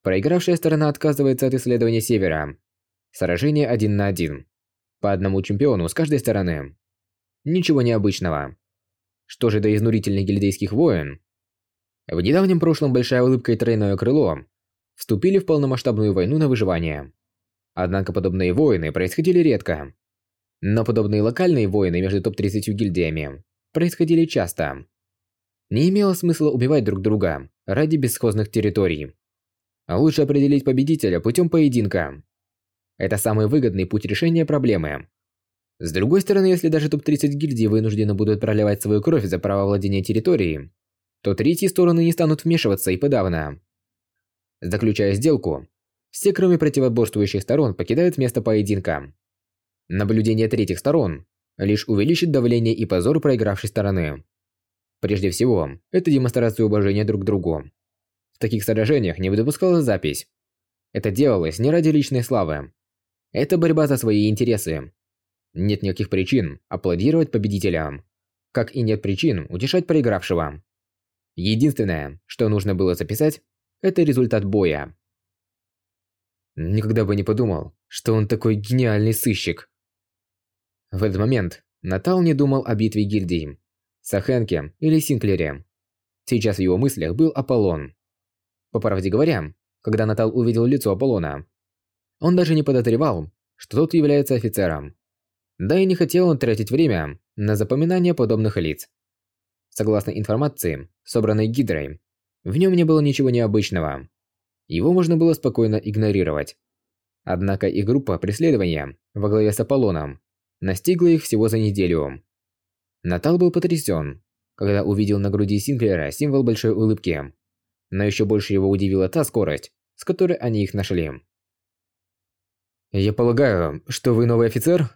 Проигравшая сторона отказывается от исследования Севера. Сражение один на один. По одному чемпиону с каждой стороны. Ничего необычного. Что же до изнурительных гильдейских войн? В недавнем прошлом Большая Улыбка и Тройное Крыло вступили в полномасштабную войну на выживание. Однако подобные войны происходили редко. Но подобные локальные войны между топ-30 гильдиями происходили часто. Не имело смысла убивать друг друга ради бесхозных территорий. Лучше определить победителя путем поединка. Это самый выгодный путь решения проблемы. С другой стороны, если даже топ-30 гильдий вынуждены будут проливать свою кровь за право владения территорией, то третьи стороны не станут вмешиваться и подавно. Заключая сделку, все кроме противоборствующих сторон покидают место поединка. Наблюдение третьих сторон лишь увеличит давление и позор проигравшей стороны. Прежде всего, это демонстрация уважения друг к другу. В таких сражениях не допускалась запись. Это делалось не ради личной славы. Это борьба за свои интересы. Нет никаких причин аплодировать победителям, как и нет причин утешать проигравшего. Единственное, что нужно было записать, это результат боя. Никогда бы не подумал, что он такой гениальный сыщик. В этот момент Натал не думал о битве гильдии, Сахенке или Синклере. Сейчас в его мыслях был Аполлон. По правде говоря, когда Натал увидел лицо Аполлона, он даже не подозревал, что тот является офицером. Да и не хотел он тратить время на запоминание подобных лиц. Согласно информации, собранной Гидрой, в нем не было ничего необычного. Его можно было спокойно игнорировать. Однако и группа преследования во главе с Аполлоном настигла их всего за неделю. Натал был потрясен, когда увидел на груди Синклера символ большой улыбки. Но еще больше его удивила та скорость, с которой они их нашли. «Я полагаю, что вы новый офицер?»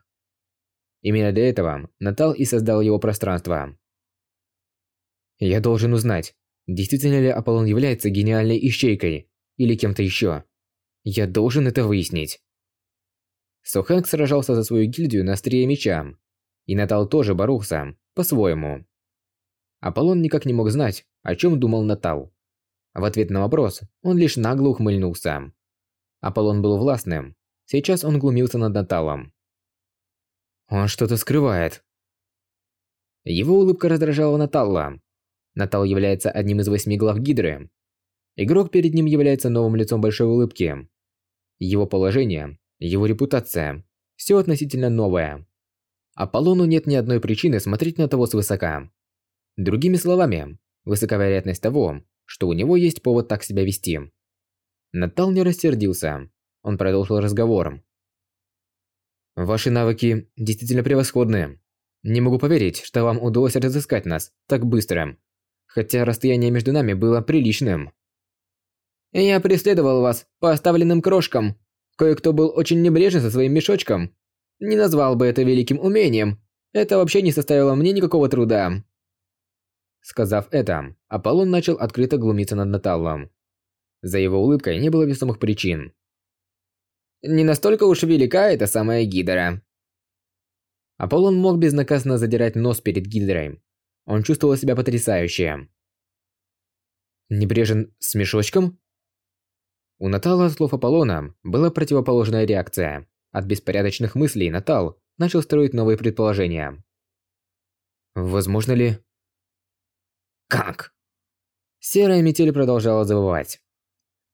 Именно для этого Натал и создал его пространство. «Я должен узнать, действительно ли Аполлон является гениальной ищейкой или кем-то еще. Я должен это выяснить». Сохэнк сражался за свою гильдию на острие меча, и Натал тоже боролся, по-своему. Аполлон никак не мог знать, о чем думал Натал. В ответ на вопрос он лишь нагло ухмыльнулся. Аполлон был властным. Сейчас он глумился над Наталом. Он что-то скрывает. Его улыбка раздражала Наталла. Натал является одним из восьми глав Гидры. Игрок перед ним является новым лицом большой улыбки. Его положение, его репутация – все относительно новое. Аполлону нет ни одной причины смотреть на того свысока. Другими словами, высока вероятность того, что у него есть повод так себя вести. Натал не рассердился. Он продолжил разговор. Ваши навыки действительно превосходны. Не могу поверить, что вам удалось разыскать нас так быстро. Хотя расстояние между нами было приличным. Я преследовал вас по оставленным крошкам. Кое-кто был очень небрежен со своим мешочком. Не назвал бы это великим умением. Это вообще не составило мне никакого труда. Сказав это, Аполлон начал открыто глумиться над Наталлом. За его улыбкой не было весомых причин. Не настолько уж велика эта самая Гидра. Аполлон мог безнаказанно задирать нос перед Гидрой. Он чувствовал себя потрясающе. Небрежен с мешочком? У Натала от слов Аполлона была противоположная реакция. От беспорядочных мыслей Натал начал строить новые предположения. Возможно ли... Как? Серая метель продолжала завывать.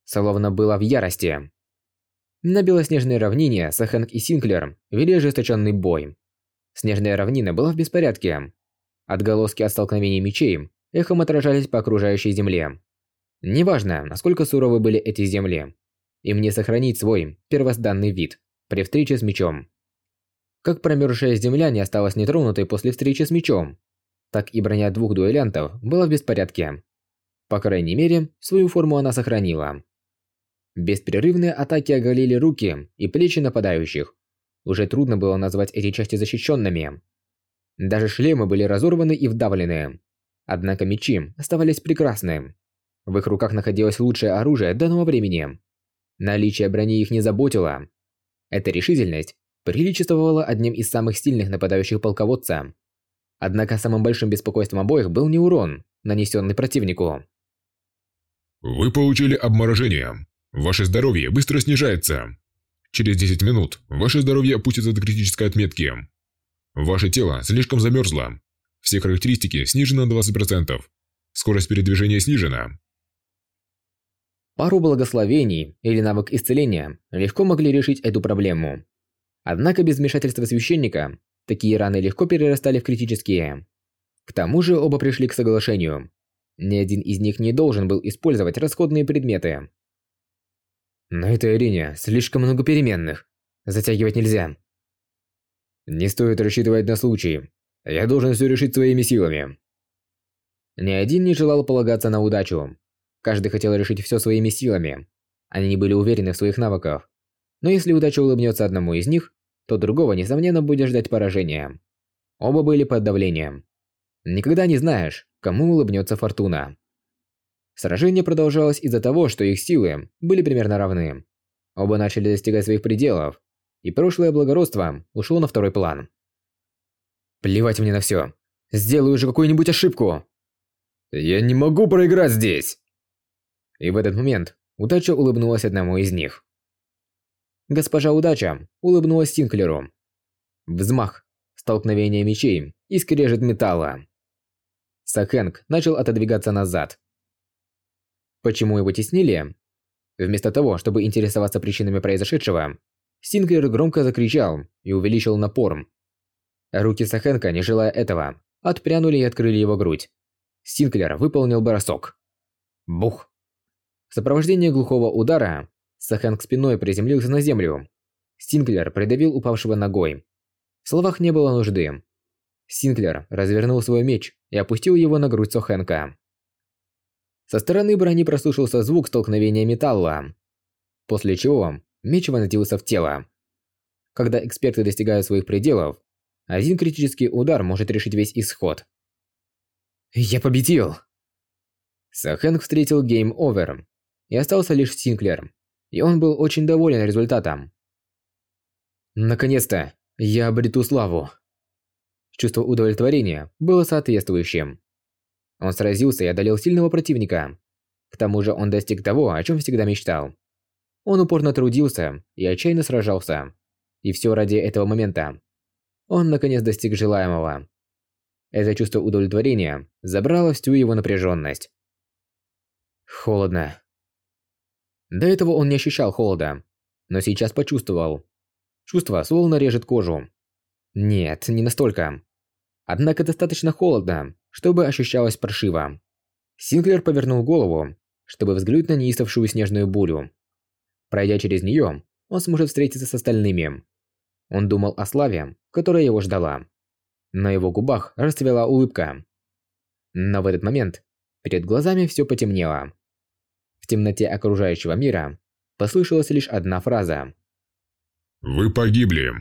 Словно была в ярости. На белоснежной равнине Сахэнг и Синклер вели ожесточенный бой. Снежная равнина была в беспорядке. Отголоски от столкновений мечей эхом отражались по окружающей земле. Неважно, насколько суровы были эти земли, им не сохранить свой первозданный вид при встрече с мечом. Как промерзшая земля не осталась нетронутой после встречи с мечом, так и броня двух дуэлянтов была в беспорядке. По крайней мере, свою форму она сохранила. Беспрерывные атаки оголили руки и плечи нападающих. Уже трудно было назвать эти части защищенными. Даже шлемы были разорваны и вдавлены. Однако мечи оставались прекрасны. В их руках находилось лучшее оружие данного времени. Наличие брони их не заботило. Эта решительность приличествовала одним из самых сильных нападающих полководца. Однако самым большим беспокойством обоих был не урон, нанесенный противнику. Вы получили обморожение. Ваше здоровье быстро снижается. Через 10 минут ваше здоровье опустится до критической отметки. Ваше тело слишком замерзло. Все характеристики снижены на 20%. Скорость передвижения снижена. Пару благословений или навык исцеления легко могли решить эту проблему. Однако без вмешательства священника такие раны легко перерастали в критические. К тому же оба пришли к соглашению. Ни один из них не должен был использовать расходные предметы. На этой арене слишком много переменных. Затягивать нельзя. Не стоит рассчитывать на случай. Я должен все решить своими силами. Ни один не желал полагаться на удачу. Каждый хотел решить все своими силами. Они не были уверены в своих навыках. Но если удача улыбнется одному из них, то другого, несомненно, будет ждать поражения. Оба были под давлением. Никогда не знаешь, кому улыбнется фортуна. Сражение продолжалось из-за того, что их силы были примерно равны. Оба начали достигать своих пределов, и прошлое благородство ушло на второй план. Плевать мне на все. Сделаю же какую-нибудь ошибку. Я не могу проиграть здесь. И в этот момент удача улыбнулась одному из них. Госпожа Удача улыбнулась Синклеру. Взмах, столкновение мечей и скрежет металла. Сахэнг начал отодвигаться назад, Почему его теснили? Вместо того, чтобы интересоваться причинами произошедшего, Синклер громко закричал и увеличил напор. Руки Сахенка, не желая этого, отпрянули и открыли его грудь. Синклер выполнил бросок. Бух! В сопровождении глухого удара Сахенк спиной приземлился на землю. Синклер придавил упавшего ногой. В словах не было нужды. Синклер развернул свой меч и опустил его на грудь Сохенка. Со стороны брони прослушался звук столкновения металла, после чего меч вонзился в тело. Когда эксперты достигают своих пределов, один критический удар может решить весь исход. «Я победил!» Сахэнг встретил гейм-овер, и остался лишь Синклер, и он был очень доволен результатом. Наконец-то, я обрету славу. Чувство удовлетворения было соответствующим. Он сразился и одолел сильного противника. К тому же он достиг того, о чем всегда мечтал. Он упорно трудился и отчаянно сражался. И все ради этого момента. Он наконец достиг желаемого. Это чувство удовлетворения забрало всю его напряженность. Холодно. До этого он не ощущал холода, но сейчас почувствовал. Чувство словно режет кожу. Нет, не настолько. Однако достаточно холодно, чтобы ощущалось паршиво. Синклер повернул голову, чтобы взглянуть на неистовшую снежную бурю. Пройдя через нее, он сможет встретиться с остальными. Он думал о славе, которая его ждала. На его губах расцвела улыбка. Но в этот момент перед глазами все потемнело. В темноте окружающего мира послышалась лишь одна фраза. «Вы погибли».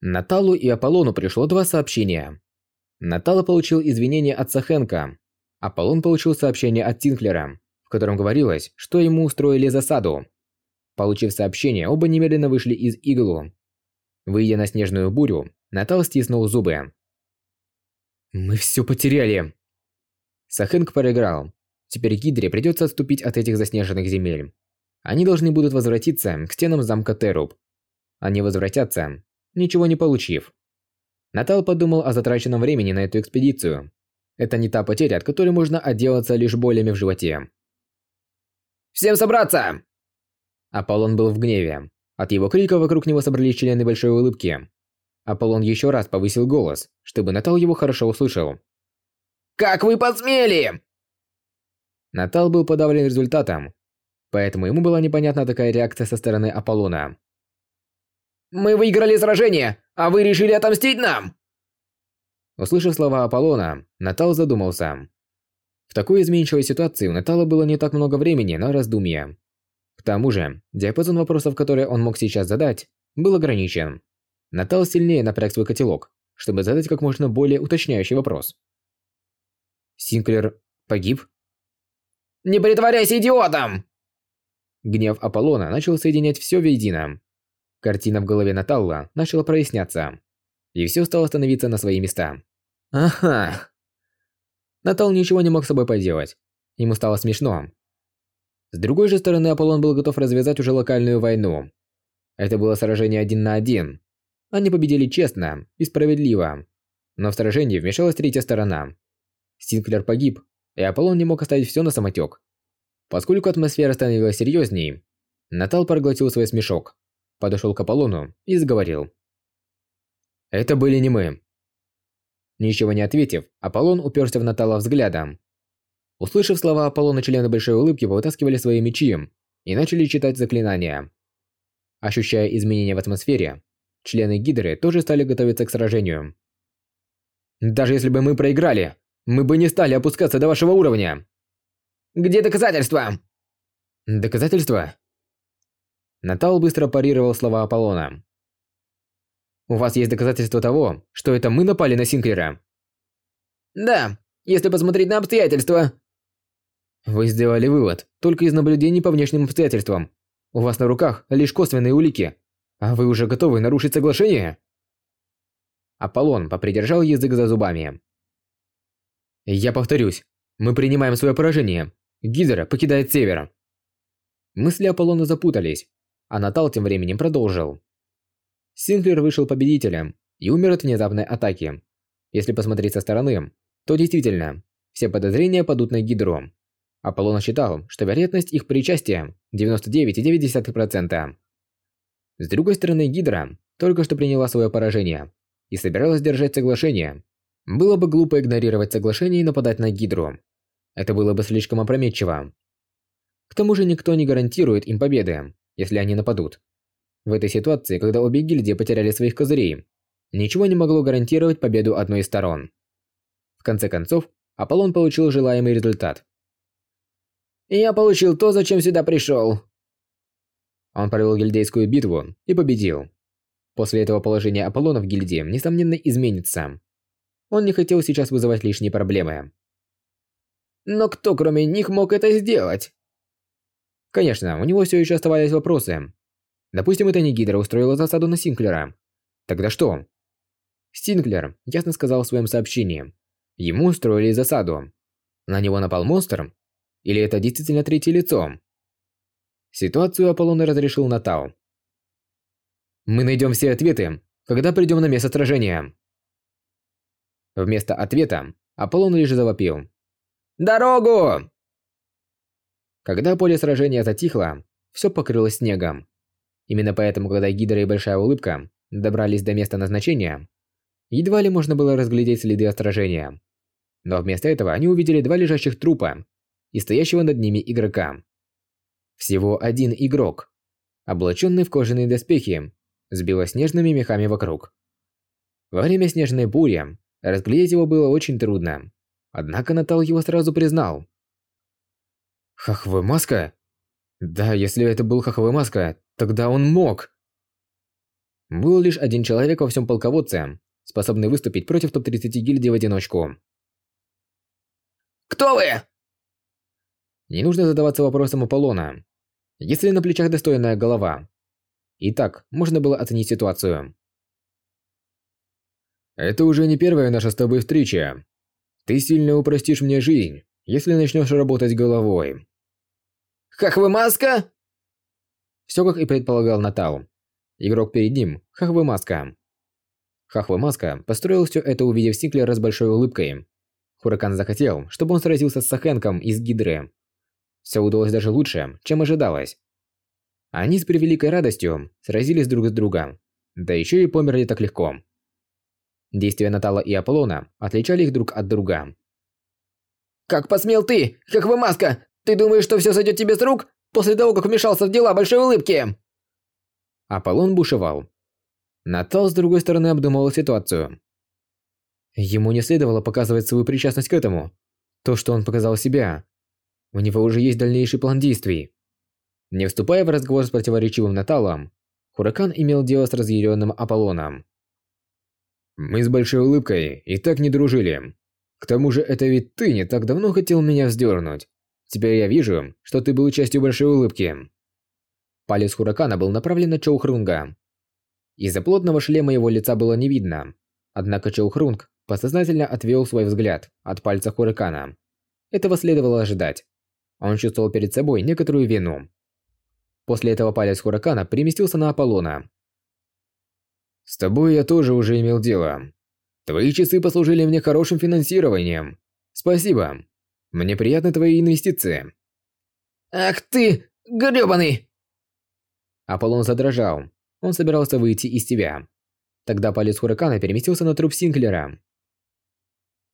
Наталу и Аполлону пришло два сообщения. Натала получил извинения от Сахенко. Аполлон получил сообщение от Тинклера, в котором говорилось, что ему устроили засаду. Получив сообщение, оба немедленно вышли из иглу. Выйдя на снежную бурю, Натал стиснул зубы. «Мы все потеряли!» Сахенк проиграл. Теперь Гидре придется отступить от этих заснеженных земель. Они должны будут возвратиться к стенам замка Теруб. Они возвратятся, ничего не получив. Натал подумал о затраченном времени на эту экспедицию. Это не та потеря, от которой можно отделаться лишь болями в животе. «Всем собраться!» Аполлон был в гневе. От его крика вокруг него собрались члены большой улыбки. Аполлон еще раз повысил голос, чтобы Натал его хорошо услышал. «Как вы посмели!» Натал был подавлен результатом, поэтому ему была непонятна такая реакция со стороны Аполлона. Мы выиграли сражение, а вы решили отомстить нам!» Услышав слова Аполлона, Натал задумался. В такой изменчивой ситуации у Натала было не так много времени на раздумья. К тому же, диапазон вопросов, которые он мог сейчас задать, был ограничен. Натал сильнее напряг свой котелок, чтобы задать как можно более уточняющий вопрос. Синклер погиб? «Не притворяйся идиотом!» Гнев Аполлона начал соединять все воедино. Картина в голове Наталла начала проясняться, и все стало становиться на свои места. Ага. Натал ничего не мог с собой поделать. Ему стало смешно. С другой же стороны, Аполлон был готов развязать уже локальную войну. Это было сражение один на один. Они победили честно и справедливо. Но в сражении вмешалась третья сторона. Синклер погиб, и Аполлон не мог оставить все на самотек. Поскольку атмосфера становилась серьезней, Натал проглотил свой смешок подошел к Аполлону и заговорил. «Это были не мы». Ничего не ответив, Аполлон уперся в Натала взглядом. Услышав слова Аполлона, члены Большой Улыбки повытаскивали свои мечи и начали читать заклинания. Ощущая изменения в атмосфере, члены Гидры тоже стали готовиться к сражению. «Даже если бы мы проиграли, мы бы не стали опускаться до вашего уровня!» «Где доказательства?» «Доказательства?» Натал быстро парировал слова Аполлона. «У вас есть доказательства того, что это мы напали на Синклера?» «Да, если посмотреть на обстоятельства». «Вы сделали вывод только из наблюдений по внешним обстоятельствам. У вас на руках лишь косвенные улики, а вы уже готовы нарушить соглашение?» Аполлон попридержал язык за зубами. «Я повторюсь, мы принимаем свое поражение. Гидера покидает север». Мысли Аполлона запутались, а Натал тем временем продолжил. Синклер вышел победителем и умер от внезапной атаки. Если посмотреть со стороны, то действительно, все подозрения падут на Гидру. Аполлон считал, что вероятность их причастия 99,9%. С другой стороны, Гидра только что приняла свое поражение и собиралась держать соглашение. Было бы глупо игнорировать соглашение и нападать на Гидру. Это было бы слишком опрометчиво. К тому же никто не гарантирует им победы если они нападут. В этой ситуации, когда обе гильдии потеряли своих козырей, ничего не могло гарантировать победу одной из сторон. В конце концов, Аполлон получил желаемый результат. «Я получил то, зачем сюда пришел». Он провел гильдейскую битву и победил. После этого положение Аполлона в гильдии, несомненно, изменится. Он не хотел сейчас вызывать лишние проблемы. Но кто кроме них мог это сделать? Конечно, у него все еще оставались вопросы. Допустим, это не Гидра устроила засаду на Синклера. Тогда что? Синклер ясно сказал в своем сообщении. Ему устроили засаду. На него напал монстр? Или это действительно третье лицо? Ситуацию Аполлон разрешил Натал. «Мы найдем все ответы, когда придем на место сражения». Вместо ответа Аполлон лишь завопил. «Дорогу!» Когда поле сражения затихло, все покрылось снегом. Именно поэтому, когда Гидра и Большая Улыбка добрались до места назначения, едва ли можно было разглядеть следы от. Но вместо этого они увидели два лежащих трупа и стоящего над ними игрока. Всего один игрок, облаченный в кожаные доспехи, с белоснежными мехами вокруг. Во время снежной бури разглядеть его было очень трудно, однако Натал его сразу признал. Хахвы маска? Да, если это был Хахвы маска, тогда он мог. Был лишь один человек во всем полководце, способный выступить против топ-30 гильдии в одиночку. «Кто вы?» Не нужно задаваться вопросом Аполлона. Если на плечах достойная голова. Итак, можно было оценить ситуацию. Это уже не первая наша с тобой встреча. Ты сильно упростишь мне жизнь, если начнешь работать головой. Хахвы маска? Все как и предполагал Натал. Игрок перед ним – Хахвы маска. Хахвы маска построил все это, увидев Синклера с большой улыбкой. Хуракан захотел, чтобы он сразился с Сахенком из Гидры. Все удалось даже лучше, чем ожидалось. Они с превеликой радостью сразились друг с другом, да еще и померли так легко. Действия Натала и Аполлона отличали их друг от друга. «Как посмел ты, Хахвы маска! Ты думаешь, что все сойдет тебе с рук после того, как вмешался в дела большой улыбки?» Аполлон бушевал. Натал, с другой стороны, обдумывал ситуацию. Ему не следовало показывать свою причастность к этому. То, что он показал себя, у него уже есть дальнейший план действий. Не вступая в разговор с противоречивым Наталом, Хуракан имел дело с разъяренным Аполлоном. «Мы с большой улыбкой и так не дружили. К тому же это ведь ты не так давно хотел меня вздернуть. Теперь я вижу, что ты был частью большой улыбки». Палец Хуракана был направлен на Чоухрунга. Из-за плотного шлема его лица было не видно. Однако Чоухрунг подсознательно отвел свой взгляд от пальца Хуракана. Этого следовало ожидать. Он чувствовал перед собой некоторую вину. После этого палец Хуракана переместился на Аполлона. «С тобой я тоже уже имел дело. Твои часы послужили мне хорошим финансированием. Спасибо. Мне приятны твои инвестиции». «Ах ты, грёбаный!» Аполлон задрожал. Он собирался выйти из себя. Тогда палец Хуракана переместился на труп Синклера.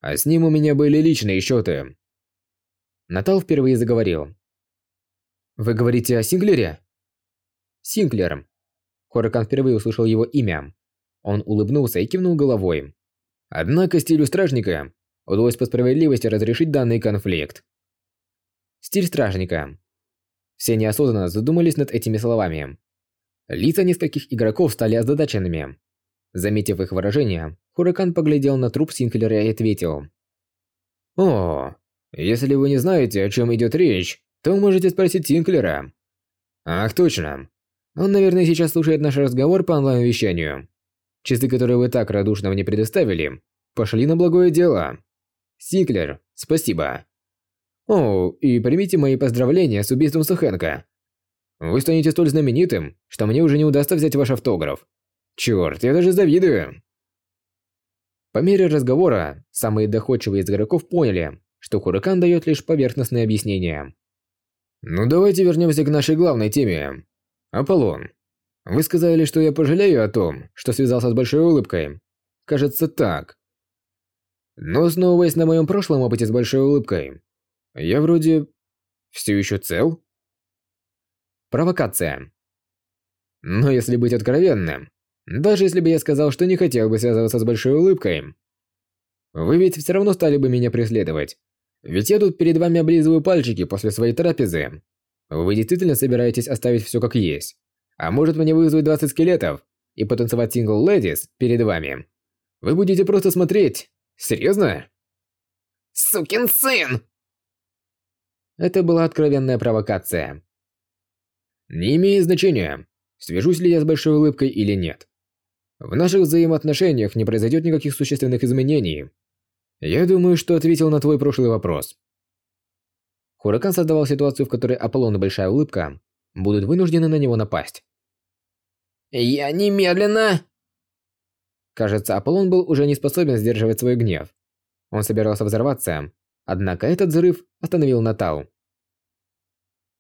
«А с ним у меня были личные счеты. Натал впервые заговорил. «Вы говорите о Синглере?» «Синклер». Хоракан впервые услышал его имя. Он улыбнулся и кивнул головой. Однако стилю стражника удалось по справедливости разрешить данный конфликт. Стиль стражника. Все неосознанно задумались над этими словами. Лица нескольких игроков стали озадаченными. Заметив их выражение, Хуракан поглядел на труп Синклера и ответил. «О, если вы не знаете, о чем идет речь, то можете спросить Тинклера. Ах, точно. Он, наверное, сейчас слушает наш разговор по онлайн-вещанию. Часы, которые вы так радушно мне предоставили, пошли на благое дело. Синклер, спасибо. О, и примите мои поздравления с убийством Сухенка. Вы станете столь знаменитым, что мне уже не удастся взять ваш автограф. Черт, я даже завидую. По мере разговора, самые доходчивые из игроков поняли, что Хуракан дает лишь поверхностные объяснения. Ну давайте вернемся к нашей главной теме. Аполлон. Вы сказали, что я пожалею о том, что связался с большой улыбкой. Кажется, так. Но основываясь на моем прошлом опыте с большой улыбкой, я вроде все еще цел? Провокация. Но если быть откровенным, даже если бы я сказал, что не хотел бы связываться с большой улыбкой, вы ведь все равно стали бы меня преследовать. Ведь я тут перед вами облизываю пальчики после своей трапезы. Вы действительно собираетесь оставить все как есть? А может мне вызвать 20 скелетов и потанцевать сингл ледис перед вами? Вы будете просто смотреть. Серьезно? Сукин сын! Это была откровенная провокация. Не имеет значения, свяжусь ли я с большой улыбкой или нет. В наших взаимоотношениях не произойдет никаких существенных изменений, я думаю, что ответил на твой прошлый вопрос. Хуракан создавал ситуацию, в которой Аполлон и Большая Улыбка будут вынуждены на него напасть. «Я немедленно!» Кажется, Аполлон был уже не способен сдерживать свой гнев. Он собирался взорваться, однако этот взрыв остановил Натал.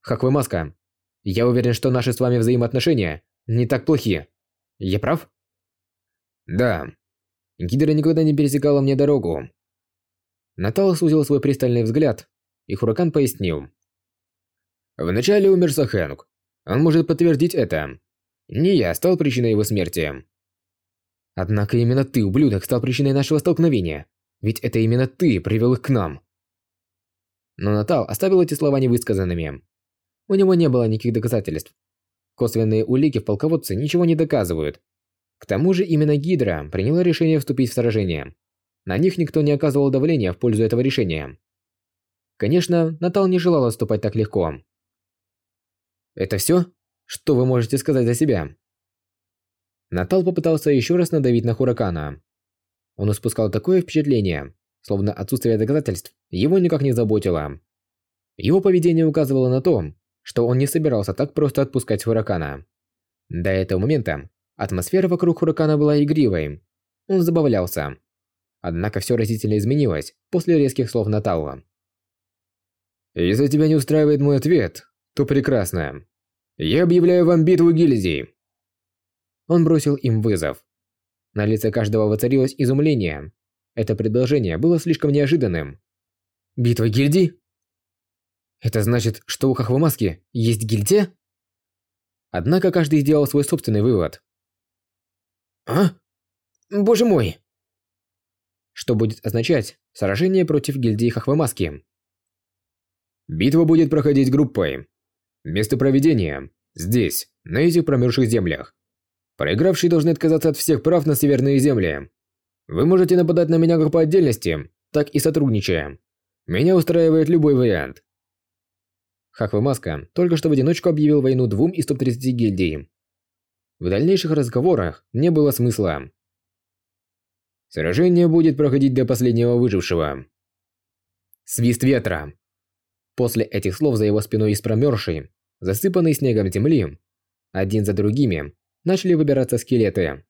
Хаквы-маска, я уверен, что наши с вами взаимоотношения не так плохи. Я прав? Да. Гидра никогда не пересекала мне дорогу. Натал сузил свой пристальный взгляд, и Хуракан пояснил. Вначале умер Сахэнг. Он может подтвердить это. Не я стал причиной его смерти. Однако именно ты, ублюдок, стал причиной нашего столкновения. Ведь это именно ты привел их к нам. Но Натал оставил эти слова невысказанными. У него не было никаких доказательств. Косвенные улики в полководце ничего не доказывают. К тому же именно Гидра приняла решение вступить в сражение. На них никто не оказывал давления в пользу этого решения. Конечно, Натал не желал отступать так легко. Это все? Что вы можете сказать за себя? Натал попытался еще раз надавить на Хуракана. Он испускал такое впечатление, словно отсутствие доказательств его никак не заботило. Его поведение указывало на то, что он не собирался так просто отпускать Хуракана. До этого момента атмосфера вокруг Хуракана была игривой. Он забавлялся. Однако все разительно изменилось после резких слов Наталла. «Если тебя не устраивает мой ответ, то прекрасно. Я объявляю вам битву гильдий». Он бросил им вызов. На лице каждого воцарилось изумление. Это предложение было слишком неожиданным. «Битва гильдий?» Это значит, что у Хахвамаски есть гильдия? Однако каждый сделал свой собственный вывод. А? Боже мой! Что будет означать сражение против гильдии Хахвамаски? Битва будет проходить группой. Место проведения – здесь, на этих промерзших землях. Проигравшие должны отказаться от всех прав на северные земли. Вы можете нападать на меня как по отдельности, так и сотрудничая. Меня устраивает любой вариант. Хаквы Маска только что в одиночку объявил войну двум из топ-30 гильдий. В дальнейших разговорах не было смысла. Сражение будет проходить до последнего выжившего. Свист ветра. После этих слов за его спиной из промерзшей, засыпанной снегом земли, один за другими, начали выбираться скелеты.